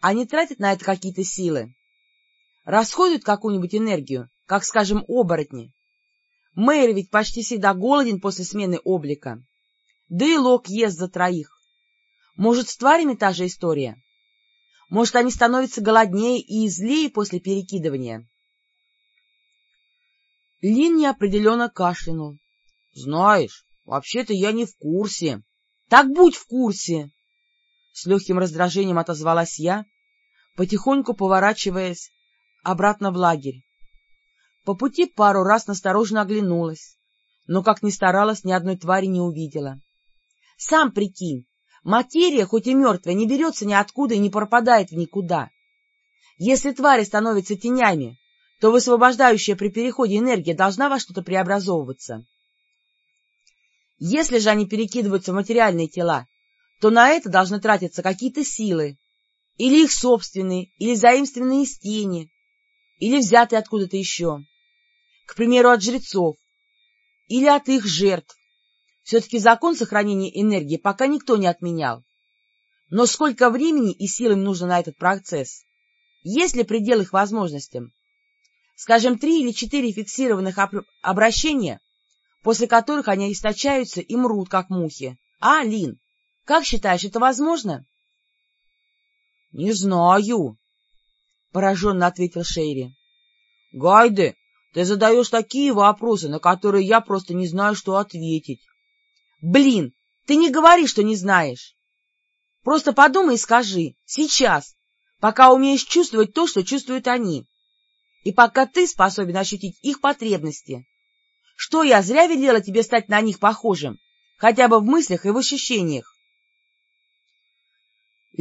они тратят на это какие-то силы, расходуют какую-нибудь энергию, как, скажем, оборотни. Мэйр ведь почти всегда голоден после смены облика. Да и Лок ест за троих. Может, с тварями та же история? Может, они становятся голоднее и злее после перекидывания? Лин неопределенно кашлянул. — Знаешь, вообще-то я не в курсе. — Так будь в курсе! С легким раздражением отозвалась я, потихоньку поворачиваясь обратно в лагерь. По пути пару раз настороженно оглянулась, но, как ни старалась, ни одной твари не увидела. Сам прикинь, материя, хоть и мертвая, не берется ниоткуда и не пропадает в никуда. Если твари становятся тенями, то высвобождающая при переходе энергия должна во что-то преобразовываться. Если же они перекидываются в материальные тела, то на это должны тратиться какие-то силы, или их собственные, или заимствованные из тени, или взятые откуда-то еще, к примеру, от жрецов, или от их жертв. Все-таки закон сохранения энергии пока никто не отменял. Но сколько времени и сил им нужно на этот процесс? Есть ли предел их возможностям? Скажем, три или четыре фиксированных обращения, после которых они источаются и мрут, как мухи. А, Лин, как считаешь, это возможно? — Не знаю, — пораженно ответил Шейри. — Гайде, ты задаешь такие вопросы, на которые я просто не знаю, что ответить. — Блин, ты не говори, что не знаешь. Просто подумай и скажи, сейчас, пока умеешь чувствовать то, что чувствуют они, и пока ты способен ощутить их потребности. Что я зря велела тебе стать на них похожим, хотя бы в мыслях и в ощущениях?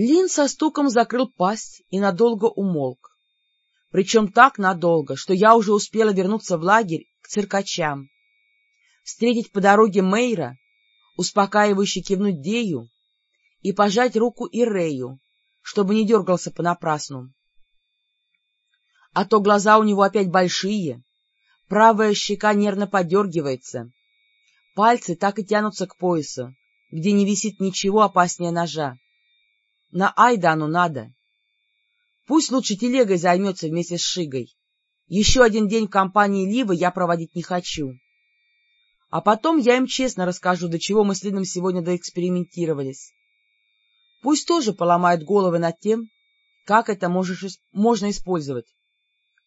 Лин со стуком закрыл пасть и надолго умолк. Причем так надолго, что я уже успела вернуться в лагерь к циркачам, встретить по дороге Мейра, успокаивающе кивнуть Дею и пожать руку Ирею, чтобы не дергался понапрасну. А то глаза у него опять большие, правая щека нервно подергивается, пальцы так и тянутся к поясу, где не висит ничего опаснее ножа. На Айдану надо. Пусть лучше телегой займется вместе с Шигой. Еще один день в компании Ливы я проводить не хочу. А потом я им честно расскажу, до чего мы с Лином сегодня доэкспериментировались. Пусть тоже поломают головы над тем, как это можешь, можно использовать.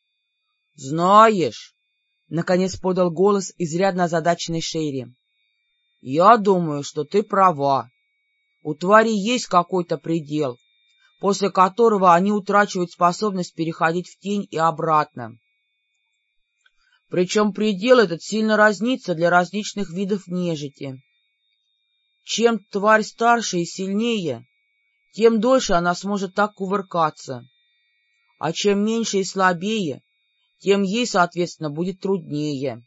— Знаешь, — наконец подал голос изрядно озадаченной Шейри, — я думаю, что ты права. У твари есть какой-то предел, после которого они утрачивают способность переходить в тень и обратно. Причем предел этот сильно разнится для различных видов нежити. Чем тварь старше и сильнее, тем дольше она сможет так кувыркаться, а чем меньше и слабее, тем ей, соответственно, будет труднее.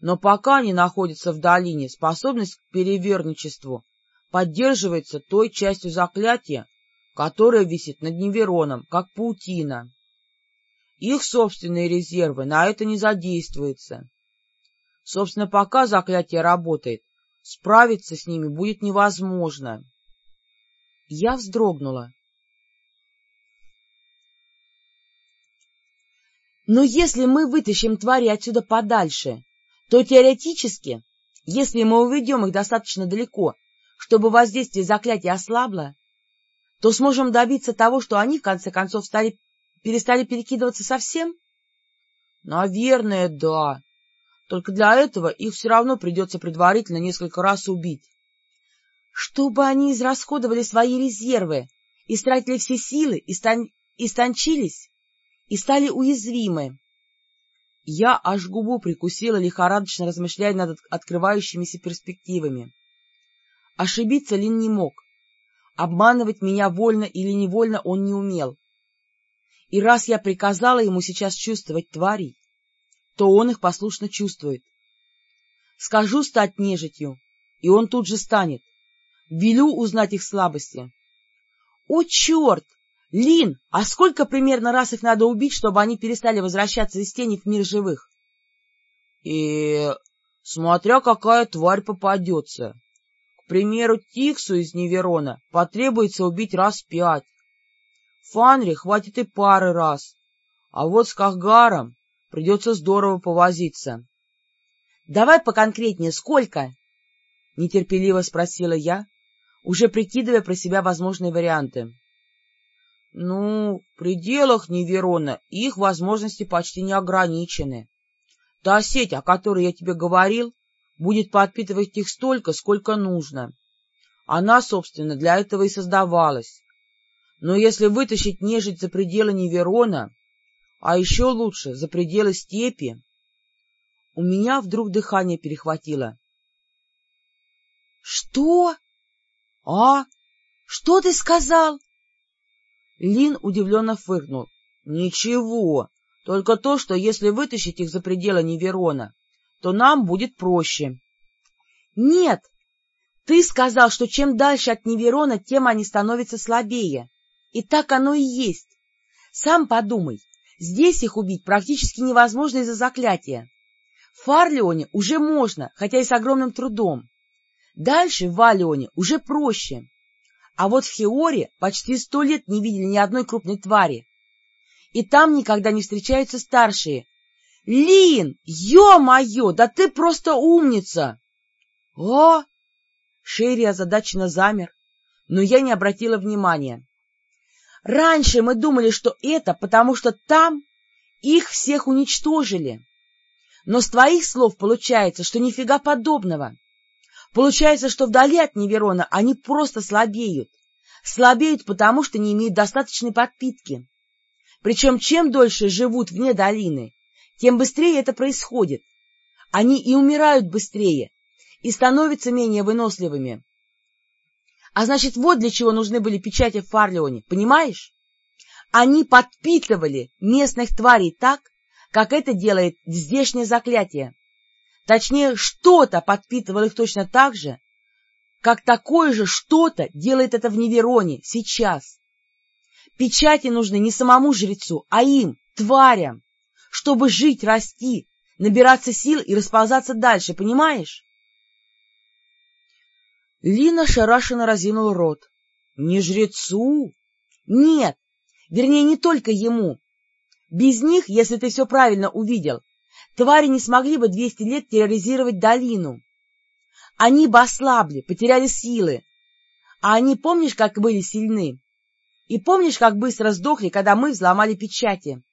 Но пока они находятся в долине, способность к переверничеству поддерживается той частью заклятия, которая висит над Невероном, как паутина. Их собственные резервы на это не задействуются. Собственно, пока заклятие работает, справиться с ними будет невозможно. Я вздрогнула. Но если мы вытащим твари отсюда подальше, то теоретически, если мы уведем их достаточно далеко, чтобы воздействие заклятия ослабло, то сможем добиться того, что они, в конце концов, стали, перестали перекидываться совсем? Наверное, да. Только для этого их все равно придется предварительно несколько раз убить. Чтобы они израсходовали свои резервы, истратили все силы, истон... истончились и стали уязвимы. Я аж губу прикусила, лихорадочно размышляя над открывающимися перспективами. Ошибиться Лин не мог. Обманывать меня вольно или невольно он не умел. И раз я приказала ему сейчас чувствовать тварей, то он их послушно чувствует. Скажу стать нежитью, и он тут же станет. Велю узнать их слабости. О, черт! Лин, а сколько примерно раз их надо убить, чтобы они перестали возвращаться из тени в мир живых? И смотря какая тварь попадется примеру, Тиксу из Неверона потребуется убить раз пять. Фанри хватит и пары раз, а вот с Кахгаром придется здорово повозиться. — Давай поконкретнее, сколько? — нетерпеливо спросила я, уже прикидывая про себя возможные варианты. — Ну, в пределах Неверона их возможности почти не ограничены. Та сеть, о которой я тебе говорил, будет подпитывать их столько, сколько нужно. Она, собственно, для этого и создавалась. Но если вытащить нежить за пределы Неверона, а еще лучше за пределы степи, у меня вдруг дыхание перехватило. — Что? — А? Что ты сказал? Лин удивленно фыркнул. — Ничего, только то, что если вытащить их за пределы Неверона, то нам будет проще. — Нет, ты сказал, что чем дальше от Неверона, тем они становятся слабее. И так оно и есть. Сам подумай, здесь их убить практически невозможно из-за заклятия. В Фарлеоне уже можно, хотя и с огромным трудом. Дальше в Валионе уже проще. А вот в Хеоре почти сто лет не видели ни одной крупной твари. И там никогда не встречаются старшие. Лин, ё-моё, да ты просто умница! О! Шерри озадаченно замер, но я не обратила внимания. Раньше мы думали, что это потому, что там их всех уничтожили. Но с твоих слов получается, что нифига подобного. Получается, что вдали от Неверона они просто слабеют. Слабеют потому, что не имеют достаточной подпитки. Причем чем дольше живут вне долины, тем быстрее это происходит. Они и умирают быстрее, и становятся менее выносливыми. А значит, вот для чего нужны были печати в Фарлеоне, понимаешь? Они подпитывали местных тварей так, как это делает здешнее заклятие. Точнее, что-то подпитывало их точно так же, как такое же что-то делает это в Невероне сейчас. Печати нужны не самому жрецу, а им, тварям, чтобы жить, расти, набираться сил и расползаться дальше, понимаешь? Лина шарашенно разинул рот. — Не жрецу? — Нет, вернее, не только ему. Без них, если ты все правильно увидел, твари не смогли бы двести лет терроризировать долину. Они бы ослабли, потеряли силы. А они, помнишь, как были сильны? И помнишь, как быстро сдохли, когда мы взломали печати? —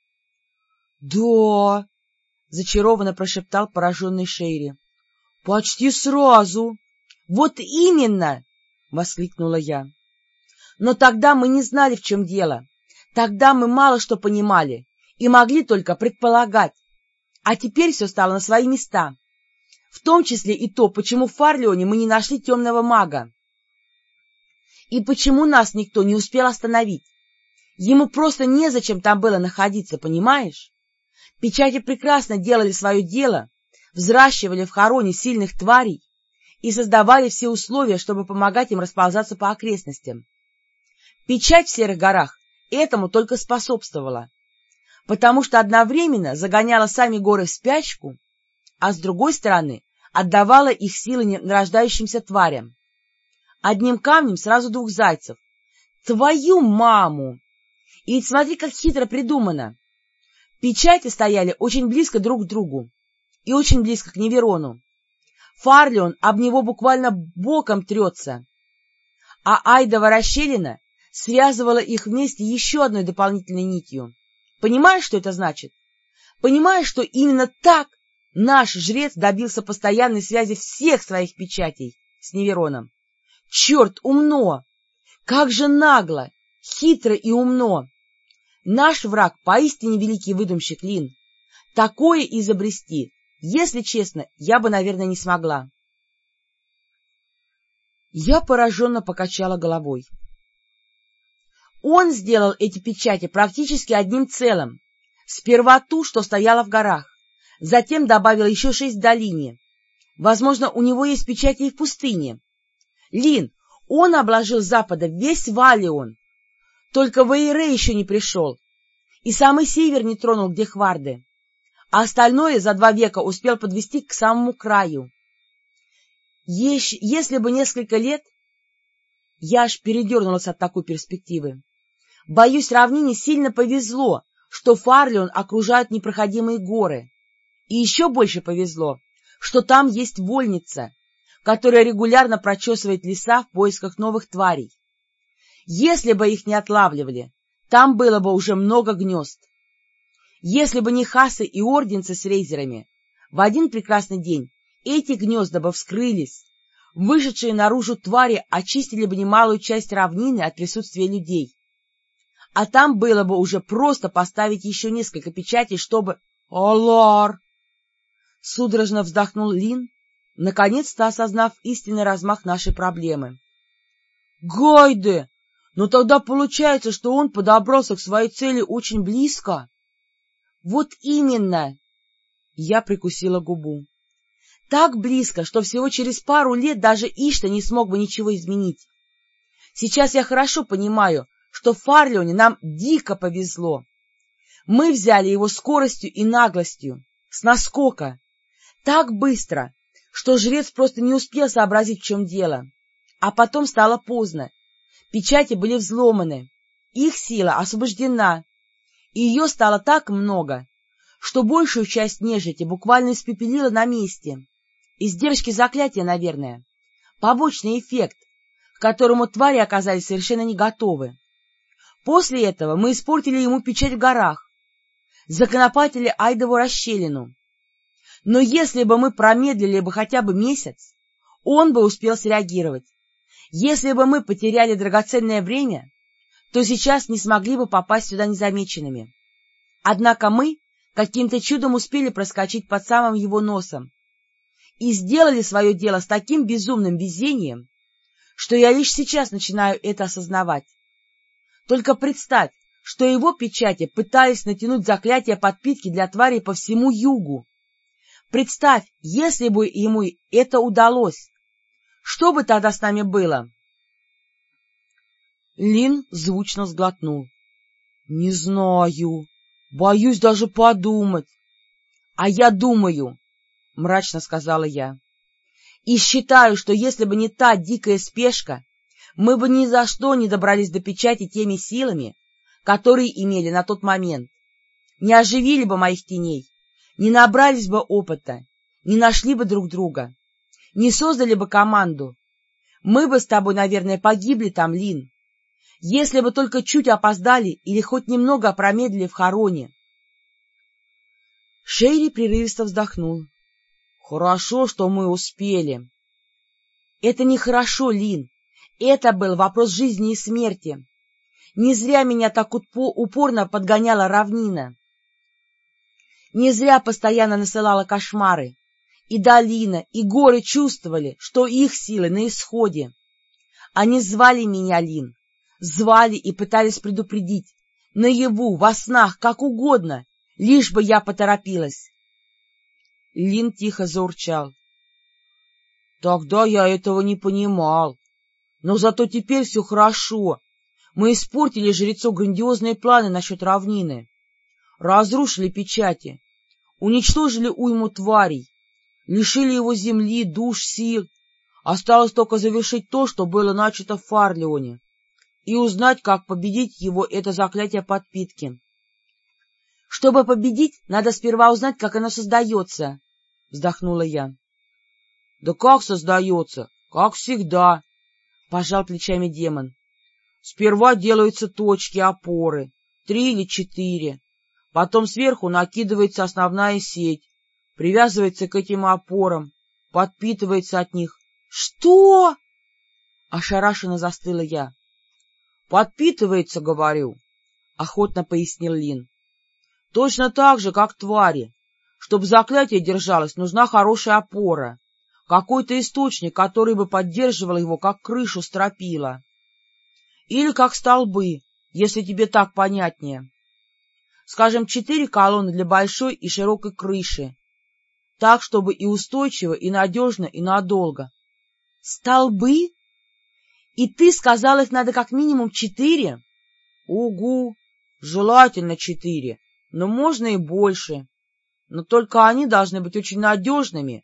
Да, — зачарованно прошептал пораженный Шейри. — Почти сразу. — Вот именно! — воскликнула я. Но тогда мы не знали, в чем дело. Тогда мы мало что понимали и могли только предполагать. А теперь все стало на свои места. В том числе и то, почему в Фарлеоне мы не нашли темного мага. И почему нас никто не успел остановить. Ему просто незачем там было находиться, понимаешь? Печати прекрасно делали свое дело, взращивали в хороне сильных тварей и создавали все условия, чтобы помогать им расползаться по окрестностям. Печать в Серых горах этому только способствовала потому что одновременно загоняла сами горы в спячку, а с другой стороны отдавала их силы нарождающимся тварям. Одним камнем сразу двух зайцев. Твою маму! И смотри, как хитро придумано. Печати стояли очень близко друг к другу и очень близко к Неверону. Фарлион об него буквально боком трется, а Айдова расщелина связывала их вместе еще одной дополнительной нитью. Понимаешь, что это значит? Понимаешь, что именно так наш жрец добился постоянной связи всех своих печатей с Невероном? Черт, умно! Как же нагло, хитро и умно! Наш враг поистине великий выдумщик Лин. Такое изобрести, если честно, я бы, наверное, не смогла. Я пораженно покачала головой. Он сделал эти печати практически одним целым. Сперва ту, что стояла в горах, затем добавил еще шесть в долине. Возможно, у него есть печати и в пустыне. Лин, он обложил запада весь Валион. Только Вейре еще не пришел. И самый север не тронул, где Хварды. А остальное за два века успел подвести к самому краю. Если бы несколько лет... Я аж передернулась от такой перспективы. Боюсь, равнине сильно повезло, что Фарлион окружают непроходимые горы. И еще больше повезло, что там есть вольница, которая регулярно прочесывает леса в поисках новых тварей. Если бы их не отлавливали, там было бы уже много гнезд. Если бы не хасы и орденцы с рейзерами, в один прекрасный день эти гнезда бы вскрылись, вышедшие наружу твари очистили бы немалую часть равнины от присутствия людей. А там было бы уже просто поставить еще несколько печатей, чтобы... «Алар!» Судорожно вздохнул Лин, наконец-то осознав истинный размах нашей проблемы. «Гайде! Но тогда получается, что он подобрался к своей цели очень близко?» «Вот именно!» Я прикусила губу. «Так близко, что всего через пару лет даже Ишта не смог бы ничего изменить. Сейчас я хорошо понимаю, что в Фарлионе нам дико повезло. Мы взяли его скоростью и наглостью, с наскока, так быстро, что жрец просто не успел сообразить, в чем дело. А потом стало поздно. Печати были взломаны, их сила освобождена, и ее стало так много, что большую часть нежити буквально испепелила на месте. Издержки заклятия, наверное. Побочный эффект, к которому твари оказались совершенно не готовы. После этого мы испортили ему печать в горах, законопатили Айдову расщелину, но если бы мы промедлили бы хотя бы месяц, он бы успел среагировать. Если бы мы потеряли драгоценное время, то сейчас не смогли бы попасть сюда незамеченными. Однако мы каким-то чудом успели проскочить под самым его носом и сделали свое дело с таким безумным везением, что я лишь сейчас начинаю это осознавать. Только представь, что его печати пытались натянуть заклятие подпитки для тварей по всему югу, Представь, если бы ему это удалось, что бы тогда с нами было? Лин звучно сглотнул. — Не знаю. Боюсь даже подумать. — А я думаю, — мрачно сказала я. — И считаю, что если бы не та дикая спешка, мы бы ни за что не добрались до печати теми силами, которые имели на тот момент. Не оживили бы моих теней, не набрались бы опыта, не нашли бы друг друга, не создали бы команду. Мы бы с тобой, наверное, погибли там, Лин, если бы только чуть опоздали или хоть немного промедлили в хороне. Шейли прерывисто вздохнул. — Хорошо, что мы успели. — Это не хорошо, Лин. Это был вопрос жизни и смерти. Не зря меня так упорно подгоняла равнина. Не зря постоянно насылала кошмары. И долина, и горы чувствовали, что их силы на исходе. Они звали меня, Лин, звали и пытались предупредить, наяву, во снах, как угодно, лишь бы я поторопилась. Лин тихо заурчал. — Тогда я этого не понимал. Но зато теперь все хорошо. Мы испортили жрецу грандиозные планы насчет равнины разрушили печати, уничтожили уйму тварей, лишили его земли, душ, сил. Осталось только завершить то, что было начато в Фарлеоне, и узнать, как победить его это заклятие подпитки. Чтобы победить, надо сперва узнать, как оно создается, — вздохнула я. — Да как создается? Как всегда, — пожал плечами демон. — Сперва делаются точки, опоры, три или четыре, Потом сверху накидывается основная сеть, привязывается к этим опорам, подпитывается от них. — Что? — ошарашенно застыла я. — Подпитывается, говорю, — охотно пояснил Лин. — Точно так же, как твари. Чтобы заклятие держалось, нужна хорошая опора, какой-то источник, который бы поддерживал его, как крышу стропила. Или как столбы, если тебе так понятнее скажем, четыре колонны для большой и широкой крыши, так, чтобы и устойчиво, и надежно, и надолго. — Столбы? И ты сказал, их надо как минимум четыре? — Угу, желательно четыре, но можно и больше. Но только они должны быть очень надежными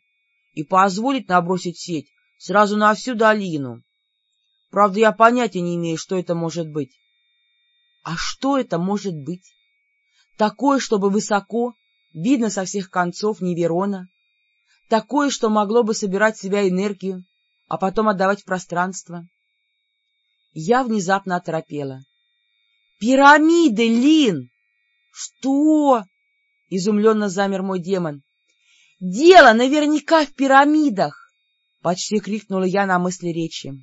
и позволить набросить сеть сразу на всю долину. Правда, я понятия не имею, что это может быть. А что это может быть? Такое, чтобы высоко, видно со всех концов Неверона, такое, что могло бы собирать в себя энергию, а потом отдавать в пространство. Я внезапно оторопела. — Пирамиды, Лин! — Что? — изумленно замер мой демон. — Дело наверняка в пирамидах! — почти крикнула я на мысли речи.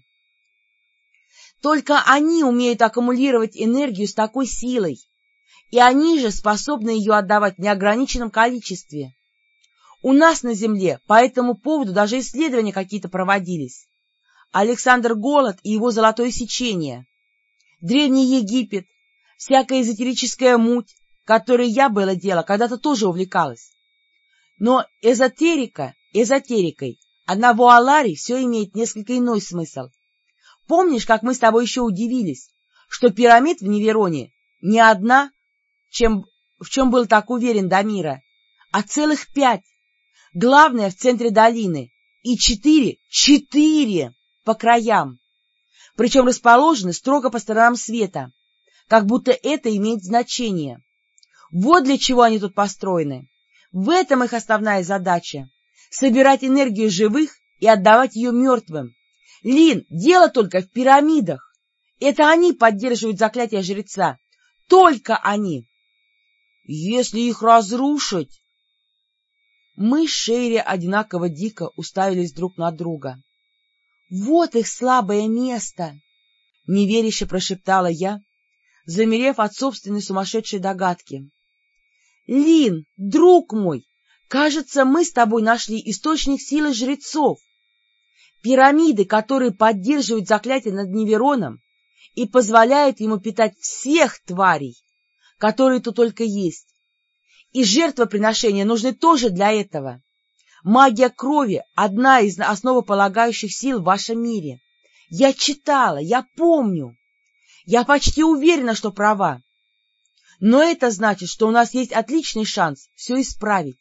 Только они умеют аккумулировать энергию с такой силой, и они же способны ее отдавать в неограниченном количестве. У нас на Земле по этому поводу даже исследования какие-то проводились. Александр Голод и его золотое сечение, Древний Египет, всякая эзотерическая муть, которой я было дело, когда-то тоже увлекалась. Но эзотерика эзотерикой, а на все имеет несколько иной смысл. Помнишь, как мы с тобой еще удивились, что пирамид в Невероне не одна, чем, в чем был так уверен Дамира, а целых пять, главное в центре долины, и четыре, четыре по краям, причем расположены строго по сторонам света, как будто это имеет значение. Вот для чего они тут построены. В этом их основная задача — собирать энергию живых и отдавать ее мертвым. Лин, дело только в пирамидах. Это они поддерживают заклятие жреца. Только они. Если их разрушить... Мы с Шейри одинаково дико уставились друг на друга. «Вот их слабое место!» — неверяще прошептала я, замерев от собственной сумасшедшей догадки. «Лин, друг мой, кажется, мы с тобой нашли источник силы жрецов. Пирамиды, которые поддерживают заклятие над Невероном и позволяют ему питать всех тварей, которые тут только есть. И жертвоприношения нужны тоже для этого. Магия крови — одна из основополагающих сил в вашем мире. Я читала, я помню. Я почти уверена, что права. Но это значит, что у нас есть отличный шанс все исправить.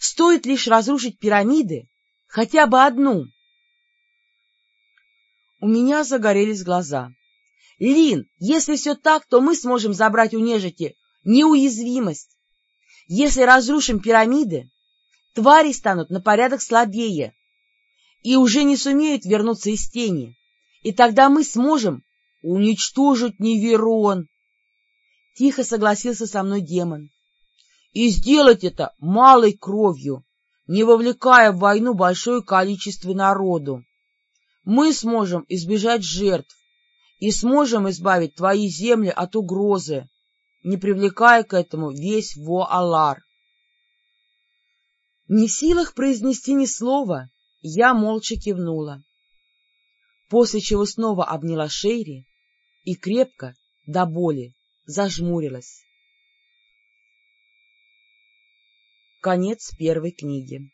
Стоит лишь разрушить пирамиды, хотя бы одну. У меня загорелись глаза. Лин, если все так, то мы сможем забрать у нежити неуязвимость. Если разрушим пирамиды, твари станут на порядок слабее и уже не сумеют вернуться из тени, и тогда мы сможем уничтожить Неверон. Тихо согласился со мной демон. И сделать это малой кровью, не вовлекая в войну большое количество народу. Мы сможем избежать жертв и сможем избавить твои земли от угрозы, не привлекая к этому весь Во-Алар. Не в силах произнести ни слова, я молча кивнула, после чего снова обняла Шейри и крепко, до боли, зажмурилась. Конец первой книги.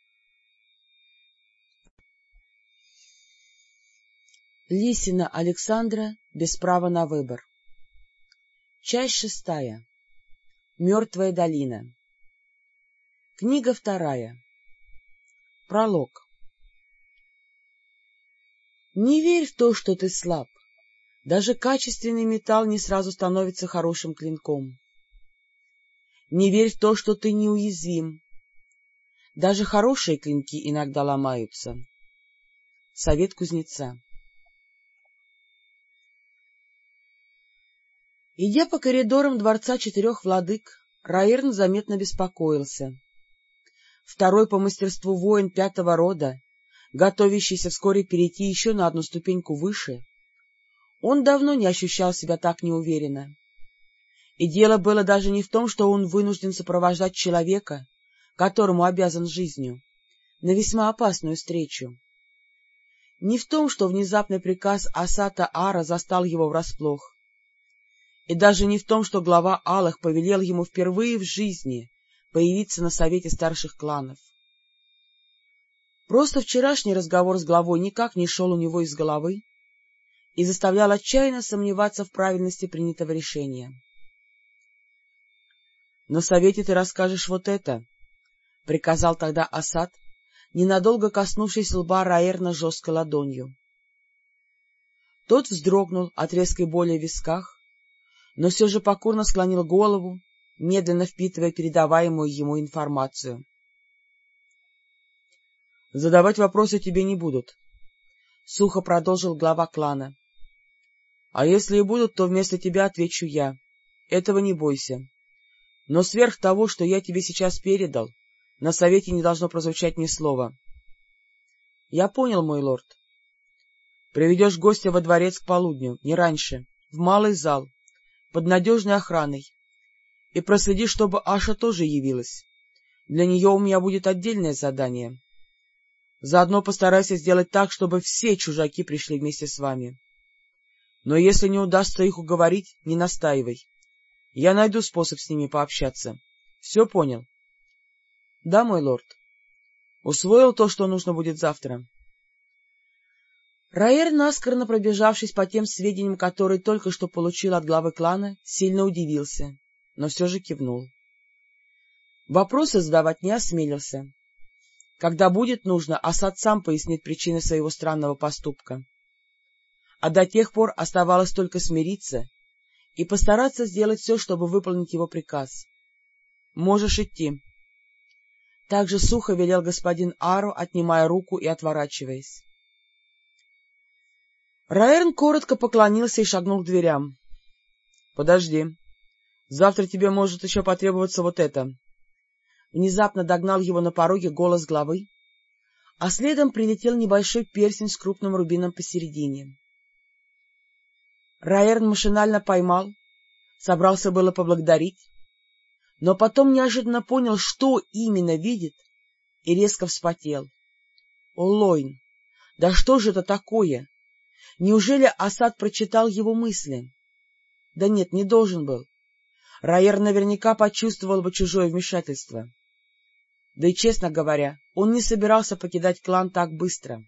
Лисина Александра без права на выбор. Часть шестая. Мертвая долина. Книга вторая. Пролог. Не верь в то, что ты слаб. Даже качественный металл не сразу становится хорошим клинком. Не верь в то, что ты неуязвим. Даже хорошие клинки иногда ломаются. Совет кузнеца. Идя по коридорам дворца четырех владык, Раирн заметно беспокоился. Второй по мастерству воин пятого рода, готовящийся вскоре перейти еще на одну ступеньку выше, он давно не ощущал себя так неуверенно. И дело было даже не в том, что он вынужден сопровождать человека, которому обязан жизнью, на весьма опасную встречу. Не в том, что внезапный приказ Асата Ара застал его врасплох. И даже не в том, что глава Алых повелел ему впервые в жизни появиться на совете старших кланов. Просто вчерашний разговор с главой никак не шел у него из головы, и заставлял отчаянно сомневаться в правильности принятого решения. — На совете ты расскажешь вот это, — приказал тогда Асад, ненадолго коснувшись лба Раэрна жесткой ладонью. Тот вздрогнул от резкой боли в висках, но все же покорно склонил голову, медленно впитывая передаваемую ему информацию. — Задавать вопросы тебе не будут, — сухо продолжил глава клана. — А если и будут, то вместо тебя отвечу я. Этого не бойся. Но сверх того, что я тебе сейчас передал, на совете не должно прозвучать ни слова. — Я понял, мой лорд. Приведешь гостя во дворец к полудню, не раньше, в малый зал, под надежной охраной. И проследи, чтобы Аша тоже явилась. Для нее у меня будет отдельное задание. Заодно постарайся сделать так, чтобы все чужаки пришли вместе с вами. Но если не удастся их уговорить, не настаивай. Я найду способ с ними пообщаться. Все понял? — Да, мой лорд. Усвоил то, что нужно будет завтра. Раэр, наскорно пробежавшись по тем сведениям, которые только что получил от главы клана, сильно удивился, но все же кивнул. Вопросы задавать не осмелился. Когда будет нужно, Асад сам пояснит причины своего странного поступка. А до тех пор оставалось только смириться и постараться сделать все, чтобы выполнить его приказ. — Можешь идти. Также сухо велел господин Ару, отнимая руку и отворачиваясь. Раэрн коротко поклонился и шагнул к дверям. — Подожди. Завтра тебе может еще потребоваться вот это. Внезапно догнал его на пороге голос главы, а следом прилетел небольшой перстень с крупным рубином посередине. Раэрн машинально поймал, собрался было поблагодарить, но потом неожиданно понял, что именно видит, и резко вспотел. О, Лойн! Да что же это такое? Неужели Асад прочитал его мысли? Да нет, не должен был. Раер наверняка почувствовал бы чужое вмешательство. Да и, честно говоря, он не собирался покидать клан так быстро.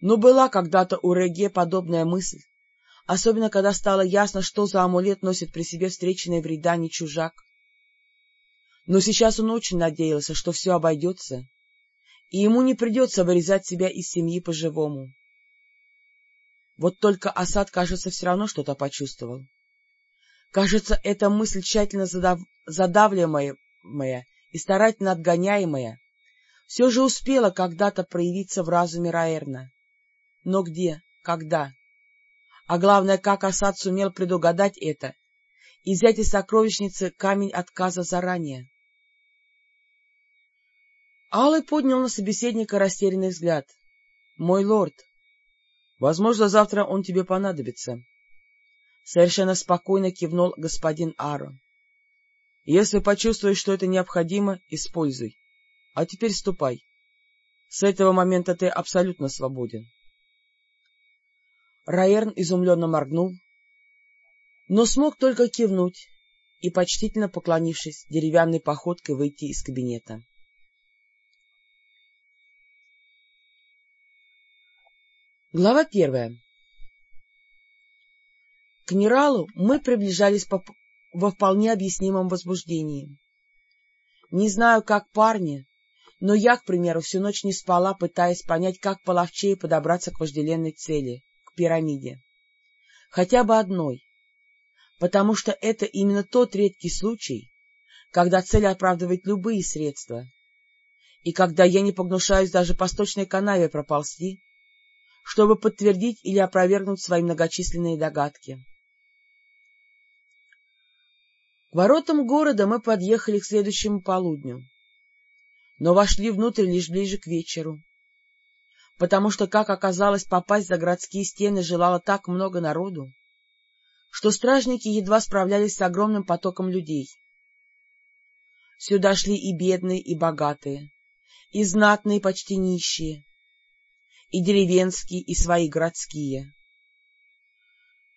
Но была когда-то у Реге подобная мысль, особенно когда стало ясно, что за амулет носит при себе встреченный в Ридане чужак. Но сейчас он очень надеялся, что все обойдется, и ему не придется вырезать себя из семьи по-живому. Вот только Асад, кажется, все равно что-то почувствовал. Кажется, эта мысль, тщательно задав... задавливаемая и старательно отгоняемая, все же успела когда-то проявиться в разуме Раэрна. Но где, когда? А главное, как Асад сумел предугадать это и взять из сокровищницы камень отказа заранее? Алый поднял на собеседника растерянный взгляд. — Мой лорд, Возможно, завтра он тебе понадобится. Совершенно спокойно кивнул господин Аро. Если почувствуешь, что это необходимо, используй. А теперь ступай. С этого момента ты абсолютно свободен. Раерн изумленно моргнул, но смог только кивнуть и, почтительно поклонившись, деревянной походкой выйти из кабинета. Глава первая. К Нералу мы приближались по... во вполне объяснимом возбуждении. Не знаю, как парни, но я, к примеру, всю ночь не спала, пытаясь понять, как половчее подобраться к вожделенной цели, к пирамиде. Хотя бы одной. Потому что это именно тот редкий случай, когда цель оправдывает любые средства. И когда я не погнушаюсь даже по сточной канаве проползти, чтобы подтвердить или опровергнуть свои многочисленные догадки. К воротам города мы подъехали к следующему полудню, но вошли внутрь лишь ближе к вечеру, потому что, как оказалось, попасть за городские стены желало так много народу, что стражники едва справлялись с огромным потоком людей. Сюда шли и бедные, и богатые, и знатные, почти нищие, и деревенские, и свои городские.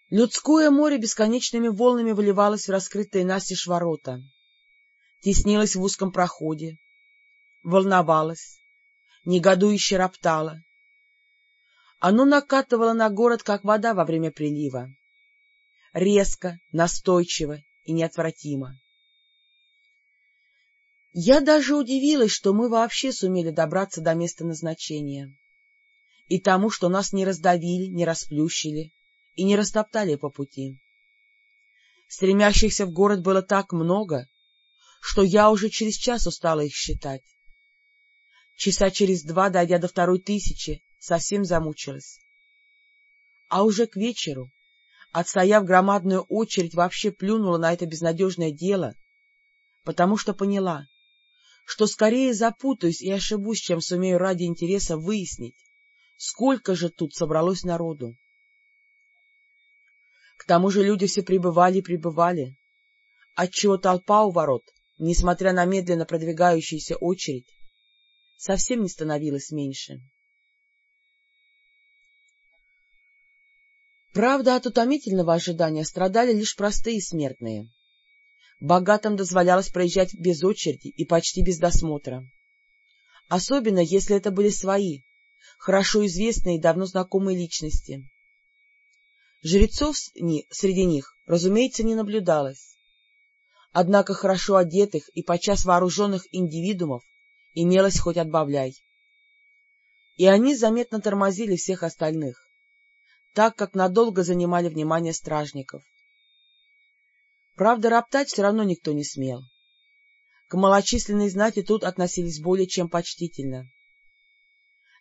Людское море бесконечными волнами выливалось в раскрытые настежь ворота, теснилось в узком проходе, волновалось, негодующе роптало. Оно накатывало на город, как вода во время прилива, резко, настойчиво и неотвратимо. Я даже удивилась, что мы вообще сумели добраться до места назначения и тому, что нас не раздавили, не расплющили и не растоптали по пути. Стремящихся в город было так много, что я уже через час устала их считать. Часа через два, дойдя до второй тысячи, совсем замучилась. А уже к вечеру, отстояв громадную очередь, вообще плюнула на это безнадежное дело, потому что поняла, что скорее запутаюсь и ошибусь, чем сумею ради интереса выяснить, сколько же тут собралось народу. К тому же люди все прибывали и прибывали, отчего толпа у ворот, несмотря на медленно продвигающуюся очередь, совсем не становилась меньше. Правда, от утомительного ожидания страдали лишь простые смертные. Богатым дозволялось проезжать без очереди и почти без досмотра. Особенно, если это были свои, хорошо известные и давно знакомые личности. Жрецов среди них, разумеется, не наблюдалось. Однако хорошо одетых и подчас вооруженных индивидуумов имелось хоть отбавляй. И они заметно тормозили всех остальных, так как надолго занимали внимание стражников. Правда, роптать все равно никто не смел. К малочисленной знати тут относились более чем почтительно.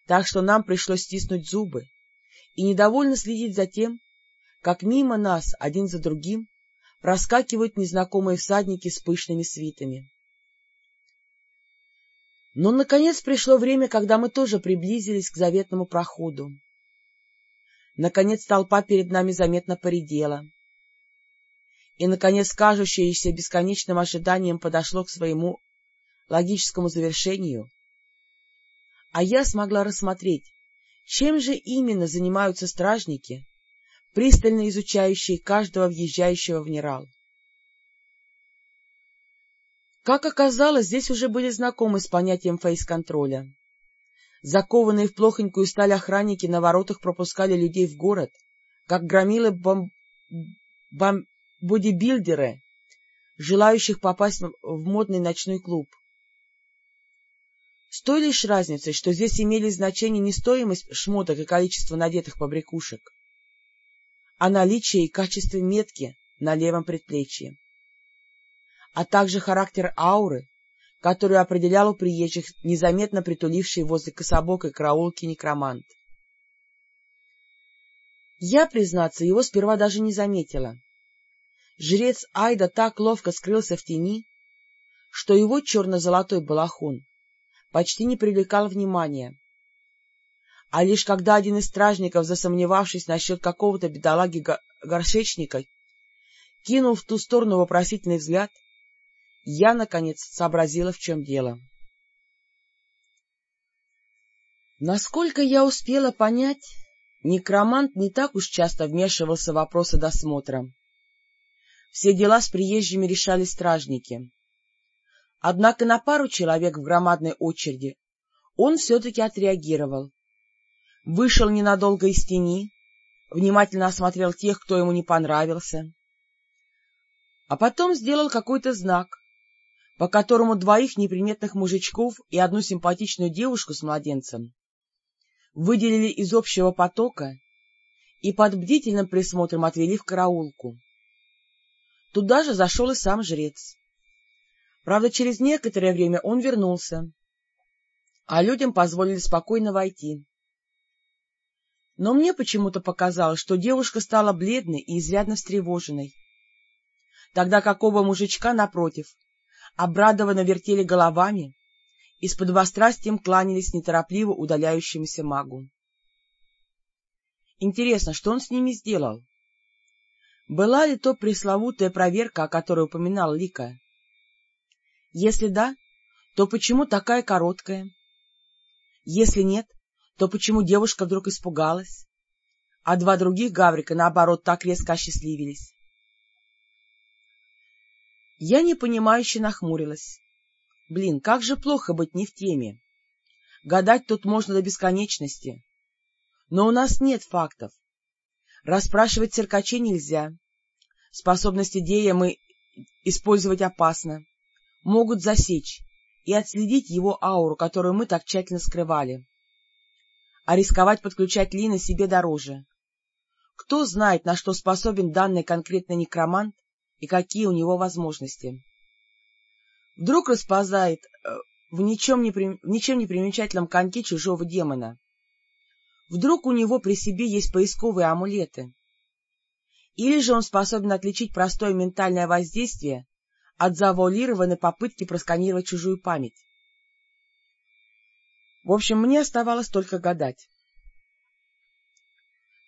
Так что нам пришлось стиснуть зубы и недовольно следить за тем, как мимо нас, один за другим, проскакивают незнакомые всадники с пышными свитами. Но, наконец, пришло время, когда мы тоже приблизились к заветному проходу. Наконец, толпа перед нами заметно поредела. И, наконец, кажущееся бесконечным ожиданием подошло к своему логическому завершению, а я смогла рассмотреть, чем же именно занимаются стражники, пристально изучающие каждого въезжающего в Нерал. Как оказалось, здесь уже были знакомы с понятием фейс-контроля. Закованные в плохонькую сталь охранники на воротах пропускали людей в город, как громилы бом... бом... бодибилдеры, желающих попасть в модный ночной клуб. С той лишь разницей, что здесь имели значение не стоимость шмоток и количество надетых побрякушек, а наличие и качество метки на левом предплечье, а также характер ауры, которую определял у приезжих незаметно притуливший возле кособокой караулки некромант. Я, признаться, его сперва даже не заметила. Жрец Айда так ловко скрылся в тени, что его черно-золотой балахон почти не привлекал внимания, а лишь когда один из стражников, засомневавшись насчет какого-то бедолаги-горшечника, кинул в ту сторону вопросительный взгляд, я, наконец, сообразила, в чем дело. Насколько я успела понять, некромант не так уж часто вмешивался в вопросы досмотра. Все дела с приезжими решали стражники. Однако на пару человек в громадной очереди он все-таки отреагировал вышел ненадолго из тени, внимательно осмотрел тех, кто ему не понравился, а потом сделал какой-то знак, по которому двоих неприметных мужичков и одну симпатичную девушку с младенцем выделили из общего потока и под бдительным присмотром отвели в караулку. Туда же зашел и сам жрец. Правда, через некоторое время он вернулся, а людям позволили спокойно войти но мне почему-то показалось, что девушка стала бледной и изрядно встревоженной, тогда как оба мужичка, напротив, обрадованно вертели головами и с подвострастием кланялись неторопливо удаляющемуся магу. Интересно, что он с ними сделал? Была ли то пресловутая проверка, о которой упоминал Лика? Если да, то почему такая короткая? Если нет, то почему девушка вдруг испугалась, а два других гаврика, наоборот, так резко осчастливились? Я непонимающе нахмурилась. Блин, как же плохо быть не в теме. Гадать тут можно до бесконечности. Но у нас нет фактов. Расспрашивать циркачей нельзя. Способности Дея мы использовать опасно. Могут засечь и отследить его ауру, которую мы так тщательно скрывали а рисковать подключать Лина себе дороже. Кто знает, на что способен данный конкретный некромант и какие у него возможности. Вдруг распознает э, в ничем не, при... в ничем не примечательном коньке чужого демона. Вдруг у него при себе есть поисковые амулеты. Или же он способен отличить простое ментальное воздействие от завуалированной попытки просканировать чужую память. В общем, мне оставалось только гадать.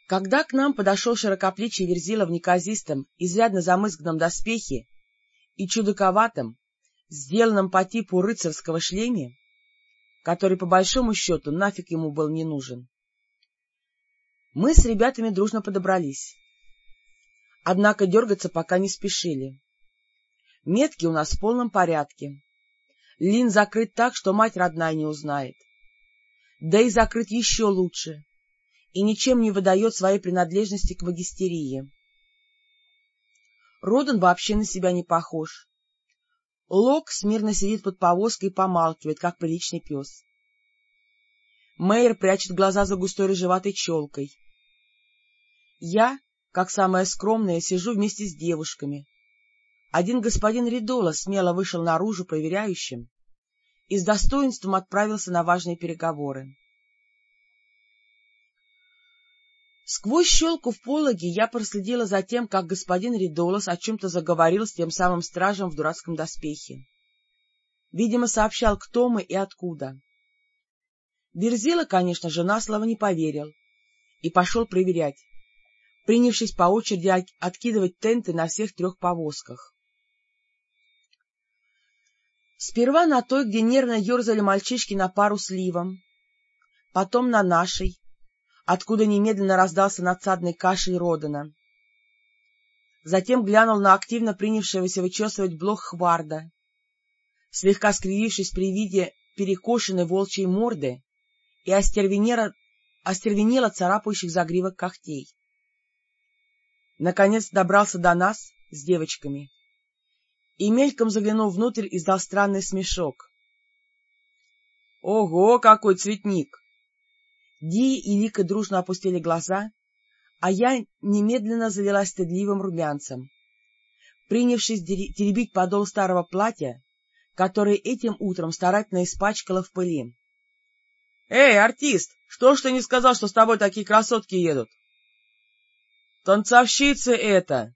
Когда к нам подошел широкоплечий Верзила в неказистом, изрядно замызганном доспехе и чудаковатом, сделанном по типу рыцарского шлеме, который, по большому счету, нафиг ему был не нужен, мы с ребятами дружно подобрались. Однако дергаться пока не спешили. Метки у нас в полном порядке. Лин закрыт так, что мать родная не узнает. Да и закрыт еще лучше, и ничем не выдает своей принадлежности к магистерии. Родан вообще на себя не похож. Лок смирно сидит под повозкой и помалкивает, как приличный пес. Мэйр прячет глаза за густой рыжеватой челкой. Я, как самая скромная, сижу вместе с девушками. Один господин Ридола смело вышел наружу проверяющим и с достоинством отправился на важные переговоры. Сквозь щелку в пологе я проследила за тем, как господин Ридолос о чем-то заговорил с тем самым стражем в дурацком доспехе. Видимо, сообщал, кто мы и откуда. Берзила, конечно же, на слово не поверил и пошел проверять, принявшись по очереди откидывать тенты на всех трех повозках. Сперва на той, где нервно ерзали мальчишки на пару с Ливом, потом на нашей, откуда немедленно раздался надсадный кашель Родана. Затем глянул на активно принявшегося вычесывать блох Хварда, слегка скривившись при виде перекошенной волчьей морды и остервенело царапающих загривок когтей. Наконец добрался до нас с девочками и, мельком заглянув внутрь, издал странный смешок. — Ого, какой цветник! Ди и Вика дружно опустили глаза, а я немедленно залилась стыдливым румянцем, принявшись теребить подол старого платья, которое этим утром старательно испачкала в пыли. — Эй, артист, что ж ты не сказал, что с тобой такие красотки едут? — Танцовщицы это! —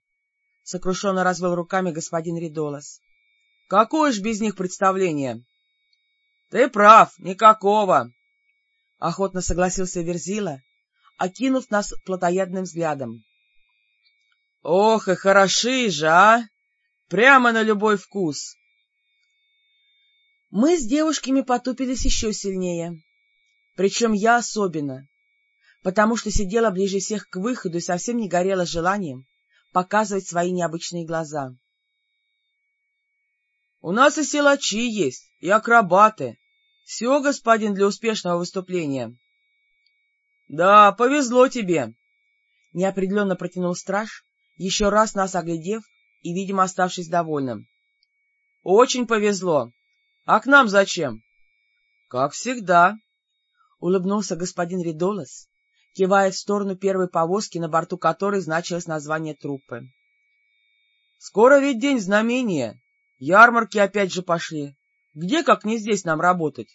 сокрушенно развел руками господин Ридолос. — Какое ж без них представление? — Ты прав, никакого! — охотно согласился Верзила, окинув нас плотоядным взглядом. — Ох, и хороши же, а! Прямо на любой вкус! Мы с девушками потупились еще сильнее, причем я особенно, потому что сидела ближе всех к выходу и совсем не горела желанием показывать свои необычные глаза. — У нас и силачи есть, и акробаты, все, господин, для успешного выступления. — Да, повезло тебе, — неопределенно протянул страж, еще раз нас оглядев и, видимо, оставшись довольным. — Очень повезло. А к нам зачем? — Как всегда, — улыбнулся господин Ридолос, кивая в сторону первой повозки, на борту которой значилось название труппы. — Скоро ведь день знамения. Ярмарки опять же пошли. Где, как не здесь, нам работать?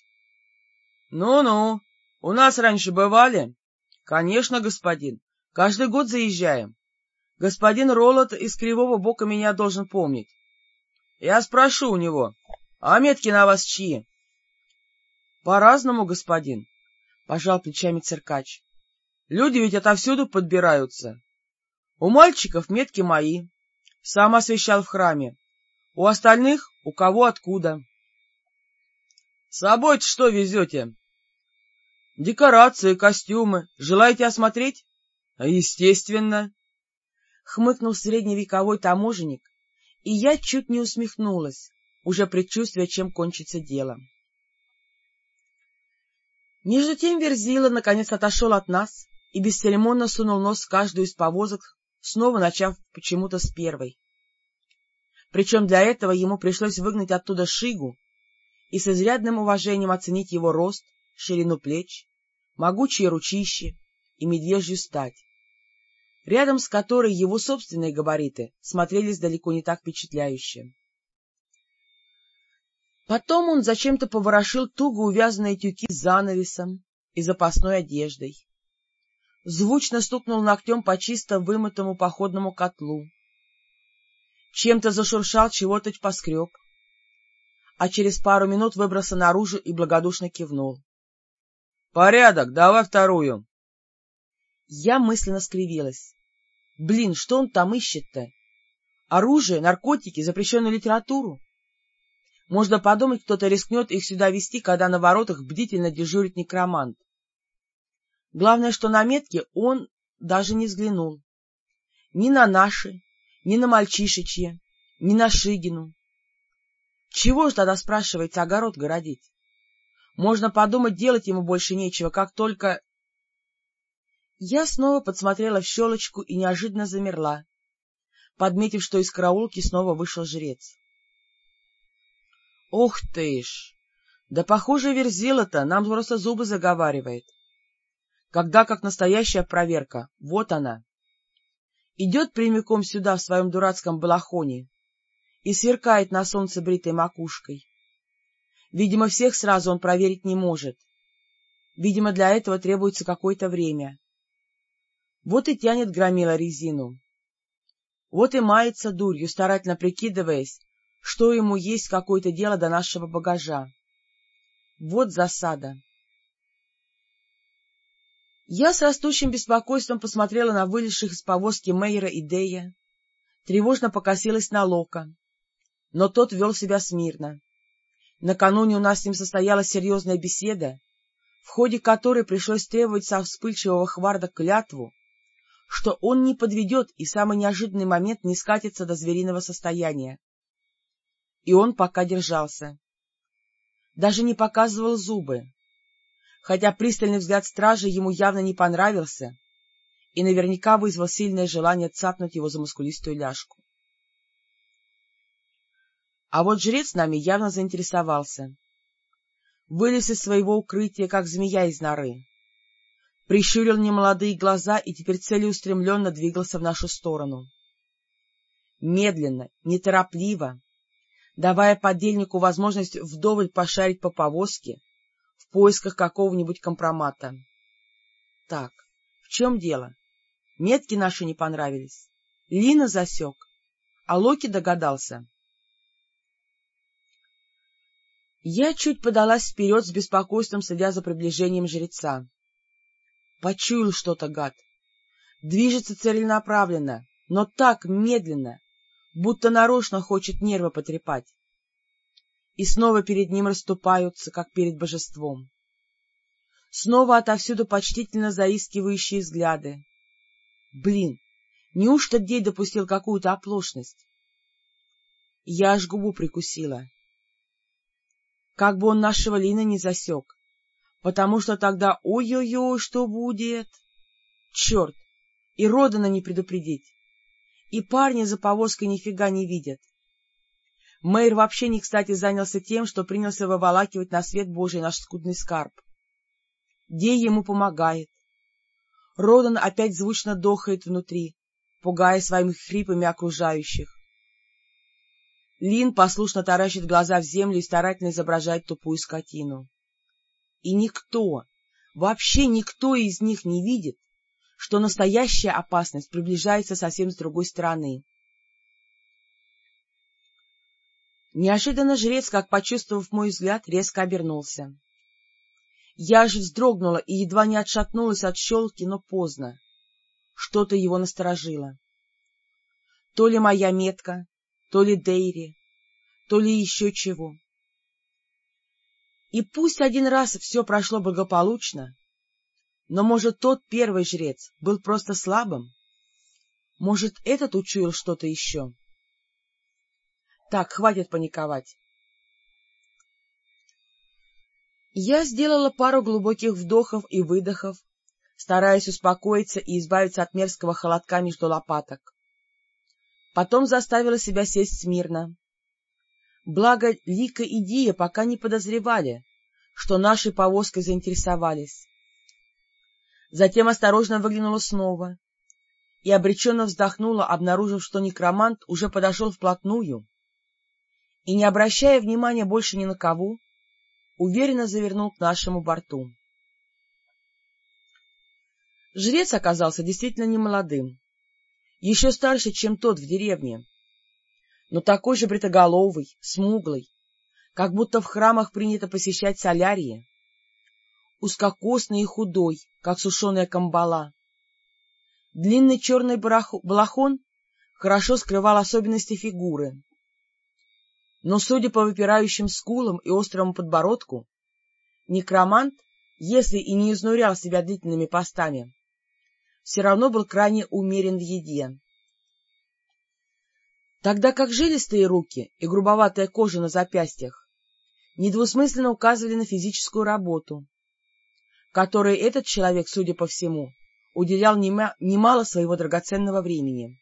«Ну-ну, у нас раньше бывали?» «Конечно, господин. Каждый год заезжаем. Господин Ролот из Кривого Бока меня должен помнить. Я спрошу у него, а метки на вас чьи?» «По-разному, господин», — пожал плечами циркач. «Люди ведь отовсюду подбираются. У мальчиков метки мои. Сам освещал в храме. У остальных — у кого откуда». — С собой что везете? — Декорации, костюмы. Желаете осмотреть? — Естественно. Хмыкнул средневековой таможенник, и я чуть не усмехнулась, уже предчувствуя, чем кончится дело. Между тем Верзила наконец отошел от нас и бесцеремонно сунул нос в каждую из повозок, снова начав почему-то с первой. Причем для этого ему пришлось выгнать оттуда Шигу и с изрядным уважением оценить его рост, ширину плеч, могучие ручищи и медвежью стать. рядом с которой его собственные габариты смотрелись далеко не так впечатляюще. Потом он зачем-то поворошил туго увязанные тюки с занавесом и запасной одеждой. Звучно стукнул ногтем по чисто вымытому походному котлу. Чем-то зашуршал, чего-то поскреб. А через пару минут выбрался наружу и благодушно кивнул. — Порядок, давай вторую. Я мысленно скривилась. Блин, что он там ищет-то? Оружие, наркотики, запрещенную литературу? Можно подумать, кто-то рискнет их сюда вести, когда на воротах бдительно дежурит некромант. Главное, что на метке он даже не взглянул. Ни на наши, ни на мальчишечье, ни на Шигину. Чего ж тогда, спрашивается, огород городить? Можно подумать, делать ему больше нечего, как только... Я снова подсмотрела в щелочку и неожиданно замерла, подметив, что из караулки снова вышел жрец. Ох ты ж! Да, похоже, Верзила-то нам просто зубы заговаривает. Когда как настоящая проверка, вот она. Идет прямиком сюда в своем дурацком балахоне и сверкает на солнце бритой макушкой. Видимо, всех сразу он проверить не может. Видимо, для этого требуется какое-то время. Вот и тянет громила резину. Вот и мается дурью, старательно прикидываясь, что ему есть какое-то дело до нашего багажа. Вот засада. Я с растущим беспокойством посмотрела на вылезших из повозки Мейера и Дея, тревожно покосилась на Лока, но тот вел себя смирно. Накануне у нас с ним состоялась серьезная беседа, в ходе которой пришлось требовать со вспыльчивого хварда клятву, что он не подведет и в самый неожиданный момент не скатится до звериного состояния и он пока держался. Даже не показывал зубы, хотя пристальный взгляд стражи ему явно не понравился и наверняка вызвал сильное желание цапнуть его за мускулистую ляжку. А вот жрец нами явно заинтересовался. Вылез из своего укрытия, как змея из норы. Прищурил немолодые глаза и теперь целеустремленно двигался в нашу сторону. Медленно, неторопливо, давая подельнику возможность вдоволь пошарить по повозке в поисках какого-нибудь компромата. Так, в чем дело? Метки наши не понравились. Лина засек, а Локи догадался. Я чуть подалась вперед с беспокойством, следя за приближением жреца. Почуял что-то, гад. Движется целенаправленно, но так медленно, будто нарочно хочет нервы потрепать. И снова перед ним расступаются, как перед божеством. Снова отовсюду почтительно заискивающие взгляды. Блин, неужто Дей допустил какую-то оплошность? Я аж губу прикусила. Как бы он нашего Лина не засек, потому что тогда ой-ой-ой, что будет? Черт! И Родана не предупредить и парни за повозкой нифига не видят. Мэйр вообще не кстати занялся тем, что принялся выволакивать на свет Божий наш скудный скарб. Дей ему помогает. Родан опять звучно дохает внутри, пугая своими хрипами окружающих. Лин послушно таращит глаза в землю и старательно изображает тупую скотину. И никто, вообще никто из них не видит, что настоящая опасность приближается совсем с другой стороны. Неожиданно жрец, как почувствовав мой взгляд, резко обернулся. Я же вздрогнула и едва не отшатнулась от щелки, но поздно. Что-то его насторожило. То ли моя метка, то ли Дейри, то ли еще чего. И пусть один раз все прошло благополучно, но, может, тот первый жрец был просто слабым? Может, этот учуял что-то еще? Так, хватит паниковать. Я сделала пару глубоких вдохов и выдохов, стараясь успокоиться и избавиться от мерзкого холодка между лопаток. Потом заставила себя сесть смирно. Благо, Лика и Дия пока не подозревали, что нашей повозкой заинтересовались затем осторожно выглянула снова и обреченно вздохнула, обнаружив, что некромант уже подошел вплотную и, не обращая внимания больше ни на кого, уверенно завернул к нашему борту. Жрец оказался действительно немолодым, еще старше, чем тот в деревне, но такой же бритоголовый, смуглый, как будто в храмах принято посещать солярии, узкокосный и худой, как сушеная камбала. Длинный черный балахон хорошо скрывал особенности фигуры, но, судя по выпирающим скулам и острому подбородку, некромант, если и не изнурял себя длительными постами, все равно был крайне умерен в еде. Тогда как жилистые руки и грубоватая кожа на запястьях недвусмысленно указывали на физическую работу, которой этот человек, судя по всему, уделял немало своего драгоценного времени.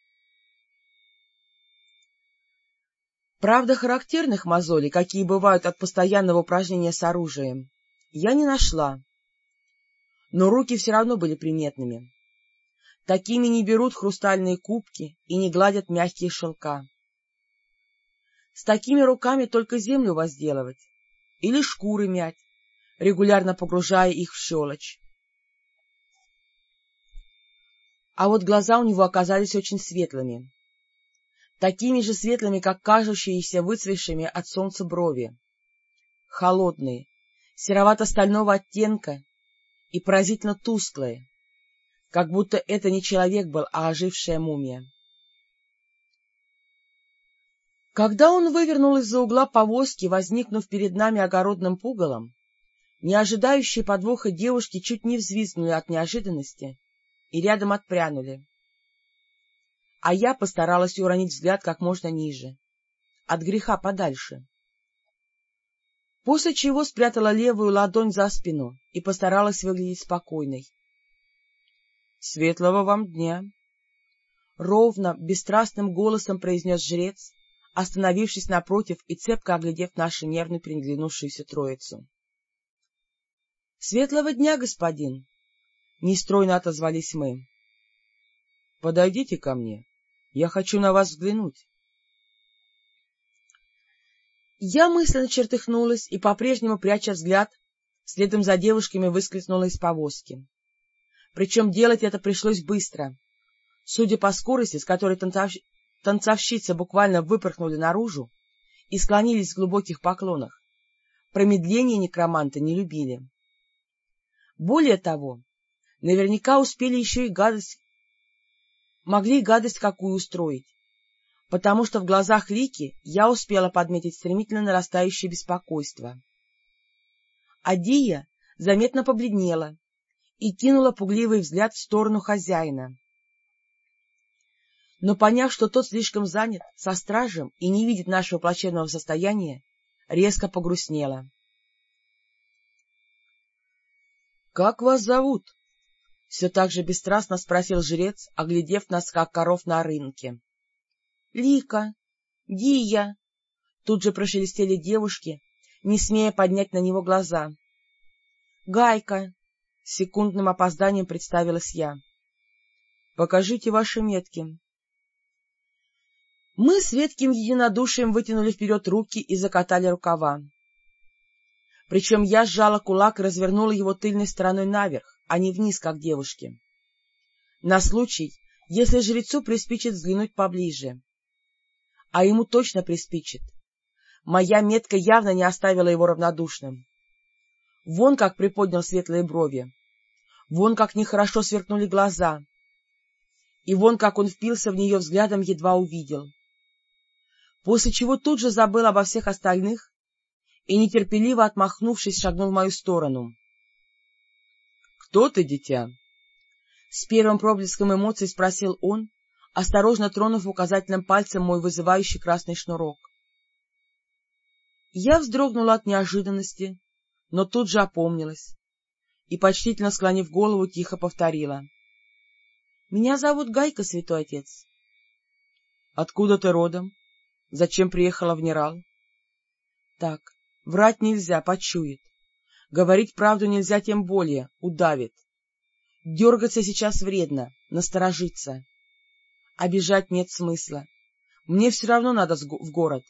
Правда, характерных мозолей, какие бывают от постоянного упражнения с оружием, я не нашла, но руки все равно были приметными. Такими не берут хрустальные кубки и не гладят мягкие шелка. С такими руками только землю возделывать или шкуры мять, регулярно погружая их в щелочь. А вот глаза у него оказались очень светлыми, такими же светлыми, как кажущиеся выцвевшими от солнца брови, холодные, серовато-стального оттенка и поразительно тусклые, как будто это не человек был, а ожившая мумия. Когда он вывернул из-за угла повозки, возникнув перед нами огородным пугалом, не ожидающие подвоха девушки чуть не взвизгнули от неожиданности и рядом отпрянули. А я постаралась уронить взгляд как можно ниже, от греха подальше. После чего спрятала левую ладонь за спину и постаралась выглядеть спокойной. Светлого вам дня! — ровно, бесстрастным голосом произнес жрец, остановившись напротив и цепко оглядев нашу нервно переглянувшуюся троицу. — Светлого дня, господин! — нестройно отозвались мы. — Подойдите ко мне, я хочу на вас взглянуть. Я мысленно чертыхнулась и, по-прежнему пряча взгляд, следом за девушками выскользнула из повозки. Причем делать это пришлось быстро. Судя по скорости, с которой танцовщ... танцовщицы буквально выпорхнули наружу и склонились в глубоких поклонах, промедление некроманта не любили. Более того, наверняка успели еще и гадость, могли гадость какую устроить, потому что в глазах Лики я успела подметить стремительно нарастающее беспокойство. Адия заметно побледнела и кинула пугливый взгляд в сторону хозяина. Но, поняв, что тот слишком занят со стражем и не видит нашего плачевного состояния, резко погрустнела. — Как вас зовут? — все так же бесстрастно спросил жрец, оглядев нас, как коров на рынке. — Лика! Дия! Тут же прошелестели девушки, не смея поднять на него глаза. — Гайка! С секундным опозданием представилась я. — Покажите ваши метки. Мы с редким единодушием вытянули вперед руки и закатали рукава. Причем я сжала кулак и развернула его тыльной стороной наверх, а не вниз, как девушки. На случай, если жрецу приспичит взглянуть поближе. А ему точно приспичит. Моя метка явно не оставила его равнодушным. Вон как приподнял светлые брови, вон как нехорошо сверкнули глаза, и вон как он впился в нее взглядом, едва увидел. После чего тут же забыл обо всех остальных и, нетерпеливо отмахнувшись, шагнул в мою сторону. — Кто ты, дитя? — с первым проблеском эмоций спросил он, осторожно тронув указательным пальцем мой вызывающий красный шнурок. Я вздрогнула от неожиданности, но тут же опомнилась и, почтительно склонив голову, тихо повторила. — Меня зовут Гайка, святой отец. — Откуда ты родом? Зачем приехала в Нерал? — Так, врать нельзя, почует. Говорить правду нельзя тем более, удавит. Дергаться сейчас вредно, насторожиться. Обижать нет смысла. Мне все равно надо в город,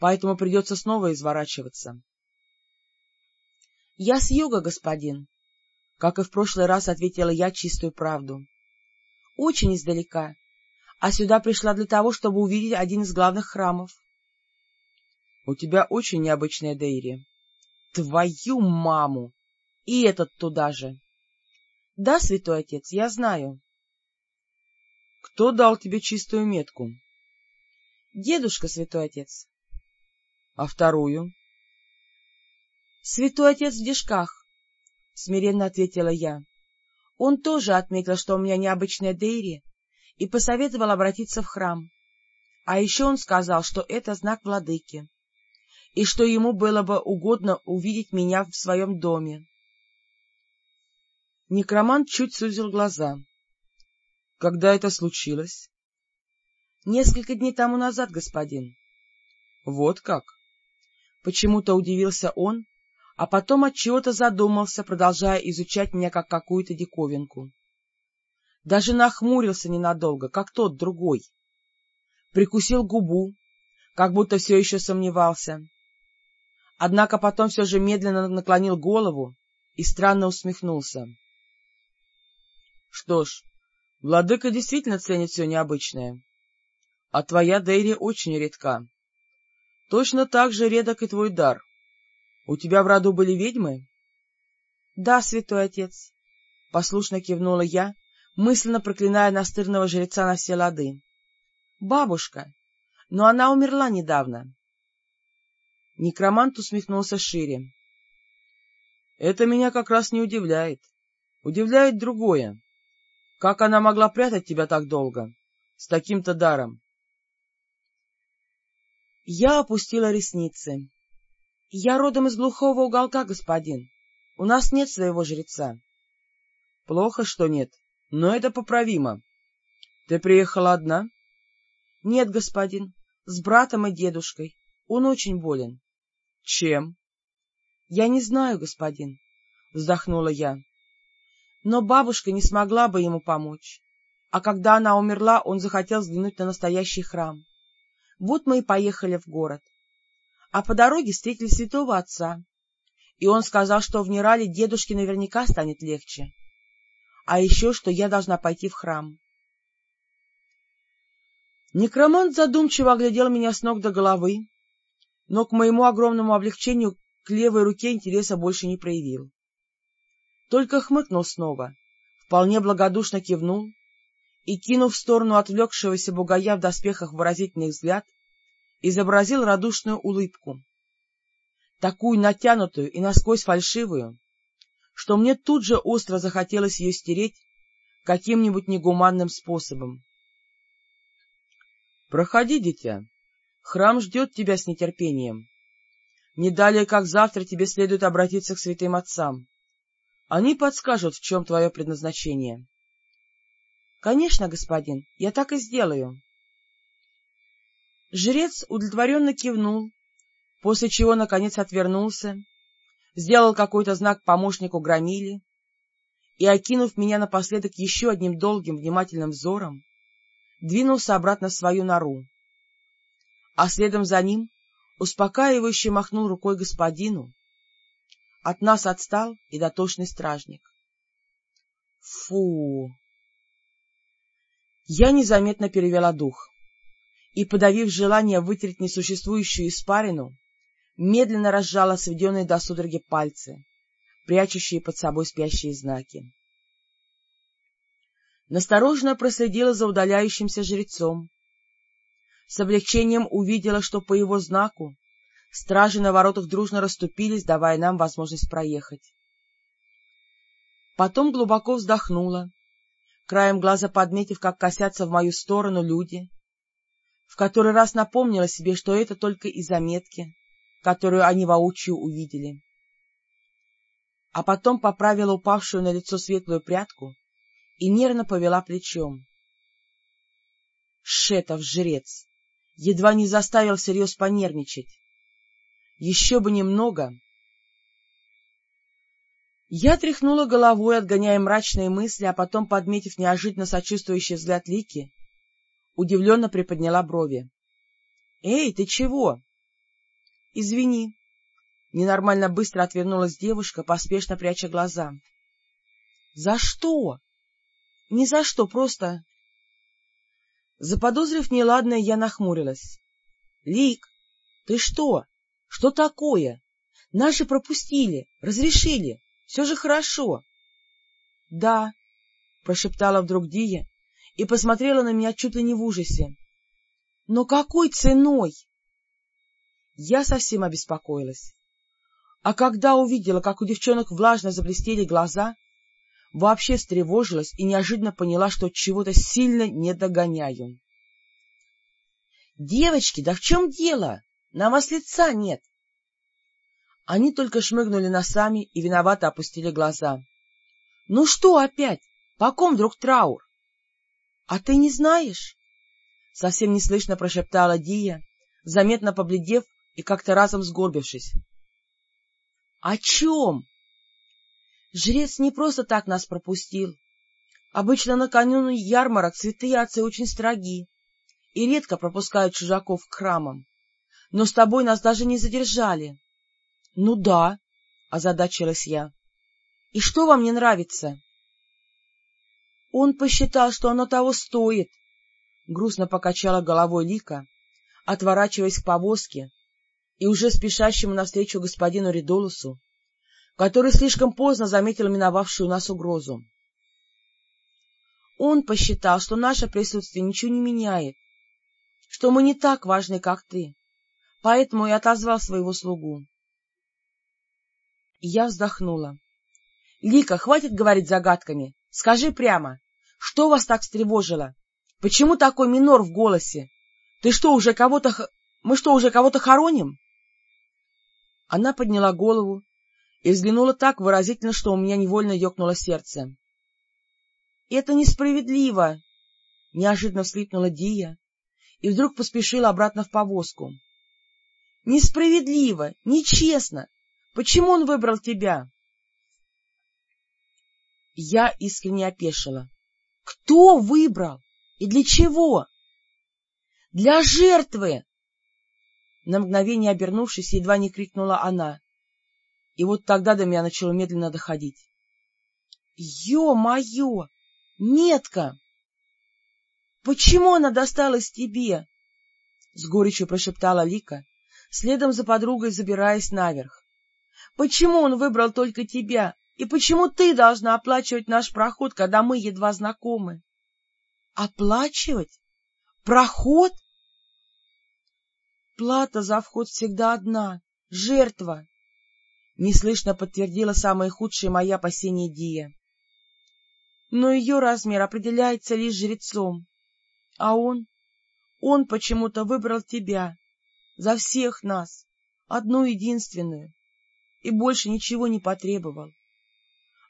поэтому придется снова изворачиваться. — Я с юга, господин, — как и в прошлый раз ответила я чистую правду. — Очень издалека, а сюда пришла для того, чтобы увидеть один из главных храмов. — У тебя очень необычная Дейри. — Твою маму! И этот туда же. — Да, святой отец, я знаю. — Кто дал тебе чистую метку? — Дедушка, святой отец. — А вторую? — Святой отец в дежках, — смиренно ответила я. Он тоже отметил, что у меня необычная Дейри, и посоветовал обратиться в храм. А еще он сказал, что это знак владыки, и что ему было бы угодно увидеть меня в своем доме. Некромант чуть сузил глаза. — Когда это случилось? — Несколько дней тому назад, господин. — Вот как? Почему-то удивился он, а потом отчего-то задумался, продолжая изучать меня как какую-то диковинку. Даже нахмурился ненадолго, как тот другой. Прикусил губу, как будто все еще сомневался. Однако потом все же медленно наклонил голову и странно усмехнулся. — Что ж, владыка действительно ценит все необычное. А твоя Дейри очень редка. Точно так же редок и твой дар. У тебя в роду были ведьмы? — Да, святой отец, — послушно кивнула я, мысленно проклиная настырного жреца на все лады. — Бабушка, но она умерла недавно. Некромант усмехнулся шире. — Это меня как раз не удивляет. Удивляет другое. Как она могла прятать тебя так долго? С таким-то даром? Я опустила ресницы. — Я родом из глухого уголка, господин. У нас нет своего жреца. — Плохо, что нет, но это поправимо. Ты приехала одна? — Нет, господин, с братом и дедушкой. Он очень болен. — Чем? — Я не знаю, господин, — вздохнула я. Но бабушка не смогла бы ему помочь. А когда она умерла, он захотел взглянуть на настоящий храм. Вот мы и поехали в город а по дороге встретили святого отца, и он сказал, что в Нерале дедушке наверняка станет легче, а еще, что я должна пойти в храм. Некромант задумчиво оглядел меня с ног до головы, но к моему огромному облегчению к левой руке интереса больше не проявил. Только хмыкнул снова, вполне благодушно кивнул и, кинув в сторону отвлекшегося бугая в доспехах выразительный взгляд, изобразил радушную улыбку, такую натянутую и насквозь фальшивую, что мне тут же остро захотелось ее стереть каким-нибудь негуманным способом. — Проходи, дитя, храм ждет тебя с нетерпением. Не далее, как завтра, тебе следует обратиться к святым отцам. Они подскажут, в чем твое предназначение. — Конечно, господин, я так и сделаю. Жрец удовлетворенно кивнул, после чего, наконец, отвернулся, сделал какой-то знак помощнику Громиле и, окинув меня напоследок еще одним долгим внимательным взором, двинулся обратно в свою нору, а следом за ним успокаивающе махнул рукой господину. От нас отстал и дотошный стражник. Фу! Я незаметно перевела дух и, подавив желание вытереть несуществующую испарину, медленно разжала сведенные до судороги пальцы, прячущие под собой спящие знаки. Настороженно проследила за удаляющимся жрецом. С облегчением увидела, что по его знаку стражи на воротах дружно расступились, давая нам возможность проехать. Потом глубоко вздохнула, краем глаза подметив, как косятся в мою сторону люди, в который раз напомнила себе, что это только из заметки, которую они воочию увидели. А потом поправила упавшую на лицо светлую прядку и нервно повела плечом. Шетов жрец! Едва не заставил всерьез понервничать. Еще бы немного... Я тряхнула головой, отгоняя мрачные мысли, а потом, подметив неожиданно сочувствующий взгляд Лики, удивленно приподняла брови. — Эй, ты чего? — Извини. Ненормально быстро отвернулась девушка, поспешно пряча глаза. — За что? — Ни за что, просто... Заподозрив неладное, я нахмурилась. — Лик, ты что? Что такое? Наши пропустили, разрешили. Все же хорошо. — Да, — прошептала вдруг Дия и посмотрела на меня чуть ли не в ужасе. — Но какой ценой? Я совсем обеспокоилась. А когда увидела, как у девчонок влажно заблестели глаза, вообще встревожилась и неожиданно поняла, что чего-то сильно не догоняю. — Девочки, да в чем дело? На вас лица нет. Они только шмыгнули носами и виновато опустили глаза. — Ну что опять? По ком вдруг траур? — А ты не знаешь? — совсем неслышно прошептала Дия, заметно побледев и как-то разом сгорбившись. — О чем? Жрец не просто так нас пропустил. Обычно накануне ярмарок святые отцы очень строги и редко пропускают чужаков к храмам. Но с тобой нас даже не задержали. — Ну да, — озадачилась я. — И что вам не нравится? Он посчитал, что оно того стоит, — грустно покачала головой Лика, отворачиваясь к повозке и уже спешащему навстречу господину Ридолусу, который слишком поздно заметил миновавшую нас угрозу. Он посчитал, что наше присутствие ничего не меняет, что мы не так важны, как ты, поэтому и отозвал своего слугу. Я вздохнула. — Лика, хватит говорить загадками. Скажи прямо, что вас так встревожило? Почему такой минор в голосе? Ты что, уже кого-то... Мы что, уже кого-то хороним? Она подняла голову и взглянула так выразительно, что у меня невольно ёкнуло сердце. — Это несправедливо! — неожиданно вслипнула Дия и вдруг поспешила обратно в повозку. — Несправедливо, нечестно! Почему он выбрал тебя? Я искренне опешила. — Кто выбрал? И для чего? — Для жертвы! На мгновение обернувшись, едва не крикнула она. И вот тогда до меня начало медленно доходить. — Ё-моё! Нетка! Почему она досталась тебе? — с горечью прошептала Лика, следом за подругой забираясь наверх. — Почему он выбрал только тебя? И почему ты должна оплачивать наш проход, когда мы едва знакомы? — Оплачивать? Проход? Плата за вход всегда одна — жертва. Неслышно подтвердила самое худшее мои опасения Дия. Но ее размер определяется лишь жрецом. А он? Он почему-то выбрал тебя. За всех нас. Одну единственную. И больше ничего не потребовал.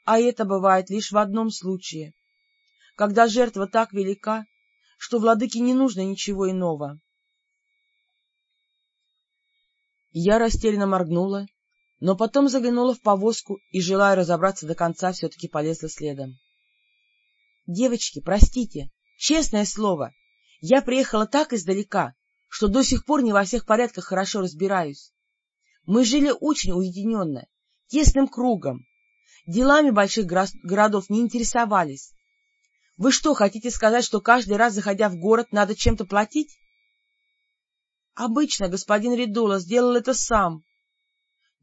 А это бывает лишь в одном случае, когда жертва так велика, что владыке не нужно ничего иного. Я растерянно моргнула, но потом заглянула в повозку и, желая разобраться до конца, все-таки полезла следом. — Девочки, простите, честное слово, я приехала так издалека, что до сих пор не во всех порядках хорошо разбираюсь. Мы жили очень уединенно, тесным кругом, делами больших городов не интересовались. Вы что, хотите сказать, что каждый раз, заходя в город, надо чем-то платить? Обычно господин Ридула сделал это сам.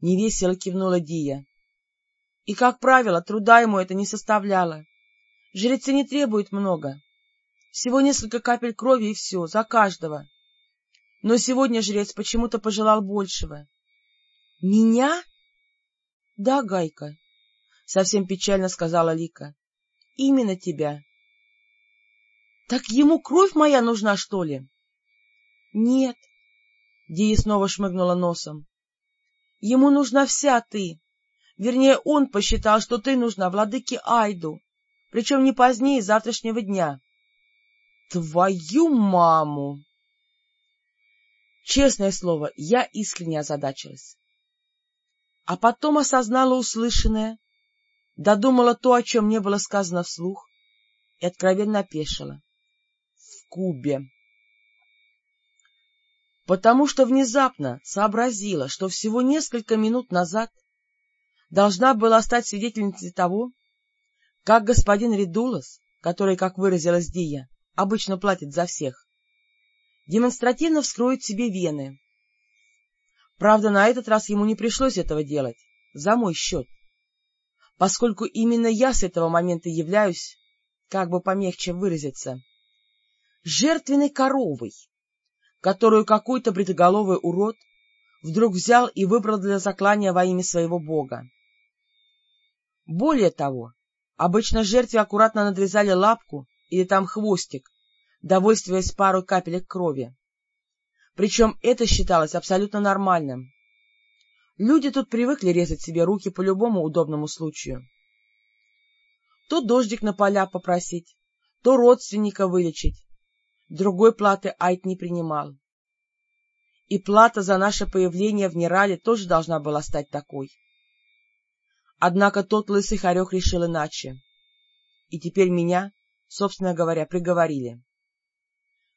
Невесело кивнула Дия. И, как правило, труда ему это не составляло. Жрецы не требуют много. Всего несколько капель крови и все, за каждого. Но сегодня жрец почему-то пожелал большего. — Меня? — Да, Гайка, — совсем печально сказала Лика. — Именно тебя. — Так ему кровь моя нужна, что ли? — Нет. Дия снова шмыгнула носом. — Ему нужна вся ты. Вернее, он посчитал, что ты нужна владыке Айду, причем не позднее завтрашнего дня. — Твою маму! Честное слово, я искренне озадачилась. А потом осознала услышанное, додумала то, о чем не было сказано вслух, и откровенно опешила. В Кубе. Потому что внезапно сообразила, что всего несколько минут назад должна была стать свидетельницей того, как господин Ридулос, который, как выразилась Дия, обычно платит за всех, демонстративно вскроет себе вены. Правда, на этот раз ему не пришлось этого делать, за мой счет, поскольку именно я с этого момента являюсь, как бы помягче выразиться, жертвенной коровой, которую какой-то бритоголовый урод вдруг взял и выбрал для заклания во имя своего бога. Более того, обычно жертве аккуратно надрезали лапку или там хвостик, довольствуясь парой капелек крови. Причем это считалось абсолютно нормальным. Люди тут привыкли резать себе руки по любому удобному случаю. То дождик на поля попросить, то родственника вылечить. Другой платы Айт не принимал. И плата за наше появление в Нерале тоже должна была стать такой. Однако тот лысый хорек решил иначе. И теперь меня, собственно говоря, приговорили.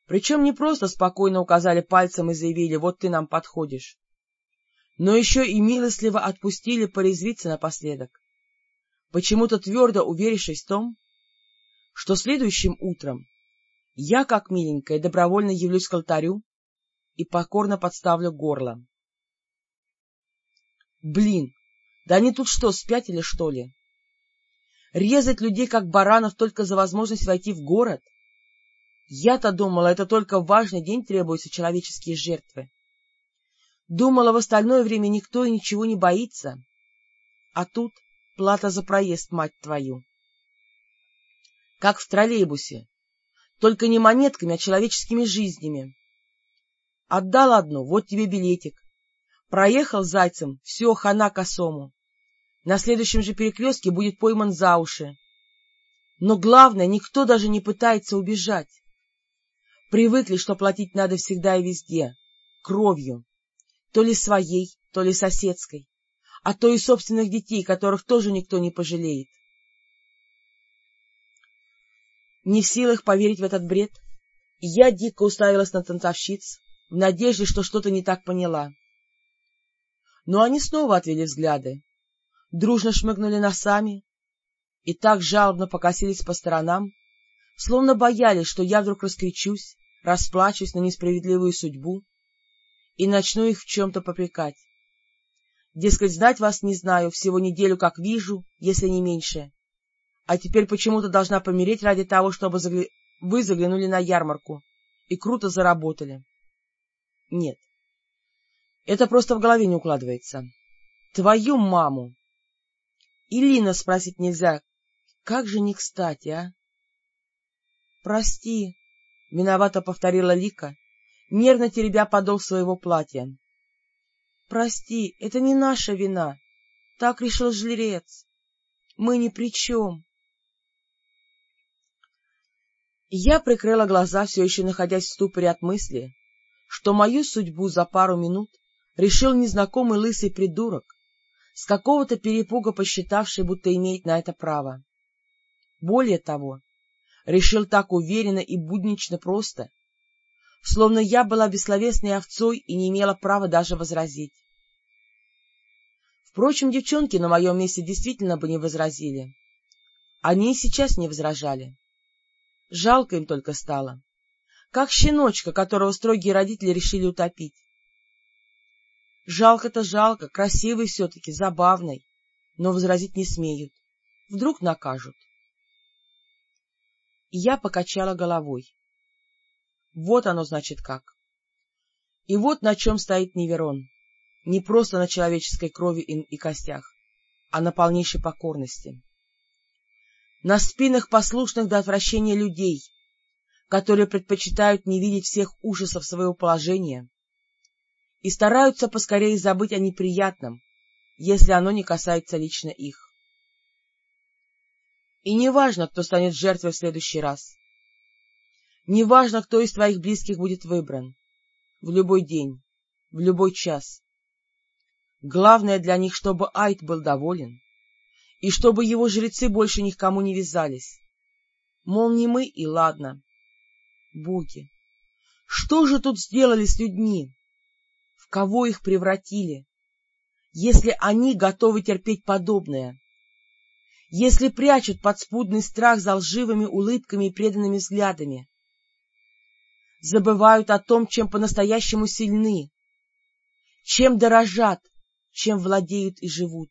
Причем не просто спокойно указали пальцем и заявили «вот ты нам подходишь», но еще и милостливо отпустили порезвиться напоследок, почему-то твердо уверившись в том, что следующим утром я, как миленькая, добровольно явлюсь к алтарю и покорно подставлю горло. Блин, да они тут что, спятили, что ли? Резать людей, как баранов, только за возможность войти в город? Я-то думала, это только в важный день требуются человеческие жертвы. Думала, в остальное время никто и ничего не боится. А тут плата за проезд, мать твою. Как в троллейбусе. Только не монетками, а человеческими жизнями. Отдал одну, вот тебе билетик. Проехал зайцем, все, хана косому. На следующем же перекрестке будет пойман за уши. Но главное, никто даже не пытается убежать. Привыкли, что платить надо всегда и везде, кровью, то ли своей, то ли соседской, а то и собственных детей, которых тоже никто не пожалеет. Не в силах поверить в этот бред, я дико уставилась на танцовщиц, в надежде, что что-то не так поняла. Но они снова отвели взгляды, дружно шмыгнули носами и так жалобно покосились по сторонам, словно боялись, что я вдруг раскричусь, расплачусь на несправедливую судьбу и начну их в чем-то попрекать. Дескать, знать вас не знаю, всего неделю как вижу, если не меньше. А теперь почему-то должна помереть ради того, чтобы загля... вы заглянули на ярмарку и круто заработали. Нет, это просто в голове не укладывается. Твою маму! Илина спросить нельзя. Как же не кстати, а? — Прости, — виновато повторила Лика, нервно теребя подол своего платья. — Прости, это не наша вина. Так решил жрец. Мы ни при чем. Я прикрыла глаза, все еще находясь в ступоре от мысли, что мою судьбу за пару минут решил незнакомый лысый придурок, с какого-то перепуга посчитавший, будто имеет на это право. Более того, решил так уверенно и буднично просто, словно я была бессловесной овцой и не имела права даже возразить. Впрочем, девчонки на моем месте действительно бы не возразили. Они сейчас не возражали. Жалко им только стало. Как щеночка, которого строгие родители решили утопить. Жалко-то жалко, красивый все-таки, забавный, но возразить не смеют. Вдруг накажут. Я покачала головой. Вот оно, значит, как. И вот на чем стоит Неверон. Не просто на человеческой крови и костях, а на полнейшей покорности. На спинах послушных до отвращения людей, которые предпочитают не видеть всех ужасов своего положения и стараются поскорее забыть о неприятном, если оно не касается лично их. И неважно, кто станет жертвой в следующий раз. Неважно, кто из твоих близких будет выбран. В любой день, в любой час. Главное для них, чтобы Айт был доволен, и чтобы его жрецы больше ни к кому не вязались. Мол, не мы, и ладно. Боги, что же тут сделали с людьми? кого их превратили, если они готовы терпеть подобное, если прячут подспудный страх за лживыми улыбками и преданными взглядами, забывают о том, чем по-настоящему сильны, чем дорожат, чем владеют и живут.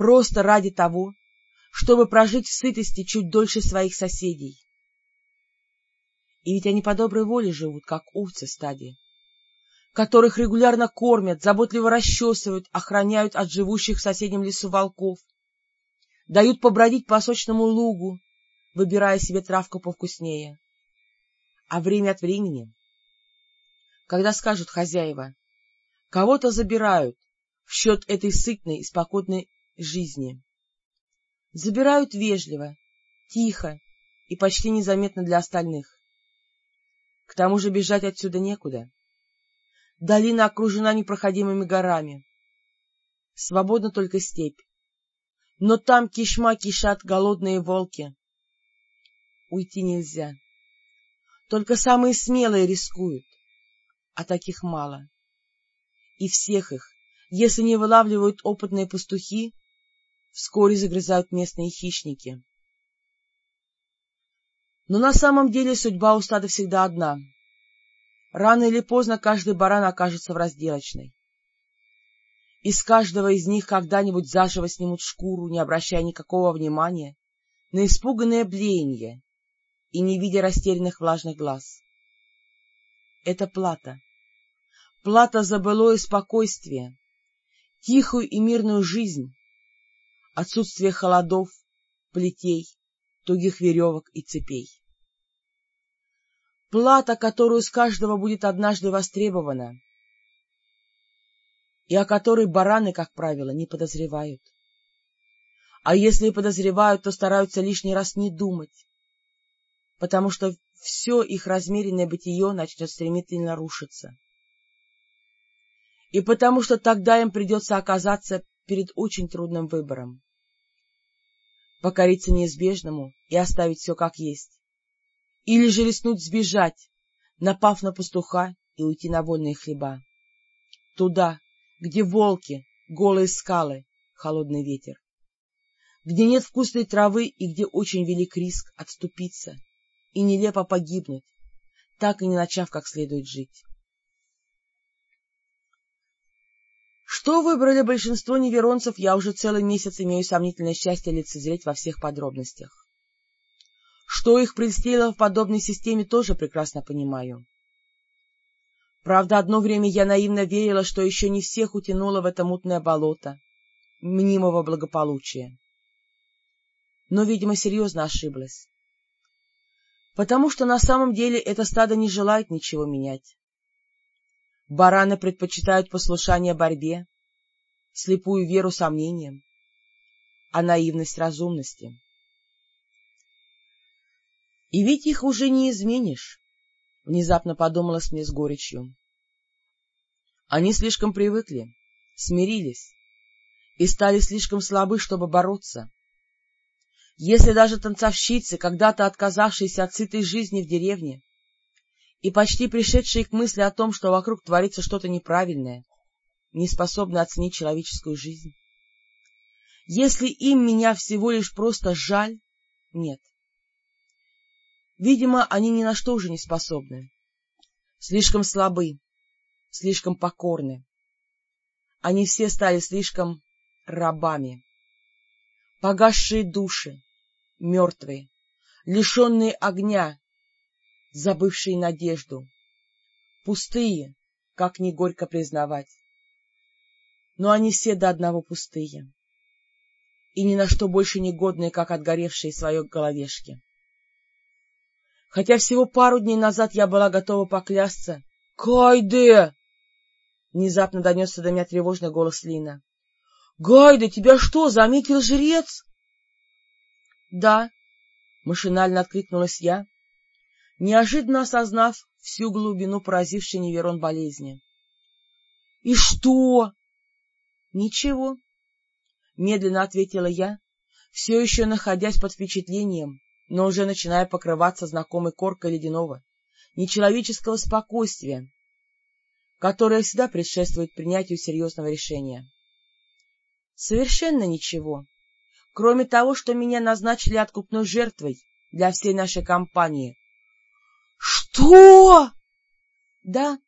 Просто ради того, чтобы прожить в сытости чуть дольше своих соседей. И ведь они по доброй воле живут, как овцы в стаде, которых регулярно кормят, заботливо расчесывают, охраняют от живущих в соседнем лесу волков, дают побродить по сочному лугу, выбирая себе травку повкуснее. А время от времени, когда скажут хозяева, кого-то забирают в счет этой сытной и спокойной жизни. Забирают вежливо, тихо и почти незаметно для остальных. К тому же бежать отсюда некуда. Долина окружена непроходимыми горами. Свободна только степь. Но там кишма кишат голодные волки. Уйти нельзя. Только самые смелые рискуют, а таких мало. И всех их, если не вылавливают опытные пастухи, вскоре загрызают местные хищники. Но на самом деле судьба у стада всегда одна. Рано или поздно каждый баран окажется в разделочной. Из каждого из них когда-нибудь заживо снимут шкуру, не обращая никакого внимания на испуганное блеяние и не видя растерянных влажных глаз. Это плата. Плата за былое спокойствие, тихую и мирную жизнь, отсутствие холодов, плетей, тугих веревок и цепей. Плата, которую с каждого будет однажды востребована, и о которой бараны, как правило, не подозревают. А если и подозревают, то стараются лишний раз не думать, потому что все их размеренное бытие начнет стремительно рушиться. И потому что тогда им придется оказаться перед очень трудным выбором. Покориться неизбежному и оставить все как есть. Или же рискнуть сбежать, напав на пастуха и уйти на вольные хлеба. Туда, где волки, голые скалы, холодный ветер. Где нет вкусной травы и где очень велик риск отступиться и нелепо погибнуть, так и не начав как следует жить. Что выбрали большинство неверонцев, я уже целый месяц имею сомнительное счастье лицезреть во всех подробностях. Что их предстелило в подобной системе, тоже прекрасно понимаю. Правда, одно время я наивно верила, что еще не всех утянуло в это мутное болото мнимого благополучия. Но, видимо, серьезно ошиблась. Потому что на самом деле это стадо не желает ничего менять. Бараны предпочитают послушание борьбе, слепую веру сомнениям, а наивность разумности. И ведь их уже не изменишь, — внезапно подумалось мне с горечью. Они слишком привыкли, смирились и стали слишком слабы, чтобы бороться. Если даже танцовщицы, когда-то отказавшиеся от сытой жизни в деревне, и почти пришедшие к мысли о том, что вокруг творится что-то неправильное, не способны оценить человеческую жизнь. Если им меня всего лишь просто жаль, нет. Видимо, они ни на что уже не способны. Слишком слабы, слишком покорны. Они все стали слишком рабами. Погасшие души, мертвые, лишенные огня, забывшие надежду, пустые, как не горько признавать. Но они все до одного пустые и ни на что больше не годные, как отгоревшие свои головешки. Хотя всего пару дней назад я была готова поклясться. — Кайде! — внезапно донесся до меня тревожный голос Лина. — Гайда, тебя что, заметил жрец? — Да, — машинально откликнулась я, неожиданно осознав всю глубину поразившей Неверон болезни. — И что? — Ничего, — медленно ответила я, все еще находясь под впечатлением, но уже начиная покрываться знакомой коркой ледяного, нечеловеческого спокойствия, которое всегда предшествует принятию серьезного решения. Совершенно ничего, кроме того, что меня назначили откупной жертвой для всей нашей компании. — Что? — Да.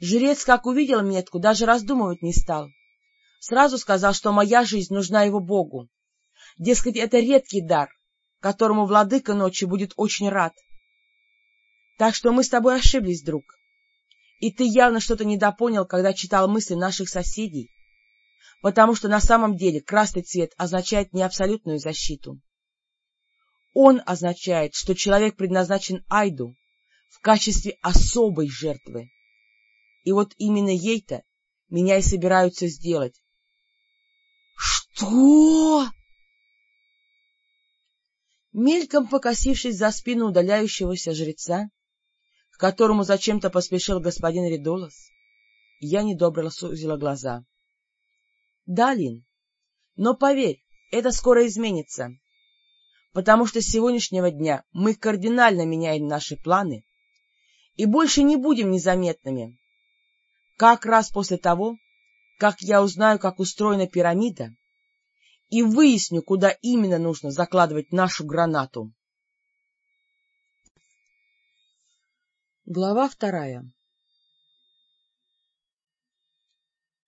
Жрец, как увидел метку, даже раздумывать не стал. Сразу сказал, что моя жизнь нужна его Богу. Дескать, это редкий дар, которому владыка ночи будет очень рад. Так что мы с тобой ошиблись, друг. И ты явно что-то недопонял, когда читал мысли наших соседей, потому что на самом деле красный цвет означает не абсолютную защиту. Он означает, что человек предназначен Айду в качестве особой жертвы. И вот именно ей-то меня и собираются сделать. — Что? Мельком покосившись за спину удаляющегося жреца, к которому зачем-то поспешил господин Ридолос, я недобро сузила глаза. — Да, Лин, но поверь, это скоро изменится, потому что с сегодняшнего дня мы кардинально меняем наши планы и больше не будем незаметными. Как раз после того, как я узнаю, как устроена пирамида, и выясню, куда именно нужно закладывать нашу гранату. Глава вторая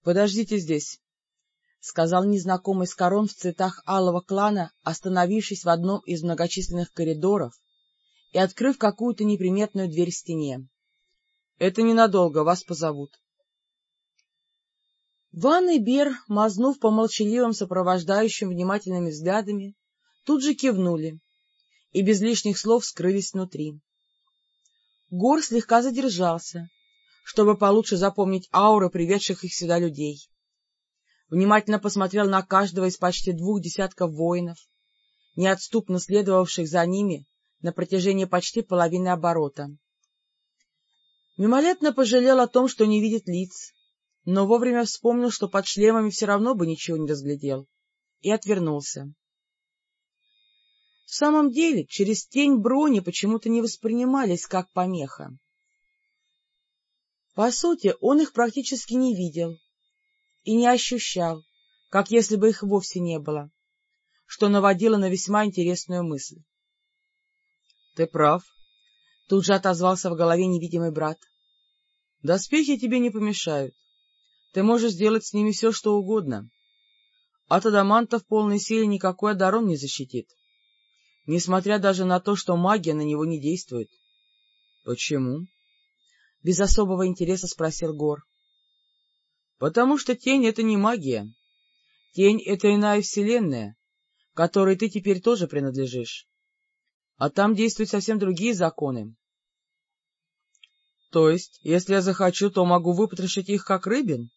«Подождите здесь», — сказал незнакомый с корон в цветах алого клана, остановившись в одном из многочисленных коридоров и открыв какую-то неприметную дверь в стене. — Это ненадолго, вас позовут. Ван и Бер, мазнув по молчаливым сопровождающим внимательными взглядами, тут же кивнули и без лишних слов скрылись внутри. Гор слегка задержался, чтобы получше запомнить ауры приведших их сюда людей. Внимательно посмотрел на каждого из почти двух десятков воинов, неотступно следовавших за ними на протяжении почти половины оборота. Мимолетно пожалел о том, что не видит лиц, но вовремя вспомнил, что под шлемами все равно бы ничего не разглядел, и отвернулся. В самом деле, через тень брони почему-то не воспринимались как помеха. По сути, он их практически не видел и не ощущал, как если бы их вовсе не было, что наводило на весьма интересную мысль. — Ты прав, — тут же отозвался в голове невидимый брат. — Доспехи тебе не помешают. Ты можешь сделать с ними все, что угодно. От адаманта в полной силе никакой одарон не защитит, несмотря даже на то, что магия на него не действует. — Почему? — без особого интереса спросил Гор. — Потому что тень — это не магия. Тень — это иная вселенная, которой ты теперь тоже принадлежишь. А там действуют совсем другие законы. — То есть, если я захочу, то могу выпотрошить их, как рыбин?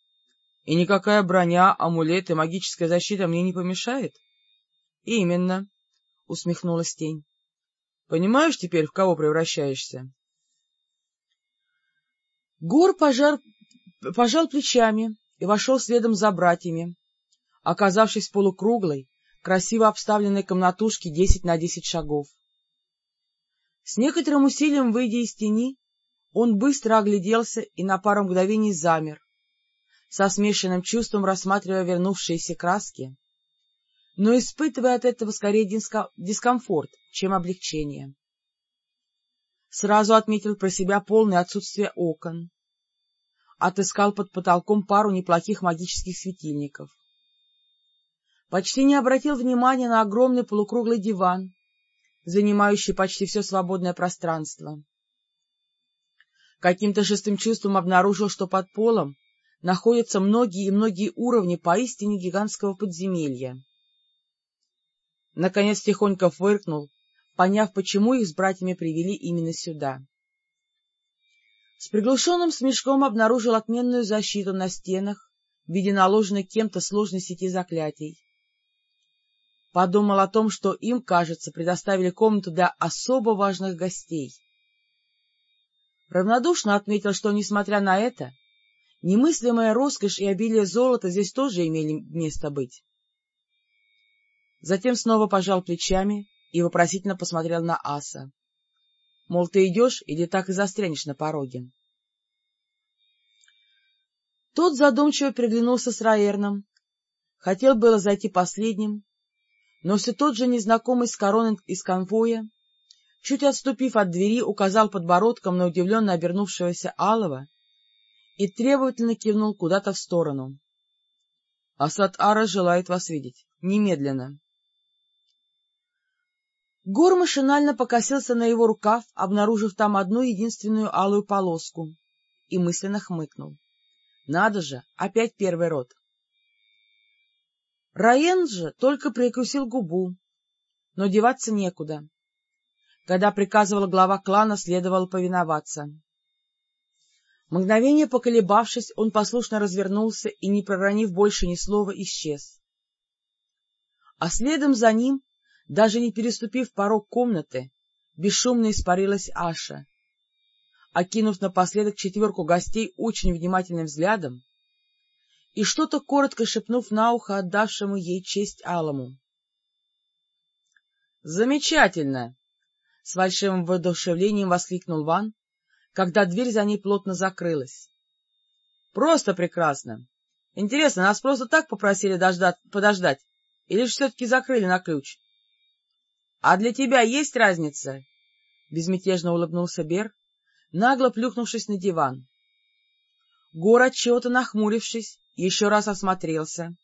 И никакая броня, амулет и магическая защита мне не помешает? — Именно, — усмехнулась тень. — Понимаешь теперь, в кого превращаешься? Гор пожар... пожал плечами и вошел следом за братьями, оказавшись в полукруглой, красиво обставленной комнатушке десять на десять шагов. С некоторым усилием, выйдя из тени, он быстро огляделся и на пару мгновений замер, со смешанным чувством рассматривая вернувшиеся краски, но испытывая от этого скорее дискомфорт, чем облегчение. Сразу отметил про себя полное отсутствие окон. Отыскал под потолком пару неплохих магических светильников. Почти не обратил внимания на огромный полукруглый диван, занимающий почти все свободное пространство. Каким-то шестым чувством обнаружил, что под полом находятся многие и многие уровни поистине гигантского подземелья. Наконец тихонько фыркнул, поняв, почему их с братьями привели именно сюда. С приглушенным смешком обнаружил отменную защиту на стенах в виде наложенной кем-то сложной сети заклятий. Подумал о том, что им, кажется, предоставили комнату для особо важных гостей. Равнодушно отметил, что, несмотря на это, немыслимая роскошь и обилие золота здесь тоже имели место быть. Затем снова пожал плечами и вопросительно посмотрел на Аса. Мол, ты идешь или так и застрянешь на пороге? Тот задумчиво переглянулся с Раерном. Хотел было зайти последним, но все тот же незнакомый с короной из конвоя, чуть отступив от двери, указал подбородком на удивленно обернувшегося Алова и требовательно кивнул куда-то в сторону. — Асад Ара желает вас видеть. Немедленно. Гор машинально покосился на его рукав, обнаружив там одну единственную алую полоску, и мысленно хмыкнул. Надо же, опять первый род. Раен же только прикусил губу, но деваться некуда. Когда приказывал глава клана, следовало повиноваться. Мгновение поколебавшись, он послушно развернулся и, не проронив больше ни слова, исчез. А следом за ним даже не переступив порог комнаты, бесшумно испарилась Аша. Окинув напоследок четверку гостей очень внимательным взглядом и что-то коротко шепнув на ухо отдавшему ей честь Алому. — Замечательно! — с фальшивым воодушевлением воскликнул Ван, когда дверь за ней плотно закрылась. — Просто прекрасно! Интересно, нас просто так попросили дождать, подождать, или же все-таки закрыли на ключ? — А для тебя есть разница? — безмятежно улыбнулся Бер, нагло плюхнувшись на диван. Гор, отчего-то нахмурившись, еще раз осмотрелся,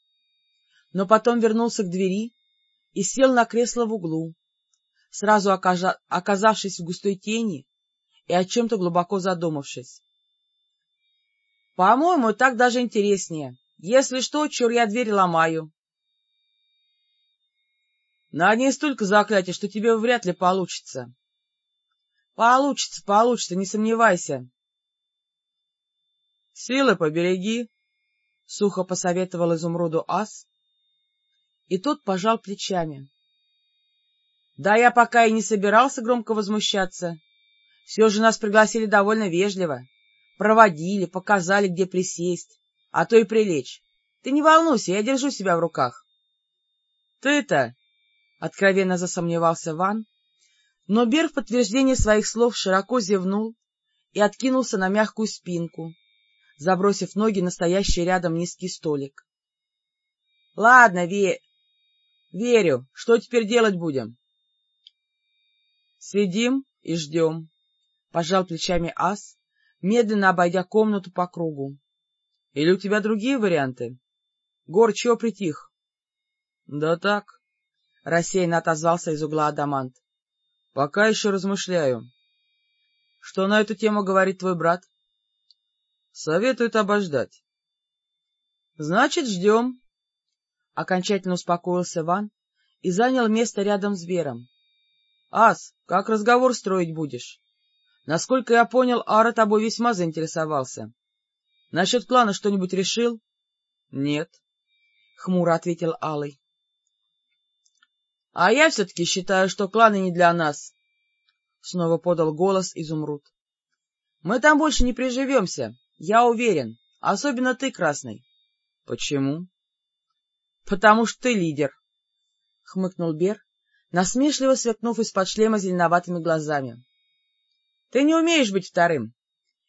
но потом вернулся к двери и сел на кресло в углу, сразу оказавшись в густой тени и о чем-то глубоко задумавшись. — По-моему, так даже интереснее. Если что, чур я дверь ломаю. На ней столько заклятий, что тебе вряд ли получится. — Получится, получится, не сомневайся. — Силы побереги, — сухо посоветовал изумруду ас, и тот пожал плечами. — Да я пока и не собирался громко возмущаться. Все же нас пригласили довольно вежливо. Проводили, показали, где присесть, а то и прилечь. Ты не волнуйся, я держу себя в руках. — Ты-то Откровенно засомневался Ван, но Бер в подтверждение своих слов широко зевнул и откинулся на мягкую спинку, забросив ноги на стоящий рядом низкий столик. — Ладно, ве... верю. Что теперь делать будем? — Сидим и ждем, — пожал плечами ас, медленно обойдя комнату по кругу. — Или у тебя другие варианты? Гор, чего притих? — Да так, — рассеянно отозвался из угла Адамант. — Пока еще размышляю. — Что на эту тему говорит твой брат? — Советует обождать. — Значит, ждем. Окончательно успокоился Ван и занял место рядом с Вером. — Ас, как разговор строить будешь? Насколько я понял, Ара тобой весьма заинтересовался. Насчет клана что-нибудь решил? — Нет, — хмуро ответил Алый. — А я все-таки считаю, что кланы не для нас, — снова подал голос Изумруд. — Мы там больше не приживемся, я уверен, особенно ты, Красный. — Почему? — Потому что ты лидер, — хмыкнул Бер, насмешливо сверкнув из-под шлема зеленоватыми глазами. — Ты не умеешь быть вторым,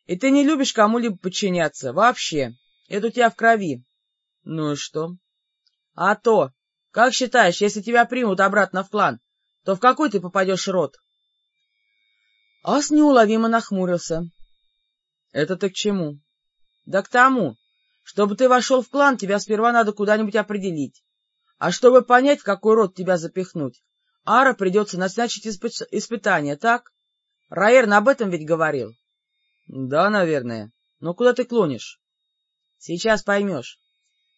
и ты не любишь кому-либо подчиняться, вообще, это у тебя в крови. — Ну и что? — А то, как считаешь, если тебя примут обратно в клан, то в какой ты попадешь род? Ас неуловимо нахмурился. — Это ты к чему? — Да к тому. Чтобы ты вошел в клан, тебя сперва надо куда-нибудь определить. А чтобы понять, в какой род тебя запихнуть, Ара придется назначить испы испытание, так? Раерн об этом ведь говорил. — Да, наверное. Но куда ты клонишь? — Сейчас поймешь.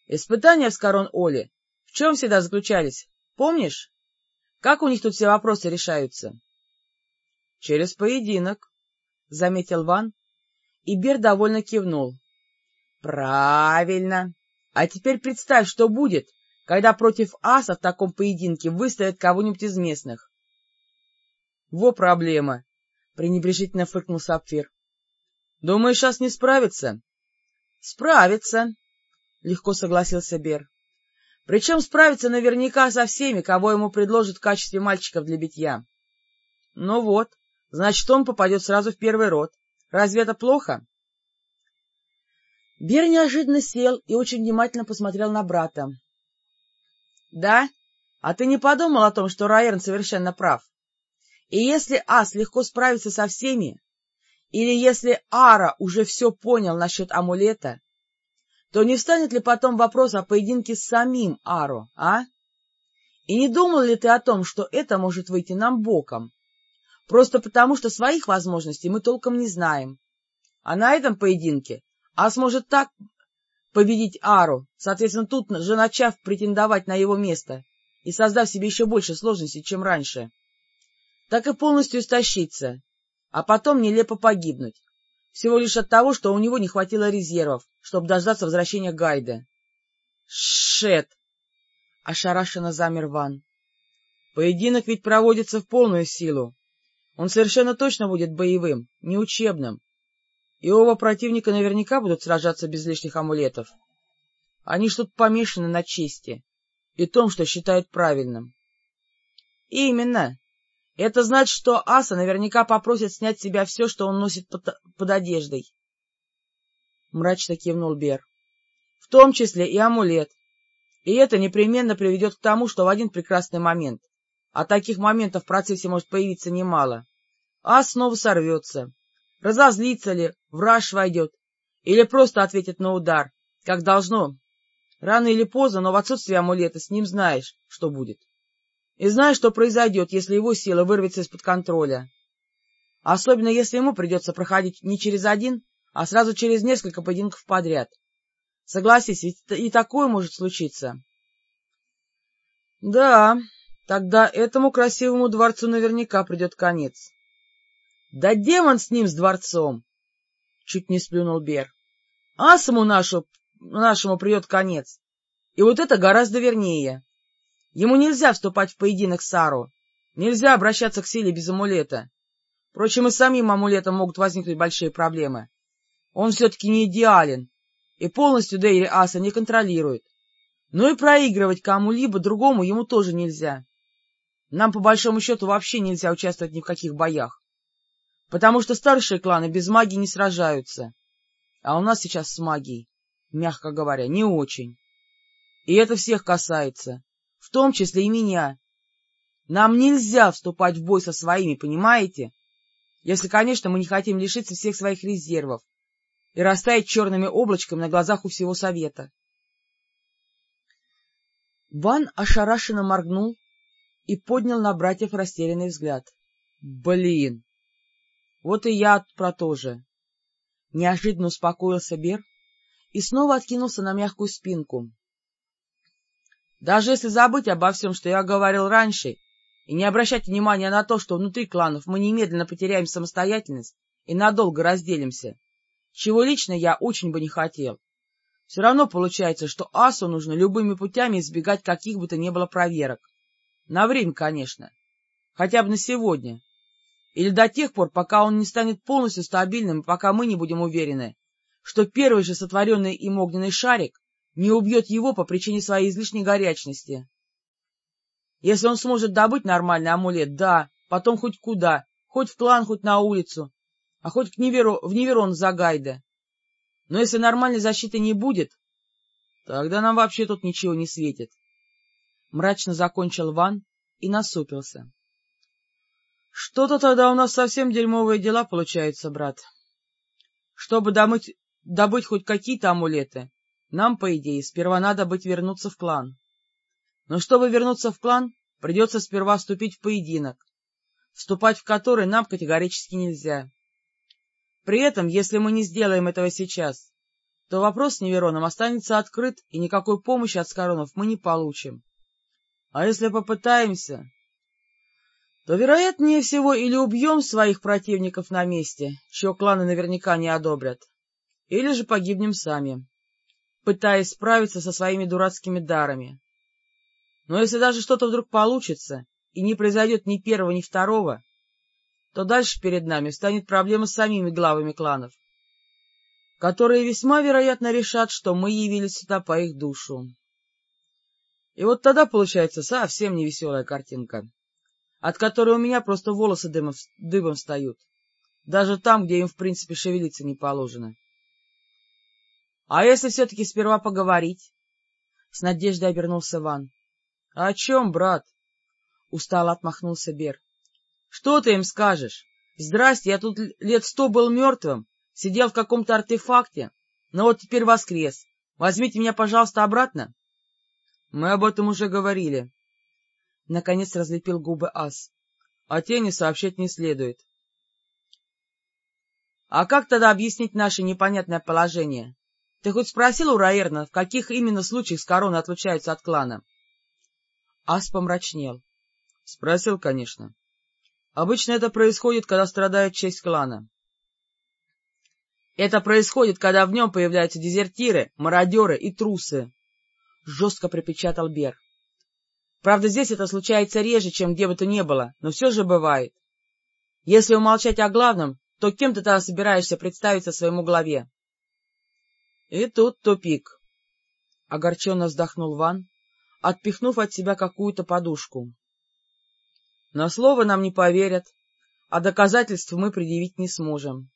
Испытания в Скорон-Оле в чем всегда заключались? Помнишь? Как у них тут все вопросы решаются? — Через поединок, — заметил Ван, и Бер довольно кивнул. — Правильно. А теперь представь, что будет, когда против аса в таком поединке выставят кого-нибудь из местных. — Во проблема, — пренебрежительно фыркнул Сапфир. — Думаешь, ас не справится? — Справится, — легко согласился Бер. Причем справится наверняка со всеми, кого ему предложат в качестве мальчиков для битья. Ну вот, значит, он попадет сразу в первый род. Разве это плохо? Бер неожиданно сел и очень внимательно посмотрел на брата. — Да? А ты не подумал о том, что Раерн совершенно прав? И если Ас легко справится со всеми, или если Ара уже все понял насчет амулета, то не встанет ли потом вопрос о поединке с самим Аро, а? И не думал ли ты о том, что это может выйти нам боком? Просто потому, что своих возможностей мы толком не знаем. А на этом поединке Ас может так победить Ару, соответственно, тут же начав претендовать на его место и создав себе еще больше сложностей, чем раньше, так и полностью истощиться, а потом нелепо погибнуть, всего лишь от того, что у него не хватило резервов, чтобы дождаться возвращения Гайда. «Шет!» — ошарашенно замер Ван. «Поединок ведь проводится в полную силу. Он совершенно точно будет боевым, не учебным. И оба противника наверняка будут сражаться без лишних амулетов. Они что-то помешаны на чести и том, что считают правильным. — Именно. Это значит, что Аса наверняка попросит снять с себя все, что он носит под, под одеждой. Мрачно кивнул Бер. — В том числе и амулет. И это непременно приведет к тому, что в один прекрасный момент, а таких моментов в процессе может появиться немало, Ас снова сорвется. Разозлится ли, враж войдет, или просто ответит на удар, как должно. Рано или поздно, но в отсутствие амулета с ним знаешь, что будет. И знаешь, что произойдет, если его сила вырвется из-под контроля. Особенно, если ему придется проходить не через один, а сразу через несколько поединков подряд. Согласись, ведь и такое может случиться. Да, тогда этому красивому дворцу наверняка придет конец. Да демон с ним, с дворцом! Чуть не сплюнул Бер. Асому нашу, нашему придет конец. И вот это гораздо вернее. Ему нельзя вступать в поединок с Ару. Нельзя обращаться к силе без амулета. Впрочем, и самим амулетом могут возникнуть большие проблемы. Он все-таки не идеален, и полностью Дейри Аса не контролирует. Но и проигрывать кому-либо другому ему тоже нельзя. Нам, по большому счету, вообще нельзя участвовать ни в каких боях потому что старшие кланы без магии не сражаются. А у нас сейчас с магией, мягко говоря, не очень. И это всех касается, в том числе и меня. Нам нельзя вступать в бой со своими, понимаете? Если, конечно, мы не хотим лишиться всех своих резервов и растаять черными облачками на глазах у всего Совета. Ван ошарашенно моргнул и поднял на братьев растерянный взгляд. — Блин! Вот и я про то же. Неожиданно успокоился Бер и снова откинулся на мягкую спинку. Даже если забыть обо всем, что я говорил раньше, и не обращать внимания на то, что внутри кланов мы немедленно потеряем самостоятельность и надолго разделимся, чего лично я очень бы не хотел, все равно получается, что Асу нужно любыми путями избегать каких бы то ни было проверок. На время, конечно. Хотя бы на сегодня, или до тех пор, пока он не станет полностью стабильным, пока мы не будем уверены, что первый же сотворенный им огненный шарик не убьет его по причине своей излишней горячности. Если он сможет добыть нормальный амулет, да, потом хоть куда, хоть в клан, хоть на улицу, а хоть к Неверо, в Неверон за Гайда. Но если нормальной защиты не будет, тогда нам вообще тут ничего не светит. Мрачно закончил Ван и насупился. Что-то тогда у нас совсем дерьмовые дела получаются, брат. Чтобы домыть, добыть хоть какие-то амулеты, нам, по идее, сперва надо быть вернуться в клан. Но чтобы вернуться в клан, придется сперва вступить в поединок, вступать в который нам категорически нельзя. При этом, если мы не сделаем этого сейчас, то вопрос с Невероном останется открыт, и никакой помощи от Скоронов мы не получим. А если попытаемся, то, вероятнее всего, или убьем своих противников на месте, чьи кланы наверняка не одобрят, или же погибнем сами, пытаясь справиться со своими дурацкими дарами. Но если даже что-то вдруг получится, и не произойдет ни первого, ни второго, то дальше перед нами встанет проблема с самими главами кланов, которые весьма вероятно решат, что мы явились сюда по их душу. И вот тогда получается совсем невеселая картинка от которой у меня просто волосы дымом, дыбом встают, даже там, где им, в принципе, шевелиться не положено. — А если все-таки сперва поговорить? — с надеждой обернулся Ван. — О чем, брат? — устало отмахнулся Бер. — Что ты им скажешь? Здрасте, я тут лет сто был мертвым, сидел в каком-то артефакте, но вот теперь воскрес. Возьмите меня, пожалуйста, обратно. — Мы об этом уже говорили. Наконец разлепил губы Ас. — О тени сообщать не следует. — А как тогда объяснить наше непонятное положение? Ты хоть спросил у Раерна, в каких именно случаях с короны отлучаются от клана? Ас помрачнел. — Спросил, конечно. Обычно это происходит, когда страдает честь клана. Это происходит, когда в нем появляются дезертиры, мародеры и трусы, — жестко припечатал Бер. Правда, здесь это случается реже, чем где бы то ни было, но все же бывает. Если умолчать о главном, то кем ты тогда собираешься представиться своему главе? И тут тупик. Огорченно вздохнул Ван, отпихнув от себя какую-то подушку. На слово нам не поверят, а доказательств мы предъявить не сможем.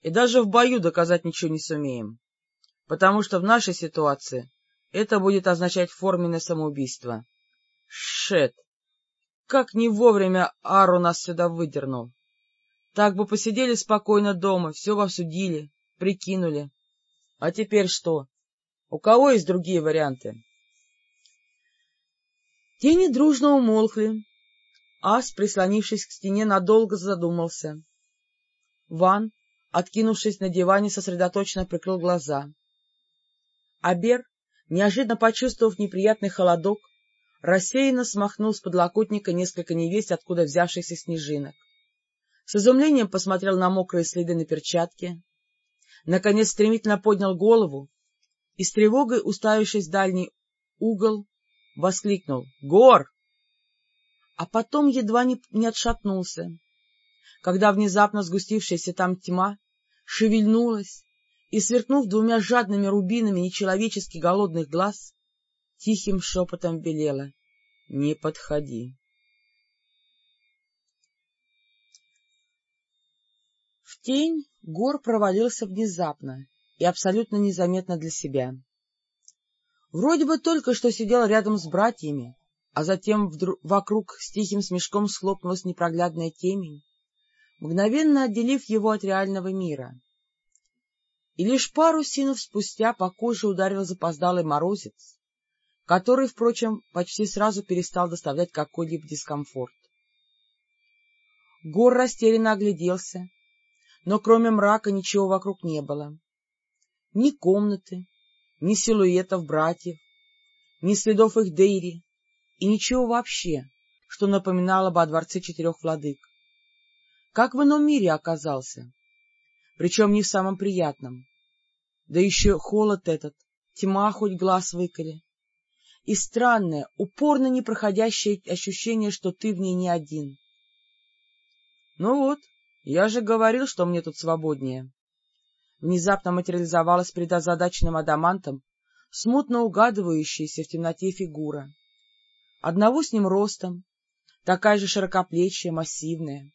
И даже в бою доказать ничего не сумеем, потому что в нашей ситуации это будет означать форменное самоубийство. Шет! Как не вовремя Ару нас сюда выдернул. Так бы посидели спокойно дома, все обсудили, прикинули. А теперь что? У кого есть другие варианты? Тени дружно умолкли. Ас, прислонившись к стене, надолго задумался. Ван, откинувшись на диване, сосредоточенно прикрыл глаза. Абер, неожиданно почувствовав неприятный холодок, рассеянно смахнул с подлокотника несколько невесть, откуда взявшихся снежинок. С изумлением посмотрел на мокрые следы на перчатке, наконец стремительно поднял голову и с тревогой, уставившись в дальний угол, воскликнул «Гор!» А потом едва не, не отшатнулся, когда внезапно сгустившаяся там тьма шевельнулась и, сверкнув двумя жадными рубинами нечеловечески голодных глаз, тихим шепотом велела «Не подходи». В тень Гор провалился внезапно и абсолютно незаметно для себя. Вроде бы только что сидел рядом с братьями, а затем вдруг вокруг с тихим смешком схлопнулась непроглядная темень, мгновенно отделив его от реального мира. И лишь пару синов спустя по коже ударил запоздалый морозец, который, впрочем, почти сразу перестал доставлять какой-либо дискомфорт. Гор растерянно огляделся, но кроме мрака ничего вокруг не было. Ни комнаты, ни силуэтов братьев, ни следов их дейри, и ничего вообще, что напоминало бы о дворце четырех владык. Как в ином мире оказался, причем не в самом приятном. Да еще холод этот, тьма хоть глаз выколи, и странное, упорно непроходящее ощущение, что ты в ней не один. Ну вот, я же говорил, что мне тут свободнее. Внезапно материализовалась перед озадаченным адамантом смутно угадывающаяся в темноте фигура. Одного с ним ростом, такая же широкоплечья, массивная.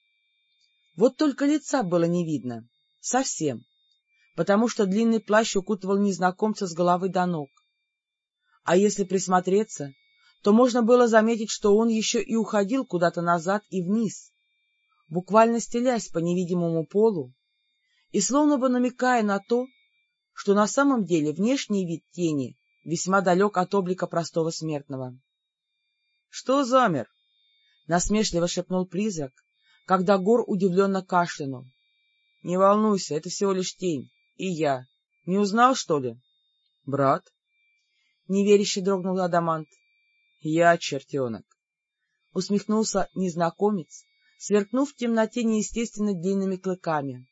Вот только лица было не видно, совсем, потому что длинный плащ укутывал незнакомца с головы до ног. А если присмотреться, то можно было заметить, что он еще и уходил куда-то назад и вниз, буквально стелясь по невидимому полу и словно бы намекая на то, что на самом деле внешний вид тени весьма далек от облика простого смертного. — Что замер? — насмешливо шепнул призрак, когда Гор удивленно кашлянул. — Не волнуйся, это всего лишь тень. И я. Не узнал, что ли? — Брат? — неверяще дрогнул Адамант. — Я чертенок. Усмехнулся незнакомец, сверкнув в темноте неестественно длинными клыками.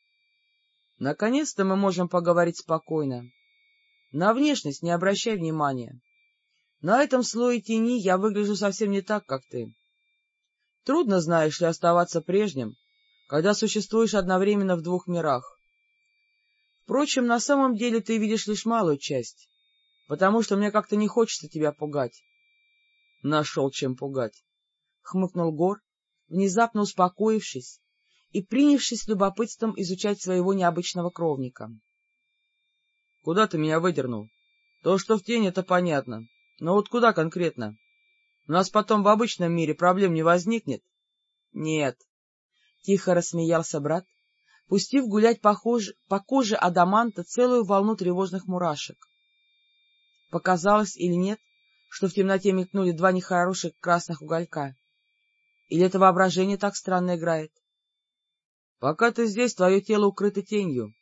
— Наконец-то мы можем поговорить спокойно. На внешность не обращай внимания. На этом слое тени я выгляжу совсем не так, как ты. Трудно, знаешь ли, оставаться прежним, когда существуешь одновременно в двух мирах. Впрочем, на самом деле ты видишь лишь малую часть потому что мне как-то не хочется тебя пугать. — Нашел чем пугать, — хмыкнул Гор, внезапно успокоившись и принявшись любопытством изучать своего необычного кровника. Куда ты меня выдернул? То, что в тени, это понятно. Но вот куда конкретно? У нас потом в обычном мире проблем не возникнет? Нет. Тихо рассмеялся брат, пустив гулять по, по коже адаманта целую волну тревожных мурашек. Показалось или нет, что в темноте мелькнули два нехороших красных уголька? Или это воображение так странно играет? Пока ты здесь, твое тело укрыто тенью.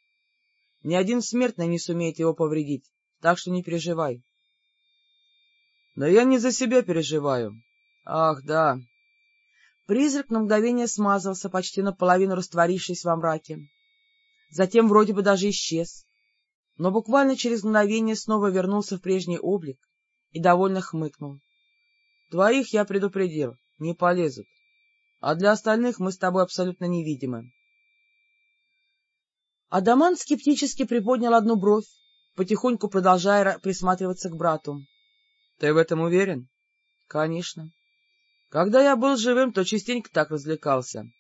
Ни один смертный не сумеет его повредить, так что не переживай. Да я не за себя переживаю. Ах, да. Призрак на мгновение смазался, почти наполовину растворившись во мраке. Затем вроде бы даже исчез, но буквально через мгновение снова вернулся в прежний облик и довольно хмыкнул. — Твоих я предупредил, не полезут. А для остальных мы с тобой абсолютно невидимы. Адамант скептически приподнял одну бровь, потихоньку продолжая присматриваться к брату. — Ты в этом уверен? — Конечно. Когда я был живым, то частенько так развлекался.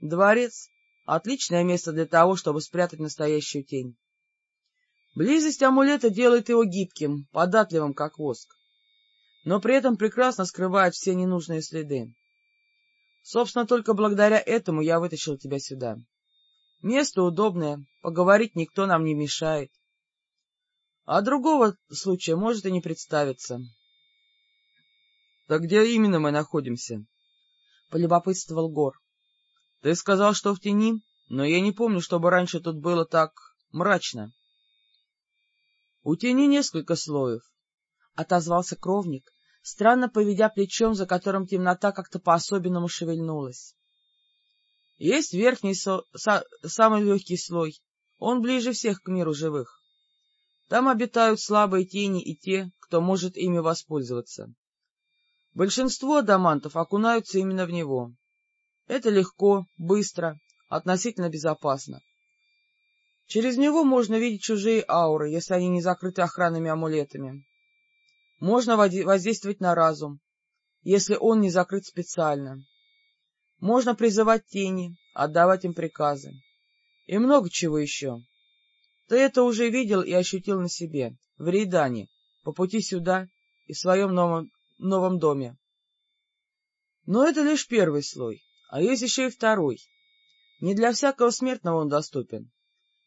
Дворец — отличное место для того, чтобы спрятать настоящую тень. Близость амулета делает его гибким, податливым, как воск, но при этом прекрасно скрывает все ненужные следы. Собственно, только благодаря этому я вытащил тебя сюда. Место удобное, поговорить никто нам не мешает. А другого случая может и не представиться. — Так где именно мы находимся? — полюбопытствовал Гор. — Ты сказал, что в тени, но я не помню, чтобы раньше тут было так мрачно. — У тени несколько слоев, — отозвался кровник, странно поведя плечом, за которым темнота как-то по-особенному шевельнулась. Есть верхний, со, са, самый легкий слой, он ближе всех к миру живых. Там обитают слабые тени и те, кто может ими воспользоваться. Большинство адамантов окунаются именно в него. Это легко, быстро, относительно безопасно. Через него можно видеть чужие ауры, если они не закрыты охранными амулетами. Можно воздействовать на разум, если он не закрыт специально. Можно призывать тени, отдавать им приказы. И много чего еще. Ты это уже видел и ощутил на себе, в Рейдане, по пути сюда и в своем новом, новом доме. Но это лишь первый слой, а есть еще и второй. Не для всякого смертного он доступен.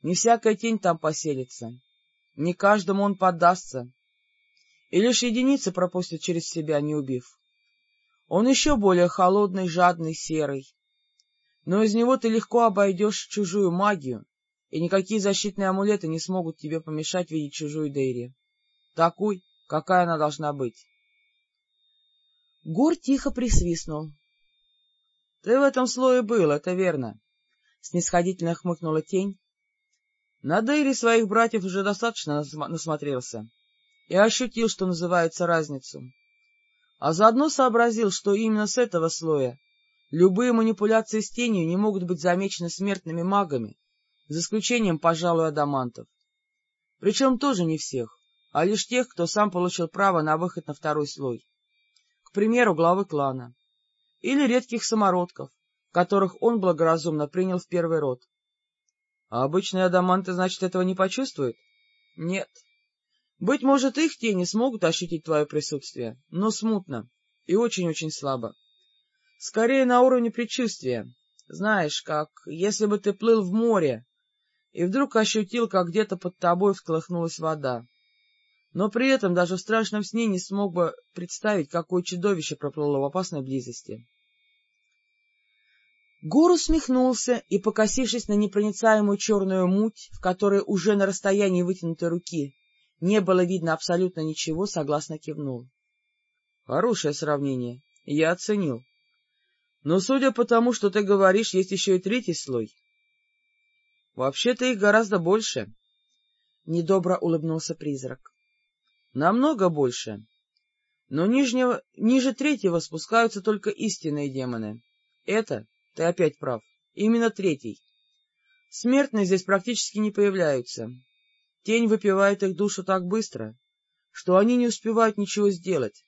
Не всякая тень там поселится. Не каждому он поддастся. И лишь единицы пропустят через себя, не убив. Он еще более холодный, жадный, серый. Но из него ты легко обойдешь чужую магию и никакие защитные амулеты не смогут тебе помешать видеть чужую Дейри. Такой, какая она должна быть. Гор тихо присвистнул. — Ты в этом слое был, это верно, — снисходительно хмыкнула тень. На Дейри своих братьев уже достаточно насмотрелся и ощутил, что называется, разницу. А заодно сообразил, что именно с этого слоя любые манипуляции с тенью не могут быть замечены смертными магами, за исключением, пожалуй, адамантов. Причем тоже не всех, а лишь тех, кто сам получил право на выход на второй слой. К примеру, главы клана. Или редких самородков, которых он благоразумно принял в первый род. А обычные адаманты, значит, этого не почувствуют? Нет. Быть может, их тени смогут ощутить твое присутствие, но смутно и очень-очень слабо. Скорее на уровне предчувствия. Знаешь, как если бы ты плыл в море, и вдруг ощутил, как где-то под тобой всколыхнулась вода. Но при этом даже в страшном сне не смог бы представить, какое чудовище проплыло в опасной близости. Гор усмехнулся и, покосившись на непроницаемую черную муть, в которой уже на расстоянии вытянутой руки не было видно абсолютно ничего, согласно кивнул. — Хорошее сравнение. Я оценил. Но, судя по тому, что ты говоришь, есть еще и третий слой. Вообще-то их гораздо больше. Недобро улыбнулся призрак. Намного больше. Но нижнего, ниже третьего спускаются только истинные демоны. Это, ты опять прав, именно третий. Смертные здесь практически не появляются. Тень выпивает их душу так быстро, что они не успевают ничего сделать.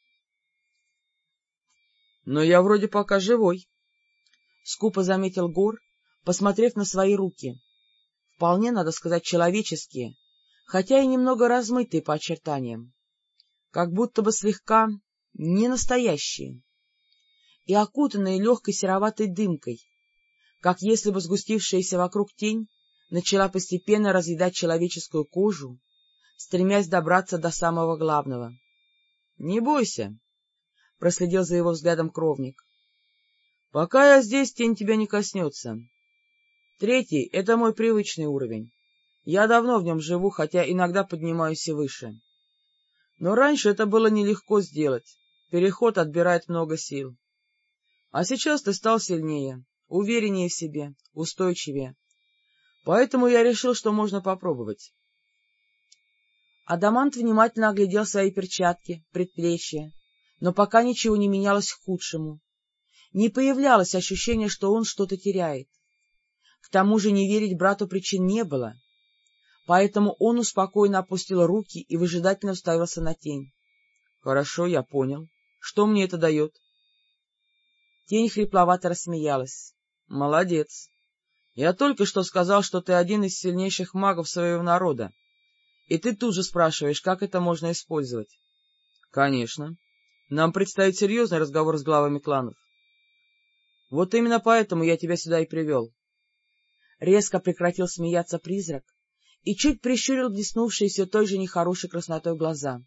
— Но я вроде пока живой, — скупо заметил Гор, посмотрев на свои руки вполне, надо сказать, человеческие, хотя и немного размытые по очертаниям, как будто бы слегка не настоящие, и окутанные легкой сероватой дымкой, как если бы сгустившаяся вокруг тень начала постепенно разъедать человеческую кожу, стремясь добраться до самого главного. — Не бойся, — проследил за его взглядом кровник. — Пока я здесь, тень тебя не коснется. Третий — это мой привычный уровень. Я давно в нем живу, хотя иногда поднимаюсь и выше. Но раньше это было нелегко сделать, переход отбирает много сил. А сейчас ты стал сильнее, увереннее в себе, устойчивее. Поэтому я решил, что можно попробовать. Адамант внимательно оглядел свои перчатки, предплечья, но пока ничего не менялось к худшему. Не появлялось ощущения, что он что-то теряет. К тому же не верить брату причин не было, поэтому он успокоенно опустил руки и выжидательно уставился на тень. — Хорошо, я понял. Что мне это дает? Тень хрипловато рассмеялась. — Молодец. Я только что сказал, что ты один из сильнейших магов своего народа, и ты тут же спрашиваешь, как это можно использовать. — Конечно. Нам предстоит серьезный разговор с главами кланов. Вот именно поэтому я тебя сюда и привел. Резко прекратил смеяться призрак и чуть прищурил блеснувшиеся той же нехорошей краснотой глаза.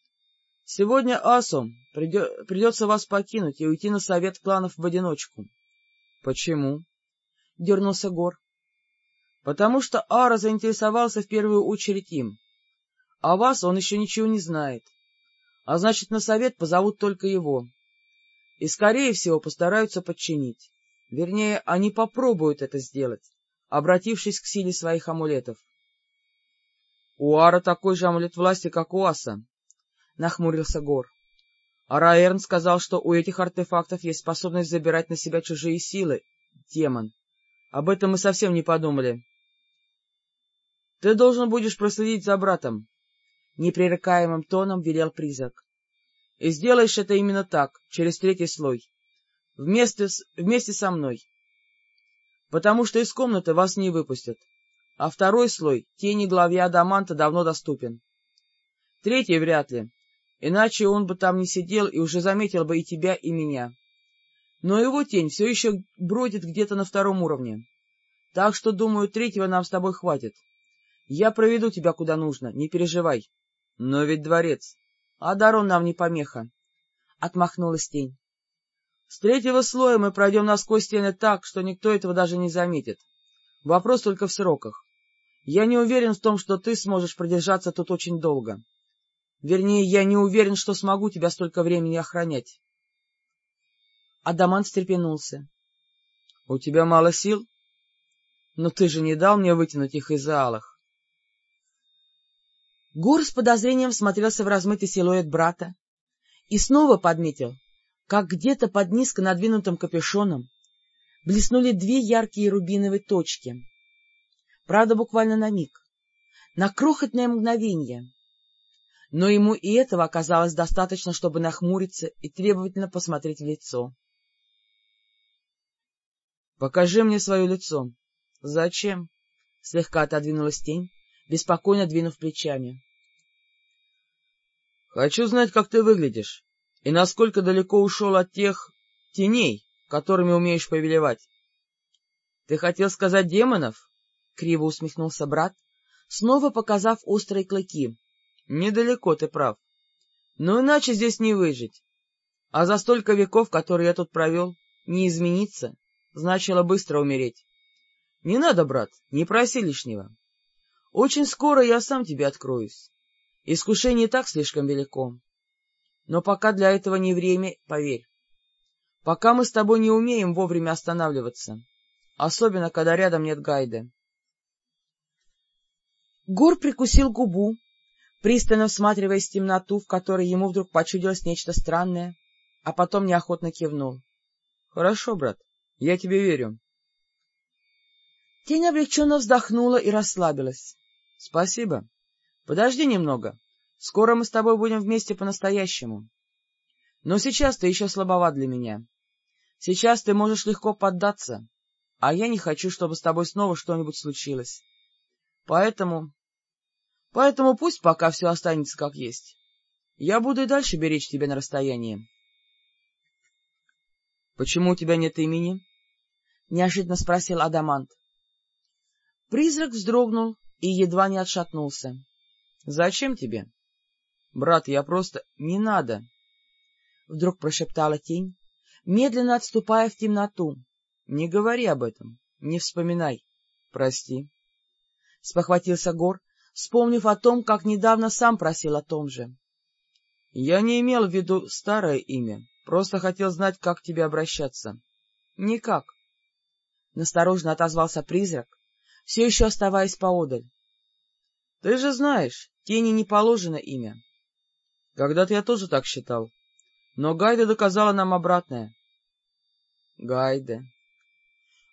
— Сегодня Асу придется вас покинуть и уйти на совет кланов в одиночку. — Почему? — дернулся Гор. — Потому что Ара заинтересовался в первую очередь им. А вас он еще ничего не знает. А значит, на совет позовут только его. И, скорее всего, постараются подчинить. Вернее, они попробуют это сделать, обратившись к силе своих амулетов. У Ара такой же амулет власти, как у Аса, — нахмурился Гор. А Раэрн сказал, что у этих артефактов есть способность забирать на себя чужие силы, демон. Об этом мы совсем не подумали. — Ты должен будешь проследить за братом, — непререкаемым тоном велел призрак. — И сделаешь это именно так, через третий слой, вместе, с, вместе со мной. Потому что из комнаты вас не выпустят а второй слой тени главе Адаманта давно доступен. Третий вряд ли, иначе он бы там не сидел и уже заметил бы и тебя, и меня. Но его тень все еще бродит где-то на втором уровне. Так что, думаю, третьего нам с тобой хватит. Я проведу тебя куда нужно, не переживай. Но ведь дворец. А Дарон нам не помеха. Отмахнулась тень. С третьего слоя мы пройдем насквозь стены так, что никто этого даже не заметит. Вопрос только в сроках. Я не уверен в том, что ты сможешь продержаться тут очень долго. Вернее, я не уверен, что смогу тебя столько времени охранять. Адамант встрепенулся. — У тебя мало сил? Но ты же не дал мне вытянуть их из алых. Гор с подозрением смотрелся в размытый силуэт брата и снова подметил, как где-то под низко надвинутым капюшоном блеснули две яркие рубиновые точки — правда, буквально на миг, на крохотное мгновение. Но ему и этого оказалось достаточно, чтобы нахмуриться и требовательно посмотреть в лицо. — Покажи мне свое лицо. — Зачем? — слегка отодвинулась тень, беспокойно двинув плечами. — Хочу знать, как ты выглядишь, и насколько далеко ушел от тех теней, которыми умеешь повелевать. — Ты хотел сказать демонов? — криво усмехнулся брат, снова показав острые клыки. — Недалеко ты прав. Но иначе здесь не выжить. А за столько веков, которые я тут провел, не измениться, значило быстро умереть. Не надо, брат, не проси лишнего. Очень скоро я сам тебе откроюсь. Искушение так слишком велико. Но пока для этого не время, поверь. Пока мы с тобой не умеем вовремя останавливаться, особенно когда рядом нет гайда. Гор прикусил губу, пристально всматриваясь в темноту, в которой ему вдруг почудилось нечто странное, а потом неохотно кивнул. — Хорошо, брат, я тебе верю. Тень облегченно вздохнула и расслабилась. — Спасибо. Подожди немного. Скоро мы с тобой будем вместе по-настоящему. Но сейчас ты еще слабоват для меня. Сейчас ты можешь легко поддаться, а я не хочу, чтобы с тобой снова что-нибудь случилось. Поэтому Поэтому пусть пока все останется как есть. Я буду и дальше беречь тебя на расстоянии. — Почему у тебя нет имени? — неожиданно спросил Адамант. Призрак вздрогнул и едва не отшатнулся. — Зачем тебе? — Брат, я просто... — Не надо! — вдруг прошептала тень, медленно отступая в темноту. — Не говори об этом, не вспоминай. Прости. Спохватился Гор, вспомнив о том, как недавно сам просил о том же. — Я не имел в виду старое имя, просто хотел знать, как к тебе обращаться. — Никак. Насторожно отозвался призрак, все еще оставаясь поодаль. — Ты же знаешь, тени не положено имя. — Когда-то я тоже так считал. Но Гайда доказала нам обратное. — Гайда.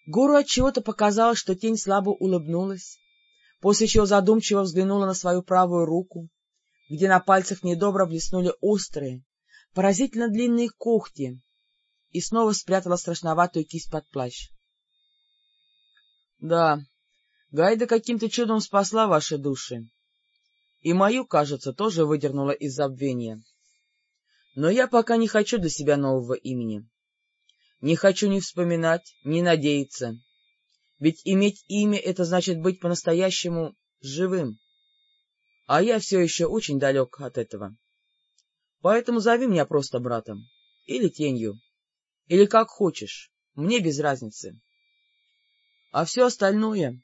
Гуру отчего-то показалось, что тень слабо улыбнулась, после чего задумчиво взглянула на свою правую руку, где на пальцах недобро блеснули острые, поразительно длинные когти, и снова спрятала страшноватую кисть под плащ. — Да, Гайда каким-то чудом спасла ваши души. И мою, кажется, тоже выдернула из забвения. Но я пока не хочу для себя нового имени. Не хочу ни вспоминать, ни надеяться. Ведь иметь имя — это значит быть по-настоящему живым. А я все еще очень далек от этого. Поэтому зови меня просто братом. Или тенью. Или как хочешь. Мне без разницы. А все остальное...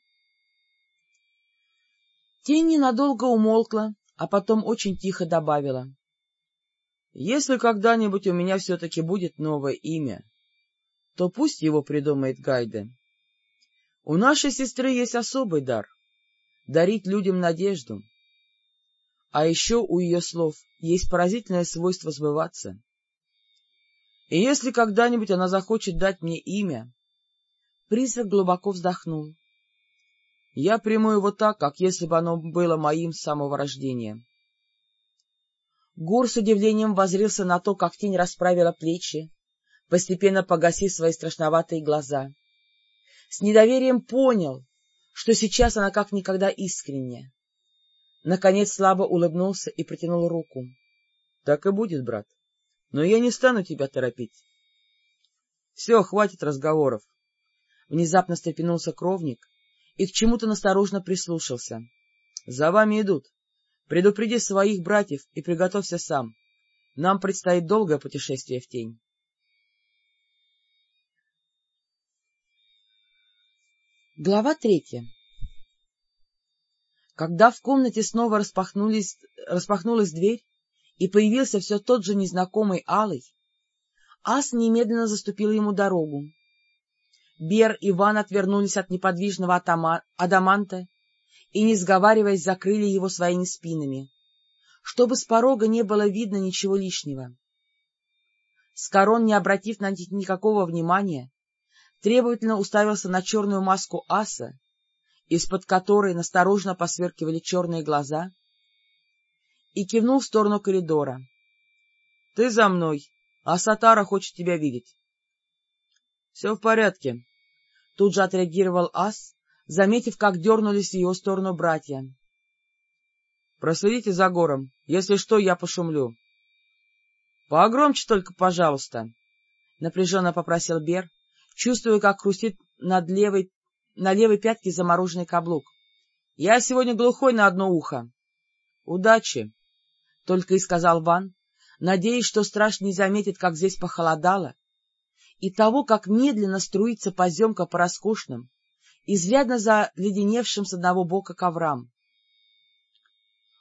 Тень ненадолго умолкла, а потом очень тихо добавила. — Если когда-нибудь у меня все-таки будет новое имя, то пусть его придумает Гайде. У нашей сестры есть особый дар — дарить людям надежду. А еще у ее слов есть поразительное свойство сбываться. И если когда-нибудь она захочет дать мне имя... Призрак глубоко вздохнул. Я приму его так, как если бы оно было моим с самого рождения. Гур с удивлением возрился на то, как тень расправила плечи, постепенно погасив свои страшноватые глаза. С недоверием понял, что сейчас она как никогда искренне. Наконец слабо улыбнулся и протянул руку. — Так и будет, брат. Но я не стану тебя торопить. — Все, хватит разговоров. Внезапно стрепенулся кровник и к чему-то насторожно прислушался. — За вами идут. Предупреди своих братьев и приготовься сам. Нам предстоит долгое путешествие в тень. Глава третья Когда в комнате снова распахнулись, распахнулась дверь, и появился все тот же незнакомый Алый, Ас немедленно заступил ему дорогу. Бер и Ван отвернулись от неподвижного адаманта и, не сговариваясь, закрыли его своими спинами, чтобы с порога не было видно ничего лишнего. Скорон, не обратив на них никакого внимания, требовательно уставился на черную маску аса, из-под которой насторожно посверкивали черные глаза, и кивнул в сторону коридора. — Ты за мной, а Сатара хочет тебя видеть. — Все в порядке, — тут же отреагировал ас, заметив, как дернулись в его сторону братья. — Проследите за гором, если что, я пошумлю. — Погромче только, пожалуйста, — напряженно попросил Бер, чувствуя, как хрустит над левой, на левой пятке замороженный каблук. — Я сегодня глухой на одно ухо. — Удачи! — только и сказал Ван, надеясь, что страж не заметит, как здесь похолодало, и того, как медленно струится поземка по роскошным, изрядно заледеневшим с одного бока коврам.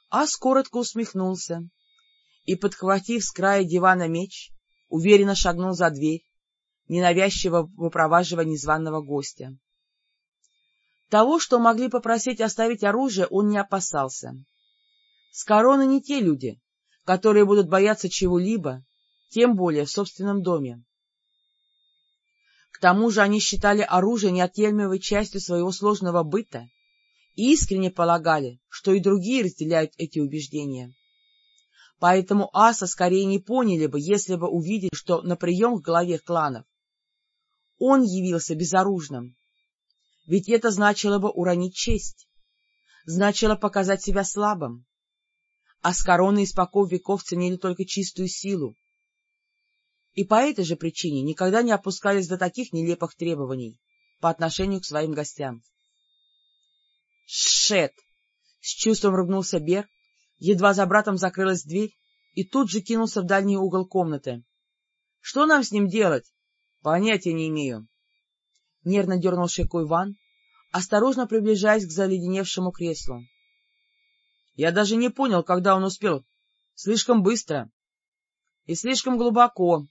Ас коротко усмехнулся и, подхватив с края дивана меч, уверенно шагнул за дверь, ненавязчиво выпроваживая незваного гостя. Того, что могли попросить оставить оружие, он не опасался. С короны не те люди, которые будут бояться чего-либо, тем более в собственном доме. К тому же они считали оружие неотъемлемой частью своего сложного быта и искренне полагали, что и другие разделяют эти убеждения. Поэтому аса скорее не поняли бы, если бы увидели, что на прием к главе кланов он явился безоружным, ведь это значило бы уронить честь. значило показать себя слабым, а с короны испоков веков ценили только чистую силу. И по этой же причине никогда не опускались до таких нелепых требований по отношению к своим гостям. — Шет! — с чувством ругнулся Бер, едва за братом закрылась дверь, и тут же кинулся в дальний угол комнаты. — Что нам с ним делать? — Понятия не имею. Нервно дернул щекой Ван, осторожно приближаясь к заледеневшему креслу. Я даже не понял, когда он успел. Слишком быстро. И слишком глубоко.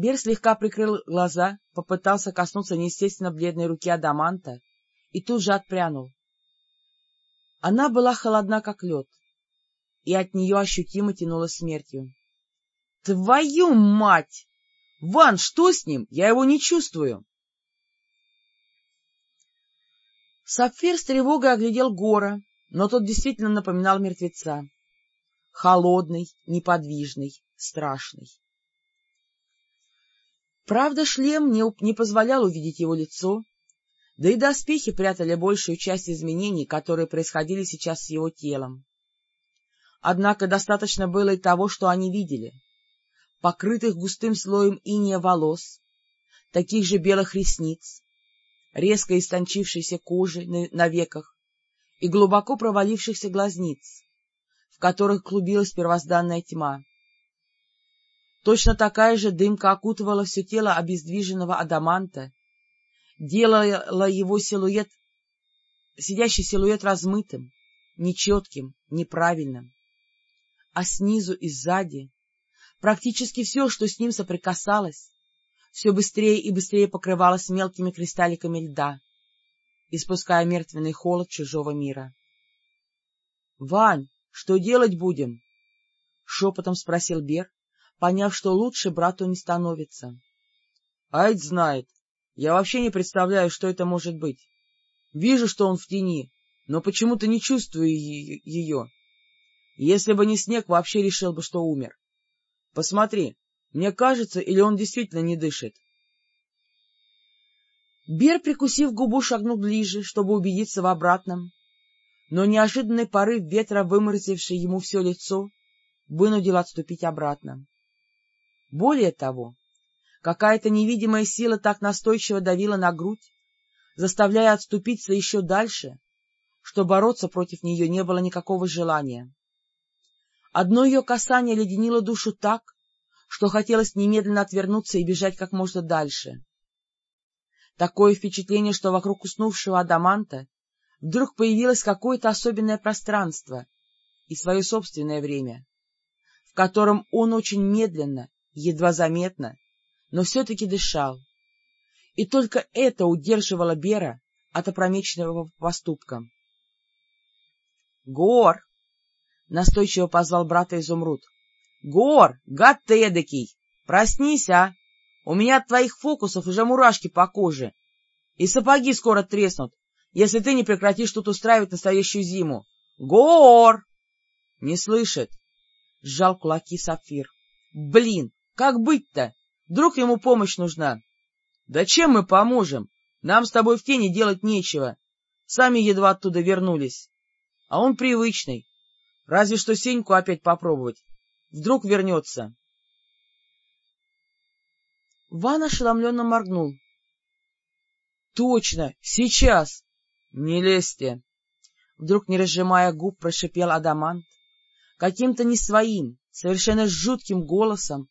Бер слегка прикрыл глаза, попытался коснуться неестественно бледной руки Адаманта и тут же отпрянул. Она была холодна, как лед, и от нее ощутимо тянуло смертью. — Твою мать! Ван, что с ним? Я его не чувствую. Сапфир с тревогой оглядел Гора, но тот действительно напоминал мертвеца. Холодный, неподвижный, страшный. Правда, шлем не, не позволял увидеть его лицо, да и доспехи прятали большую часть изменений, которые происходили сейчас с его телом. Однако достаточно было и того, что они видели. Покрытых густым слоем иния волос, таких же белых ресниц, резко истончившейся кожи на, на веках и глубоко провалившихся глазниц, в которых клубилась первозданная тьма. Точно такая же дымка окутывала все тело обездвиженного адаманта, делала его силуэт, сидящий силуэт размытым, нечетким, неправильным. А снизу и сзади практически все, что с ним соприкасалось, все быстрее и быстрее покрывалась мелкими кристалликами льда, испуская мертвенный холод чужого мира. — Вань, что делать будем? — шепотом спросил Бер, поняв, что лучше брату не становится. — Айд знает. Я вообще не представляю, что это может быть. Вижу, что он в тени, но почему-то не чувствую ее. Если бы не снег, вообще решил бы, что умер. Посмотри, мне кажется, или он действительно не дышит? Бер, прикусив губу, шагнул ближе, чтобы убедиться в обратном, но неожиданный порыв ветра, выморозивший ему все лицо, вынудил отступить обратно. Более того, какая-то невидимая сила так настойчиво давила на грудь, заставляя отступиться еще дальше, что бороться против нее не было никакого желания. Одно ее касание леденило душу так, что хотелось немедленно отвернуться и бежать как можно дальше. Такое впечатление, что вокруг уснувшего Адаманта вдруг появилось какое-то особенное пространство и свое собственное время, в котором он очень медленно, едва заметно, но все-таки дышал. И только это удерживало Бера от опрометчивого поступка. — Гор! — настойчиво позвал брата Изумруд. — Гор, гад ты эдакий! Проснись, а! У меня от твоих фокусов уже мурашки по коже. И сапоги скоро треснут, если ты не прекратишь тут устраивать настоящую зиму. Гор! Не слышит. Сжал кулаки Сапфир. Блин, как быть-то? Вдруг ему помощь нужна? Да чем мы поможем? Нам с тобой в тени делать нечего. Сами едва оттуда вернулись. А он привычный. Разве что Сеньку опять попробовать. Вдруг вернется. Ван ошеломленно моргнул. — Точно! Сейчас! — Не лезьте! Вдруг, не разжимая губ, прошипел Адамант, каким-то не своим, совершенно жутким голосом,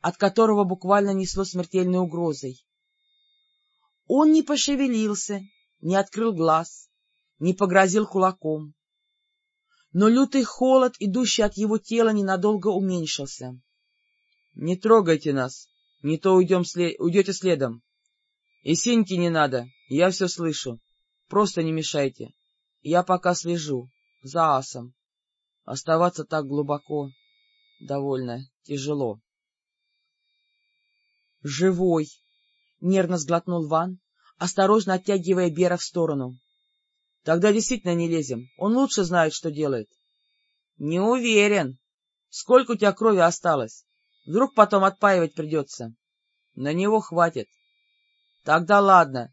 от которого буквально несло смертельной угрозой. Он не пошевелился, не открыл глаз, не погрозил кулаком но лютый холод, идущий от его тела, ненадолго уменьшился. — Не трогайте нас, не то уйдем след... уйдете следом. И синьки не надо, я все слышу. Просто не мешайте. Я пока слежу, за асом. Оставаться так глубоко довольно тяжело. — Живой! — нервно сглотнул Ван, осторожно оттягивая Бера в сторону. Тогда действительно не лезем. Он лучше знает, что делает. — Не уверен. Сколько у тебя крови осталось? Вдруг потом отпаивать придется. На него хватит. — Тогда ладно.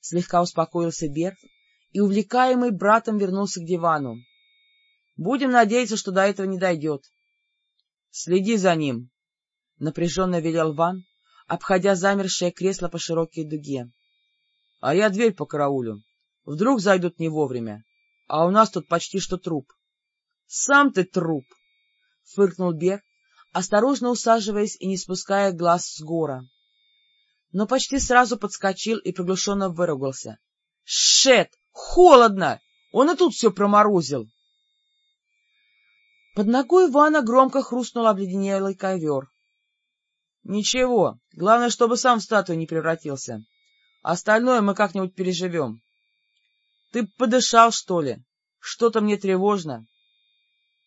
Слегка успокоился Берг и, увлекаемый братом, вернулся к дивану. — Будем надеяться, что до этого не дойдет. — Следи за ним, — напряженно велел Ван, обходя замершее кресло по широкой дуге. — А я дверь по караулю. Вдруг зайдут не вовремя. А у нас тут почти что труп. — Сам ты труп! — фыркнул Бер, осторожно усаживаясь и не спуская глаз с гора. Но почти сразу подскочил и приглушенно выругался. — Шет! Холодно! Он и тут все проморозил! Под ногой Ивана громко хрустнул обледенелый ковер. — Ничего, главное, чтобы сам в статую не превратился. Остальное мы как-нибудь переживем. Ты подышал, что ли? Что-то мне тревожно.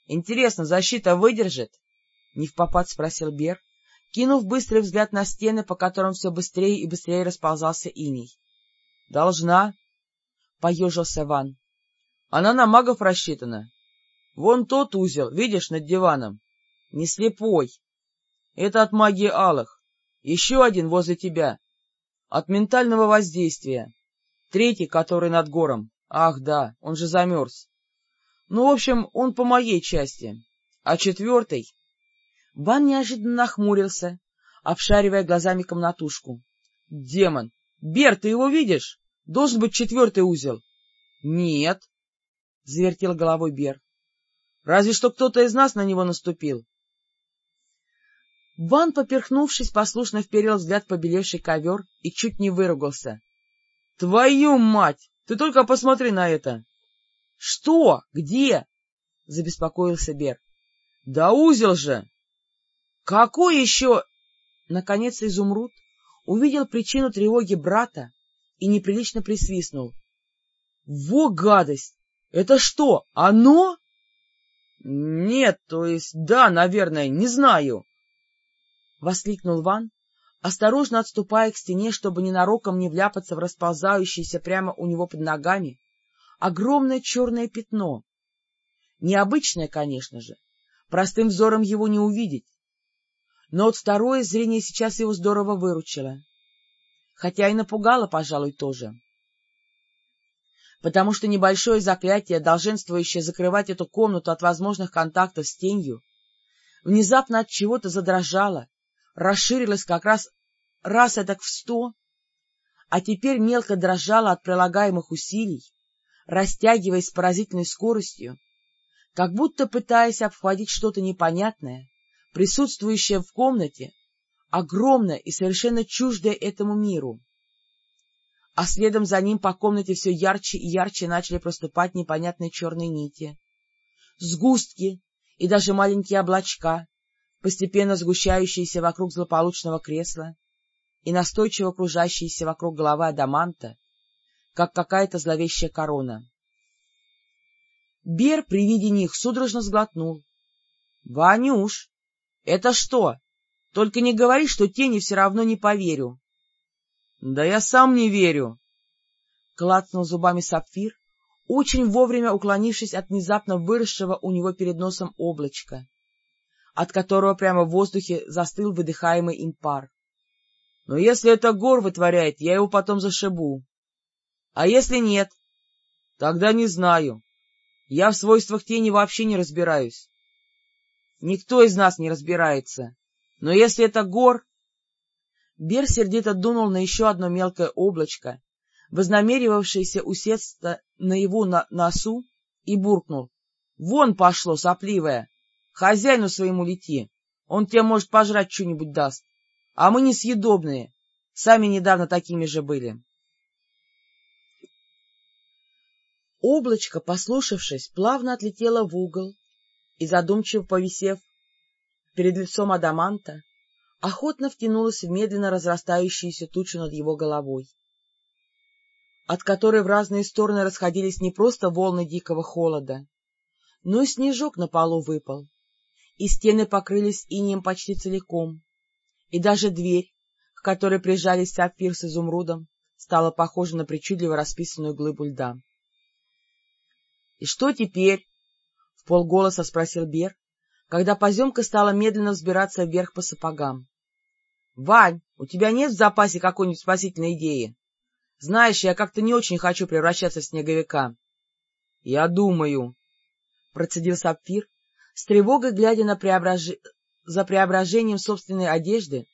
Интересно, защита выдержит? Не в попад спросил Бер, кинув быстрый взгляд на стены, по которым все быстрее и быстрее расползался иней. — Должна, — поежился Ван. — Она на магов рассчитана. Вон тот узел, видишь, над диваном. Не слепой. Это от магии алых. Еще один возле тебя. От ментального воздействия. Третий, который над гором. Ах, да, он же замерз. Ну, в общем, он по моей части. А четвертый... Ван неожиданно нахмурился, обшаривая глазами комнатушку. — Демон! Бер, ты его видишь? Должен быть четвертый узел. — Нет, — завертел головой Бер. — Разве что кто-то из нас на него наступил. Ван, поперхнувшись, послушно вперил взгляд побелевший ковер и чуть не выругался. — Твою мать! Ты только посмотри на это! — Что? Где? — забеспокоился Бер. — Да узел же! — Какой еще? Наконец изумруд увидел причину тревоги брата и неприлично присвистнул. — Во гадость! Это что, оно? — Нет, то есть да, наверное, не знаю. — воскликнул Ван, осторожно отступая к стене, чтобы ненароком не вляпаться в расползающееся прямо у него под ногами огромное черное пятно. Необычное, конечно же, простым взором его не увидеть. Но вот второе зрение сейчас его здорово выручило. Хотя и напугало, пожалуй, тоже. Потому что небольшое заклятие, долженствующее закрывать эту комнату от возможных контактов с тенью, внезапно от чего-то задрожало, расширилась как раз раз этак в сто, а теперь мелко дрожала от прилагаемых усилий, растягиваясь с поразительной скоростью, как будто пытаясь обхватить что-то непонятное, присутствующее в комнате, огромное и совершенно чуждое этому миру. А следом за ним по комнате все ярче и ярче начали проступать непонятные черные нити, сгустки и даже маленькие облачка, постепенно сгущающиеся вокруг злополучного кресла и настойчиво кружащиеся вокруг головы Адаманта, как какая-то зловещая корона. Бер при виде них судорожно сглотнул. — Ванюш, это что? Только не говори, что тени все равно не поверю. — Да я сам не верю! — клацнул зубами сапфир, очень вовремя уклонившись от внезапно выросшего у него перед носом облачка от которого прямо в воздухе застыл выдыхаемый им пар. Но если это гор вытворяет, я его потом зашибу. А если нет? Тогда не знаю. Я в свойствах тени вообще не разбираюсь. Никто из нас не разбирается. Но если это гор... Бер сердито дунул на еще одно мелкое облачко, вознамеривавшееся усесться на его на носу, и буркнул. — Вон пошло, сопливое! Хозяину своему лети, он тебе, может, пожрать что-нибудь даст. А мы несъедобные, сами недавно такими же были. Облачко, послушавшись, плавно отлетело в угол и, задумчиво повисев перед лицом Адаманта, охотно втянулось в медленно разрастающуюся тучу над его головой, от которой в разные стороны расходились не просто волны дикого холода, но и снежок на полу выпал, и стены покрылись инеем почти целиком, и даже дверь, к которой прижались сапфир с изумрудом, стала похожа на причудливо расписанную глыбу льда. — И что теперь? — в полголоса спросил Бер, когда поземка стала медленно взбираться вверх по сапогам. — Вань, у тебя нет в запасе какой-нибудь спасительной идеи? Знаешь, я как-то не очень хочу превращаться в снеговика. — Я думаю, — процедил Сапфир, с тревогой глядя на преображ... за преображением собственной одежды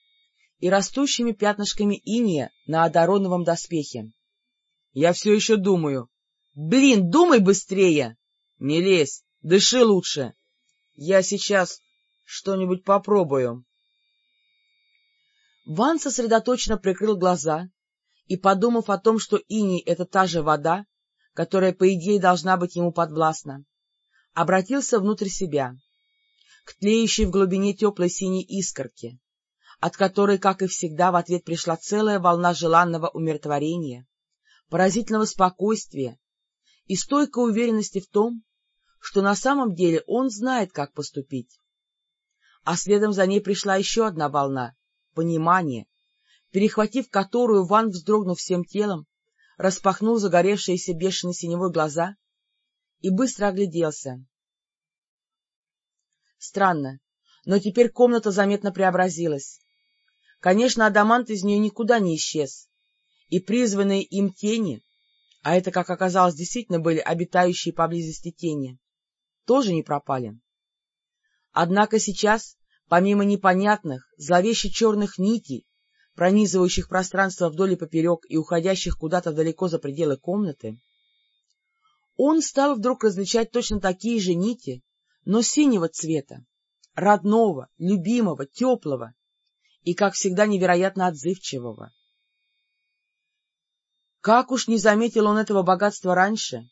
и растущими пятнышками иния на одароновом доспехе. — Я все еще думаю. — Блин, думай быстрее! — Не лезь, дыши лучше. Я сейчас что-нибудь попробую. Ван сосредоточенно прикрыл глаза и, подумав о том, что иней — это та же вода, которая, по идее, должна быть ему подвластна, обратился внутрь себя, к тлеющей в глубине теплой синей искорке, от которой, как и всегда, в ответ пришла целая волна желанного умиротворения, поразительного спокойствия и стойкой уверенности в том, что на самом деле он знает, как поступить. А следом за ней пришла еще одна волна — понимание, перехватив которую Ван, вздрогнув всем телом, распахнул загоревшиеся бешеной синевой глаза и быстро огляделся. Странно, но теперь комната заметно преобразилась. Конечно, адамант из нее никуда не исчез, и призванные им тени, а это, как оказалось, действительно были обитающие поблизости тени, тоже не пропали. Однако сейчас, помимо непонятных, зловеще черных нитей, пронизывающих пространство вдоль и поперек и уходящих куда-то далеко за пределы комнаты, он стал вдруг различать точно такие же нити, но синего цвета, родного, любимого, теплого и, как всегда, невероятно отзывчивого. Как уж не заметил он этого богатства раньше,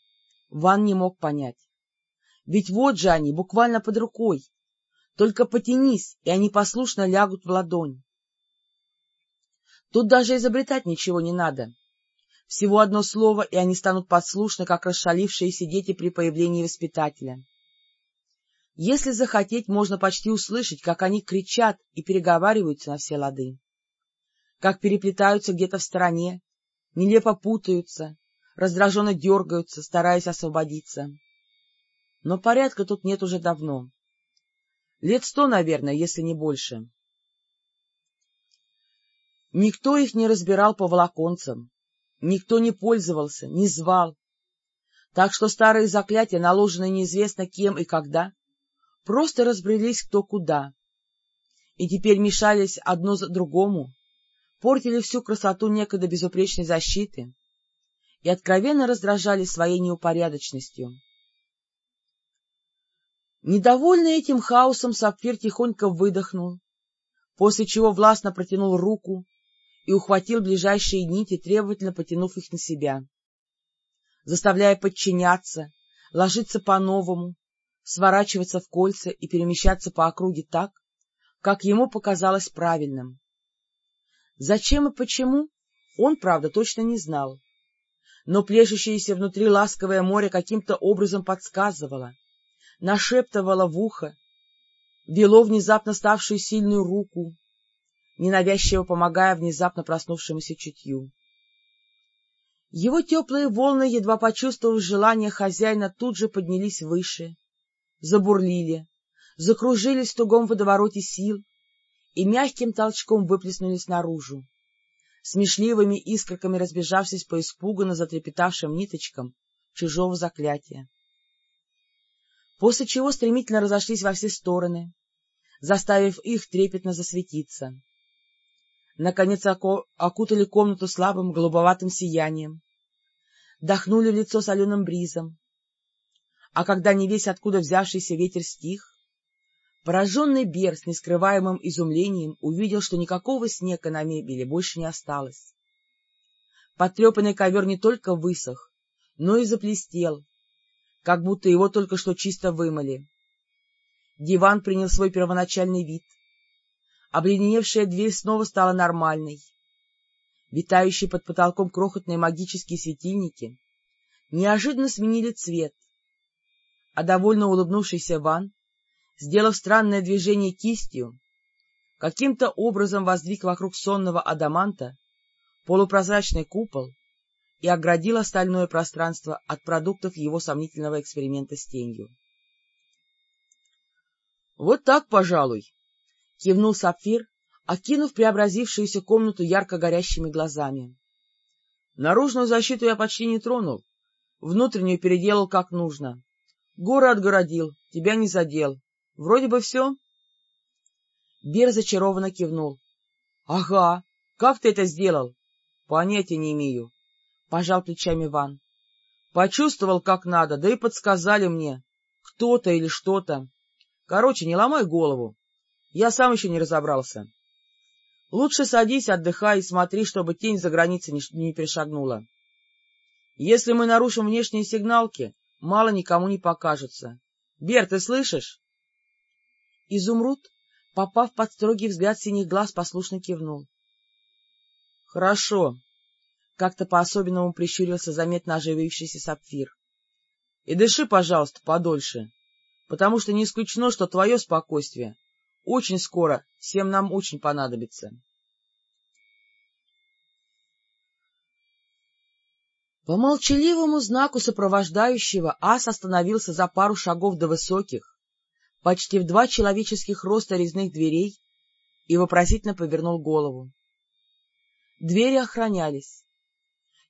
Ван не мог понять. Ведь вот же они, буквально под рукой. Только потянись, и они послушно лягут в ладонь. Тут даже изобретать ничего не надо. Всего одно слово, и они станут послушны, как расшалившиеся дети при появлении воспитателя. Если захотеть, можно почти услышать, как они кричат и переговариваются на все лады. Как переплетаются где-то в стороне, нелепо путаются, раздраженно дергаются, стараясь освободиться. Но порядка тут нет уже давно. Лет сто, наверное, если не больше. Никто их не разбирал по волоконцам, никто не пользовался, не звал. Так что старые заклятия, наложенные неизвестно кем и когда, просто разбрелись кто куда, и теперь мешались одно за другому, портили всю красоту некогда безупречной защиты и откровенно раздражали своей неупорядочностью. Недовольный этим хаосом, Сапфир тихонько выдохнул, после чего властно протянул руку и ухватил ближайшие нити, требовательно потянув их на себя, заставляя подчиняться, ложиться по-новому, сворачиваться в кольца и перемещаться по округе так, как ему показалось правильным. Зачем и почему, он, правда, точно не знал. Но плещущееся внутри ласковое море каким-то образом подсказывало, нашептывало в ухо, вело внезапно ставшую сильную руку, ненавязчиво помогая внезапно проснувшемуся чутью. Его теплые волны, едва почувствовав желание хозяина, тут же поднялись выше, забурлили, закружились в тугом водовороте сил и мягким толчком выплеснулись наружу, смешливыми искорками разбежавшись по испуганно затрепетавшим ниточкам чужого заклятия. После чего стремительно разошлись во все стороны, заставив их трепетно засветиться. Наконец окутали комнату слабым голубоватым сиянием, дохнули в лицо соленым бризом, а когда не весь откуда взявшийся ветер стих, пораженный Бер с нескрываемым изумлением увидел, что никакого снега на мебели больше не осталось. Потрепанный ковер не только высох, но и заплестел, как будто его только что чисто вымыли. Диван принял свой первоначальный вид. Обледеневшая дверь снова стала нормальной. Витающие под потолком крохотные магические светильники неожиданно сменили цвет — а довольно улыбнувшийся Ван, сделав странное движение кистью, каким-то образом воздвиг вокруг сонного адаманта полупрозрачный купол и оградил остальное пространство от продуктов его сомнительного эксперимента с тенью. — Вот так, пожалуй, — кивнул Сапфир, окинув преобразившуюся комнату ярко горящими глазами. — Наружную защиту я почти не тронул, внутреннюю переделал как нужно. Горы отгородил, тебя не задел. Вроде бы все. Бер зачарованно кивнул. — Ага, как ты это сделал? — Понятия не имею, — пожал плечами Ван. — Почувствовал, как надо, да и подсказали мне. Кто-то или что-то. Короче, не ломай голову. Я сам еще не разобрался. Лучше садись, отдыхай и смотри, чтобы тень за границей не, перешагнула. Если мы нарушим внешние сигналки, мало никому не покажется. Бер, ты слышишь? Изумруд, попав под строгий взгляд синих глаз, послушно кивнул. — Хорошо, — как-то по-особенному прищурился заметно оживившийся сапфир. — И дыши, пожалуйста, подольше, потому что не исключено, что твое спокойствие очень скоро всем нам очень понадобится. По молчаливому знаку сопровождающего ас остановился за пару шагов до высоких, почти в два человеческих роста резных дверей и вопросительно повернул голову. Двери охранялись.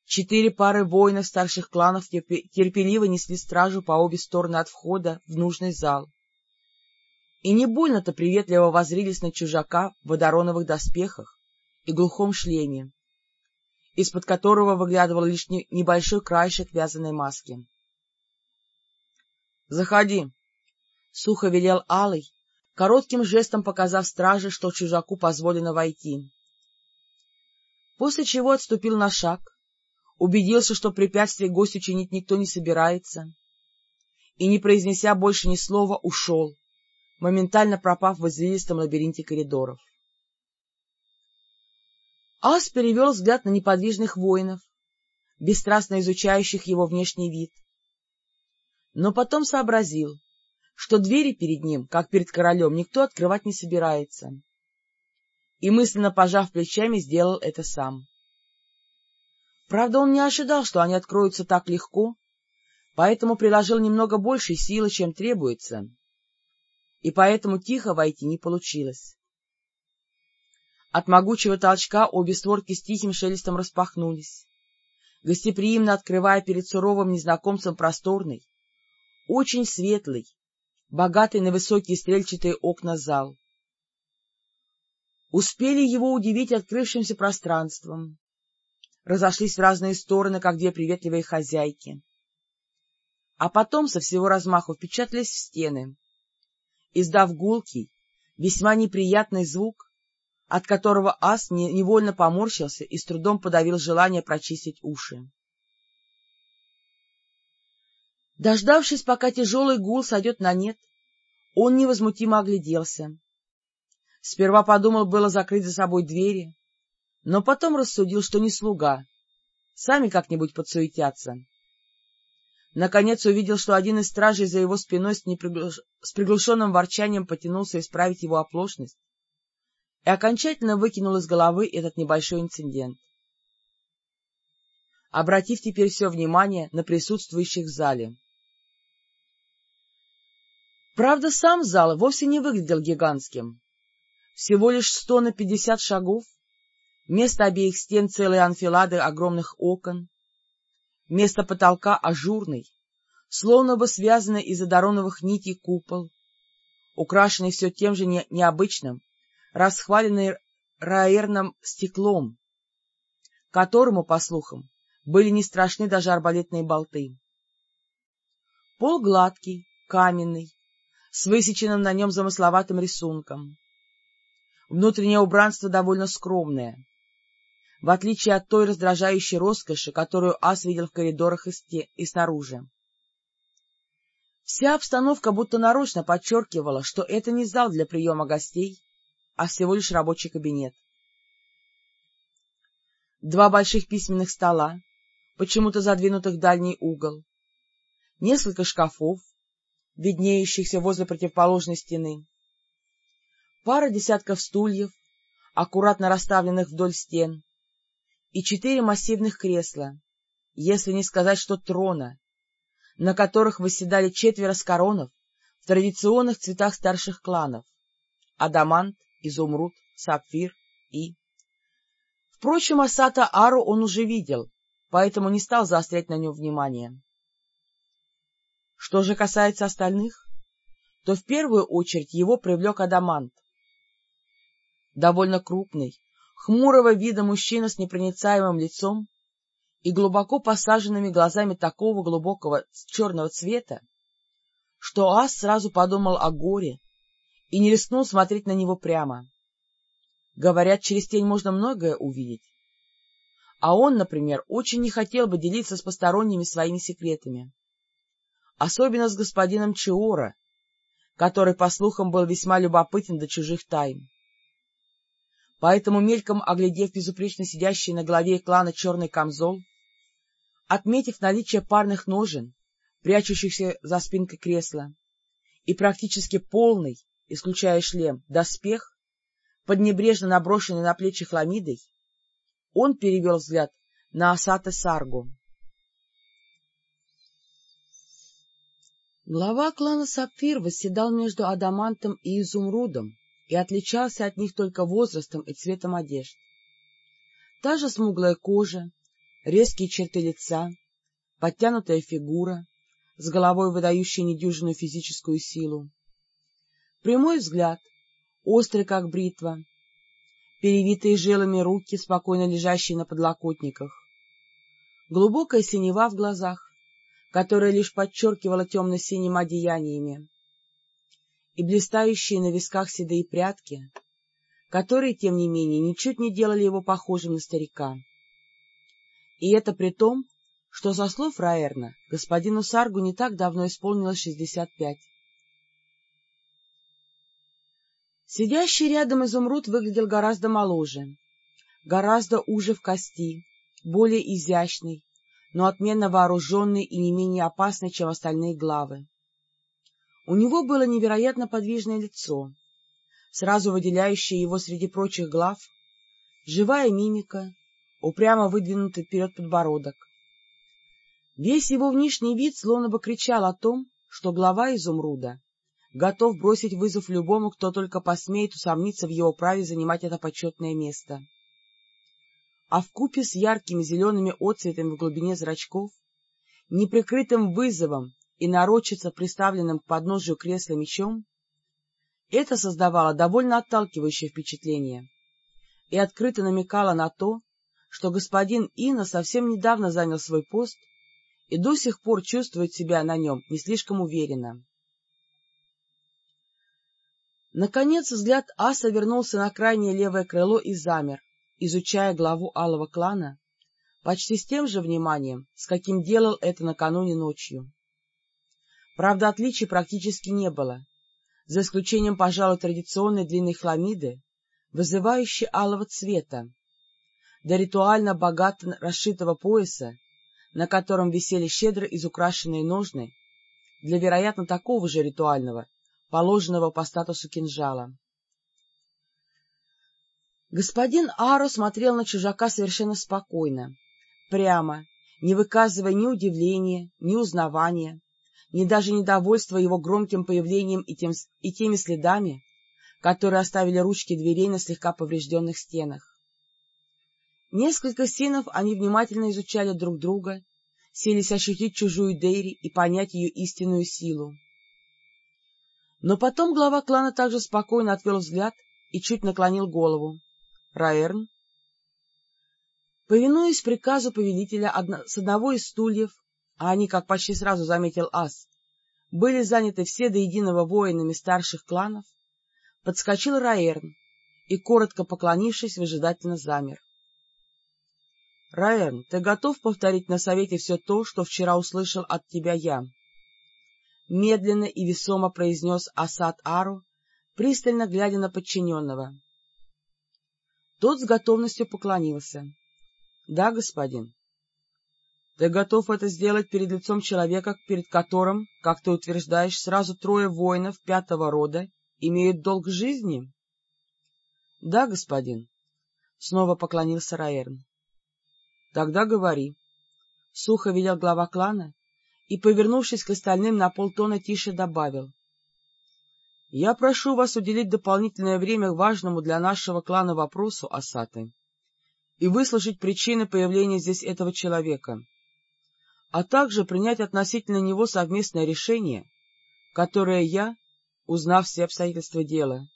Четыре пары воинов старших кланов терпеливо несли стражу по обе стороны от входа в нужный зал. И не больно-то приветливо возрились на чужака в водороновых доспехах и глухом шлеме, из-под которого выглядывал лишь небольшой краешек вязаной маски. — Заходи, — сухо велел Алый, коротким жестом показав страже, что чужаку позволено войти. После чего отступил на шаг, убедился, что препятствий гостю чинить никто не собирается, и, не произнеся больше ни слова, ушел, моментально пропав в извилистом лабиринте коридоров. Ас перевел взгляд на неподвижных воинов, бесстрастно изучающих его внешний вид, но потом сообразил, что двери перед ним, как перед королем, никто открывать не собирается, и, мысленно пожав плечами, сделал это сам. Правда, он не ожидал, что они откроются так легко, поэтому приложил немного больше силы, чем требуется, и поэтому тихо войти не получилось. От могучего толчка обе створки с тихим шелестом распахнулись, гостеприимно открывая перед суровым незнакомцем просторный, очень светлый, богатый на высокие стрельчатые окна зал. Успели его удивить открывшимся пространством, разошлись в разные стороны, как две приветливые хозяйки. А потом со всего размаху впечатались в стены, издав гулкий, весьма неприятный звук, от которого ас невольно поморщился и с трудом подавил желание прочистить уши. Дождавшись, пока тяжелый гул сойдет на нет, он невозмутимо огляделся. Сперва подумал было закрыть за собой двери, но потом рассудил, что не слуга, сами как-нибудь подсуетятся. Наконец увидел, что один из стражей за его спиной с, неприглуш... с приглушенным ворчанием потянулся исправить его оплошность и окончательно выкинул из головы этот небольшой инцидент обратив теперь все внимание на присутствующих в зале. Правда, сам зал вовсе не выглядел гигантским. Всего лишь сто на пятьдесят шагов, вместо обеих стен целые анфилады огромных окон, вместо потолка ажурный, словно бы связанный из одароновых нитей купол, украшенный все тем же не необычным, расхваленный раэрным стеклом, которому, по слухам, были не страшны даже арбалетные болты. Пол гладкий, каменный, с высеченным на нем замысловатым рисунком. Внутреннее убранство довольно скромное, в отличие от той раздражающей роскоши, которую Ас видел в коридорах и, сте... и снаружи. Вся обстановка будто нарочно подчеркивала, что это не зал для приема гостей, а всего лишь рабочий кабинет. Два больших письменных стола, почему-то задвинутых в дальний угол, несколько шкафов, виднеющихся возле противоположной стены, пара десятков стульев, аккуратно расставленных вдоль стен, и четыре массивных кресла, если не сказать, что трона, на которых восседали четверо скоронов в традиционных цветах старших кланов — адамант, изумруд, сапфир и... Впрочем, Асата Ару он уже видел, поэтому не стал заострять на нем внимание. Что же касается остальных, то в первую очередь его привлек Адамант. Довольно крупный, хмурого вида мужчина с непроницаемым лицом и глубоко посаженными глазами такого глубокого черного цвета, что Ас сразу подумал о горе и не рискнул смотреть на него прямо. Говорят, через тень можно многое увидеть. А он, например, очень не хотел бы делиться с посторонними своими секретами. Особенно с господином Чиора, который, по слухам, был весьма любопытен до чужих тайн. Поэтому, мельком оглядев безупречно сидящий на голове клана черный камзол, отметив наличие парных ножен, прячущихся за спинкой кресла, и практически полный, исключая шлем, доспех, под небрежно наброшенной на плечи хламидой, он перевел взгляд на Асата Саргу. Глава клана Сапфир восседал между Адамантом и Изумрудом и отличался от них только возрастом и цветом одежд. Та же смуглая кожа, резкие черты лица, подтянутая фигура, с головой выдающей недюжинную физическую силу. Прямой взгляд, острый, как бритва, перевитые жилами руки, спокойно лежащие на подлокотниках, глубокая синева в глазах, которая лишь подчеркивала темно-синим одеяниями, и блистающие на висках седые прятки, которые, тем не менее, ничуть не делали его похожим на старика. И это при том, что, со слов Раэрна, господину Саргу не так давно исполнилось шестьдесят пять. Сидящий рядом изумруд выглядел гораздо моложе, гораздо уже в кости, более изящный, но отменно вооруженный и не менее опасный, чем остальные главы. У него было невероятно подвижное лицо, сразу выделяющее его среди прочих глав, живая мимика, упрямо выдвинутый вперед подбородок. Весь его внешний вид словно бы кричал о том, что глава изумруда готов бросить вызов любому, кто только посмеет усомниться в его праве занимать это почетное место. А вкупе с яркими зелеными отцветами в глубине зрачков, неприкрытым вызовом и нарочица приставленным к подножию кресла мечом, это создавало довольно отталкивающее впечатление и открыто намекало на то, что господин Инна совсем недавно занял свой пост и до сих пор чувствует себя на нем не слишком уверенно. Наконец взгляд аса вернулся на крайнее левое крыло и замер, изучая главу алого клана, почти с тем же вниманием, с каким делал это накануне ночью. Правда, отличий практически не было, за исключением, пожалуй, традиционной длинной хламиды, вызывающей алого цвета, до ритуально богато расшитого пояса, на котором висели щедро изукрашенные ножны, для, вероятно, такого же ритуального, положенного по статусу кинжала. Господин Аро смотрел на чужака совершенно спокойно, прямо, не выказывая ни удивления, ни узнавания, ни даже недовольства его громким появлением и, тем, и теми следами, которые оставили ручки дверей на слегка поврежденных стенах. Несколько синов они внимательно изучали друг друга, селись ощутить чужую Дейри и понять ее истинную силу. Но потом глава клана также спокойно отвел взгляд и чуть наклонил голову. — Раэрн? Повинуясь приказу повелителя одно, с одного из стульев, а они, как почти сразу заметил Ас, были заняты все до единого воинами старших кланов, подскочил Раэрн и, коротко поклонившись, выжидательно замер. — Раэн, ты готов повторить на совете все то, что вчера услышал от тебя я? Медленно и весомо произнес Асад Ару, пристально глядя на подчиненного. Тот с готовностью поклонился. — Да, господин. — Ты готов это сделать перед лицом человека, перед которым, как ты утверждаешь, сразу трое воинов пятого рода имеют долг жизни? — Да, господин. Снова поклонился Раэрн. — Тогда говори. Сухо велел глава клана и, повернувшись к остальным, на полтона тише добавил. — Я прошу вас уделить дополнительное время важному для нашего клана вопросу, Асаты, и выслушать причины появления здесь этого человека, а также принять относительно него совместное решение, которое я, узнав все обстоятельства дела,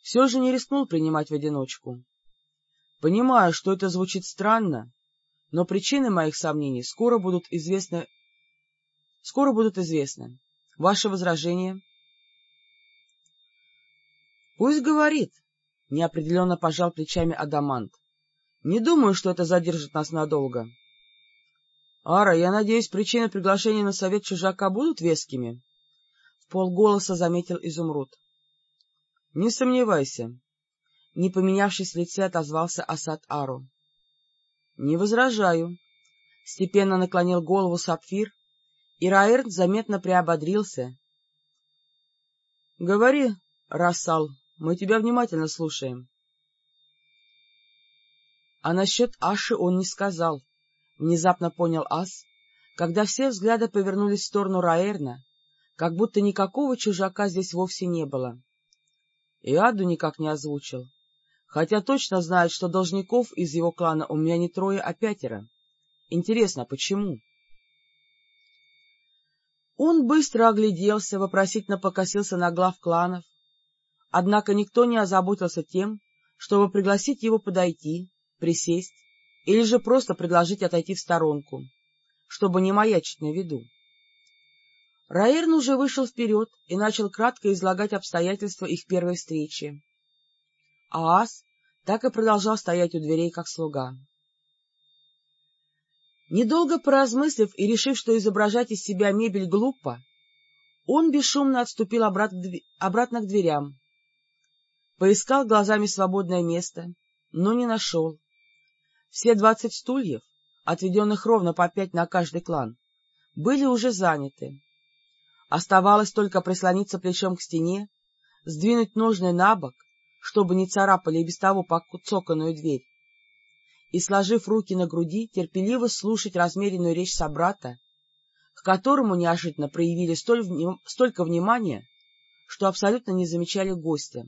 все же не рискнул принимать в одиночку. Понимаю, что это звучит странно, но причины моих сомнений скоро будут известны. Скоро будут известны. Ваше возражение? — Пусть говорит, — неопределенно пожал плечами Адамант. — Не думаю, что это задержит нас надолго. — Ара, я надеюсь, причины приглашения на совет чужака будут вескими? — в полголоса заметил Изумруд. — Не сомневайся. Не поменявшись в лице, отозвался Асад Ару. — Не возражаю. Степенно наклонил голову Сапфир, и Раэрт заметно приободрился. — Говори, Рассал, мы тебя внимательно слушаем. А насчет Аши он не сказал, — внезапно понял Ас, когда все взгляды повернулись в сторону Раэрна, как будто никакого чужака здесь вовсе не было. И Аду никак не озвучил, хотя точно знает, что должников из его клана у меня не трое, а пятеро. Интересно, почему? Он быстро огляделся, вопросительно покосился на глав кланов, однако никто не озаботился тем, чтобы пригласить его подойти, присесть или же просто предложить отойти в сторонку, чтобы не маячить на виду. Раэрн уже вышел вперед и начал кратко излагать обстоятельства их первой встречи. А Ас так и продолжал стоять у дверей, как слуга. Недолго поразмыслив и решив, что изображать из себя мебель глупо, он бесшумно отступил обратно к дверям. Поискал глазами свободное место, но не нашел. Все двадцать стульев, отведенных ровно по пять на каждый клан, были уже заняты. Оставалось только прислониться плечом к стене, сдвинуть ножны на бок, чтобы не царапали и без того цоканую дверь, и, сложив руки на груди, терпеливо слушать размеренную речь собрата, к которому неожиданно проявили столь вним... столько внимания, что абсолютно не замечали гостя.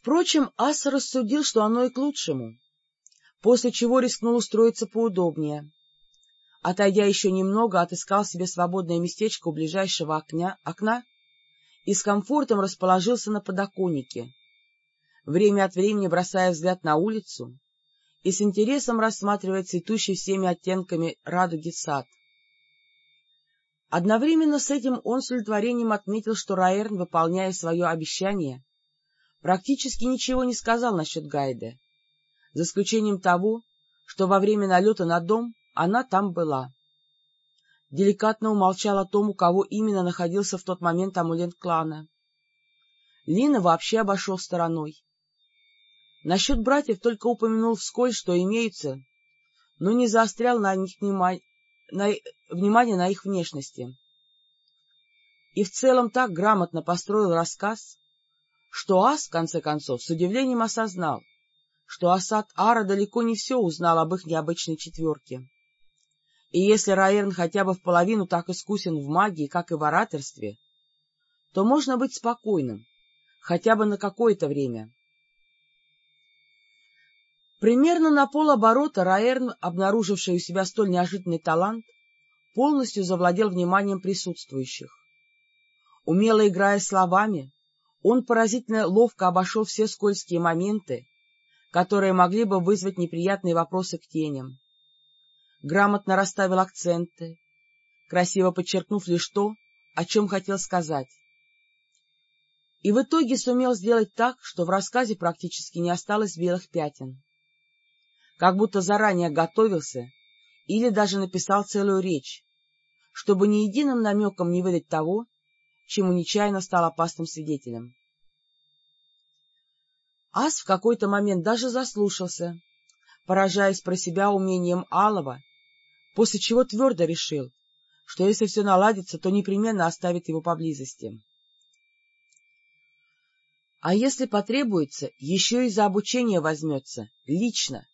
Впрочем, Ас рассудил, что оно и к лучшему, после чего рискнул устроиться поудобнее. Отойдя еще немного, отыскал себе свободное местечко у ближайшего окня, окна и с комфортом расположился на подоконнике, время от времени бросая взгляд на улицу и с интересом рассматривая цветущий всеми оттенками радуги сад. Одновременно с этим он с удовлетворением отметил, что Раэрн, выполняя свое обещание, практически ничего не сказал насчет Гайды, за исключением того, что во время налета на дом она там была. Деликатно умолчал о том, у кого именно находился в тот момент амулет клана. Лина вообще обошел стороной. Насчет братьев только упомянул вскользь, что имеются, но не заострял на них внимание на, внимание на их внешности. И в целом так грамотно построил рассказ, что Ас, в конце концов, с удивлением осознал, что Асад Ара далеко не все узнал об их необычной четверке. И если Раэрн хотя бы в половину так искусен в магии, как и в ораторстве, то можно быть спокойным, хотя бы на какое-то время. Примерно на полоборота Раэрн, обнаруживший у себя столь неожиданный талант, полностью завладел вниманием присутствующих. Умело играя словами, он поразительно ловко обошел все скользкие моменты, которые могли бы вызвать неприятные вопросы к теням. Грамотно расставил акценты, красиво подчеркнув лишь то, о чем хотел сказать. И в итоге сумел сделать так, что в рассказе практически не осталось белых пятен как будто заранее готовился или даже написал целую речь, чтобы ни единым намеком не выдать того, чему нечаянно стал опасным свидетелем. Ас в какой-то момент даже заслушался, поражаясь про себя умением Алова, после чего твердо решил, что если все наладится, то непременно оставит его поблизости. А если потребуется, еще и за обучение возьмется, лично,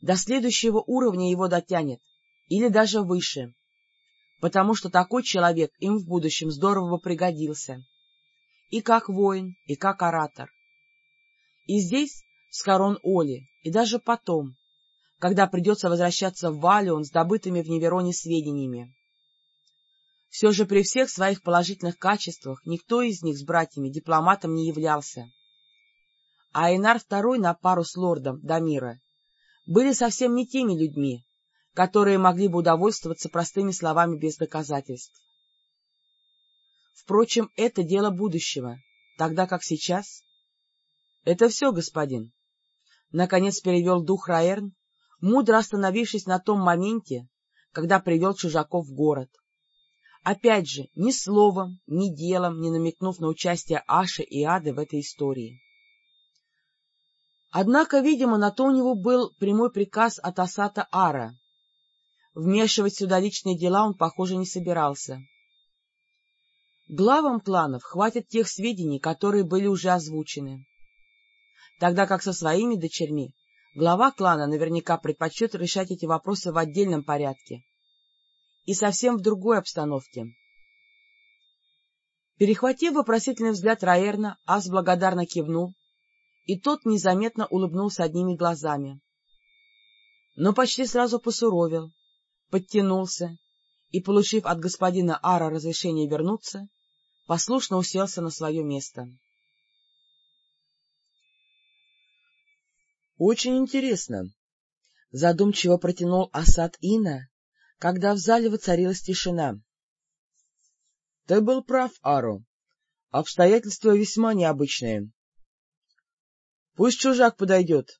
до следующего уровня его дотянет, или даже выше, потому что такой человек им в будущем здорово бы пригодился, и как воин, и как оратор. И здесь с корон Оли, и даже потом, когда придется возвращаться в Валион с добытыми в Невероне сведениями. Все же при всех своих положительных качествах никто из них с братьями дипломатом не являлся. А Эйнар II на пару с лордом Дамира были совсем не теми людьми, которые могли бы удовольствоваться простыми словами без доказательств. Впрочем, это дело будущего, тогда как сейчас... — Это все, господин. Наконец перевел дух Раэрн, мудро остановившись на том моменте, когда привел чужаков в город. Опять же, ни словом, ни делом не намекнув на участие Аши и Ады в этой истории. Однако, видимо, на то у него был прямой приказ от Асата Ара. Вмешивать сюда личные дела он, похоже, не собирался. Главам кланов хватит тех сведений, которые были уже озвучены. Тогда как со своими дочерьми глава клана наверняка предпочтет решать эти вопросы в отдельном порядке и совсем в другой обстановке. Перехватив вопросительный взгляд Раэрна, Ас благодарно кивнул, и тот незаметно улыбнулся одними глазами. Но почти сразу посуровил, подтянулся и, получив от господина Ара разрешение вернуться, послушно уселся на свое место. — Очень интересно, — задумчиво протянул Асад Ина, когда в зале воцарилась тишина. — Ты был прав, Ару. Обстоятельства весьма необычные. — Пусть чужак подойдет.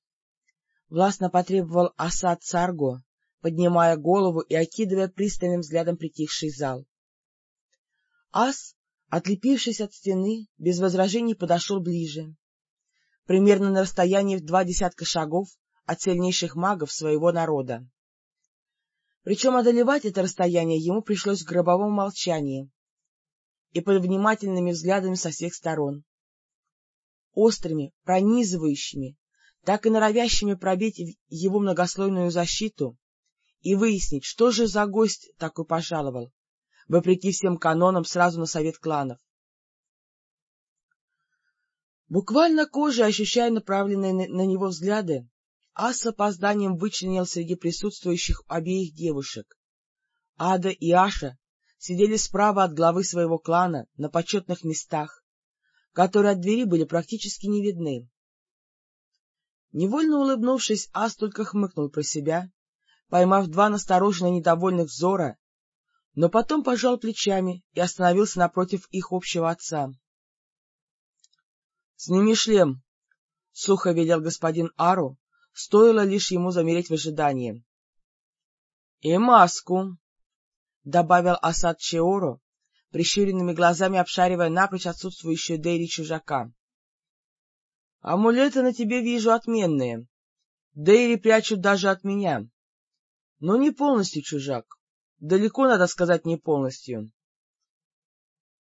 Властно потребовал Асад Царго, поднимая голову и окидывая пристальным взглядом притихший зал. Ас, отлепившись от стены, без возражений подошел ближе примерно на расстоянии в два десятка шагов от сильнейших магов своего народа. Причем одолевать это расстояние ему пришлось в гробовом молчании и под внимательными взглядами со всех сторон. Острыми, пронизывающими, так и норовящими пробить его многослойную защиту и выяснить, что же за гость такой пожаловал, вопреки всем канонам сразу на совет кланов. Буквально кожей ощущая направленные на него взгляды, Ас с опозданием вычленил среди присутствующих обеих девушек. Ада и Аша сидели справа от главы своего клана на почетных местах, которые от двери были практически не видны. Невольно улыбнувшись, Ас только хмыкнул про себя, поймав два настороженно недовольных взора, но потом пожал плечами и остановился напротив их общего отца. — Сними шлем, — сухо велел господин Ару, стоило лишь ему замереть в ожидании. — И маску, — добавил Асад Чеору, прищуренными глазами обшаривая напрочь отсутствующую Дейри чужака. — Амулеты на тебе вижу отменные. Дейри прячут даже от меня. Но не полностью чужак. Далеко, надо сказать, не полностью.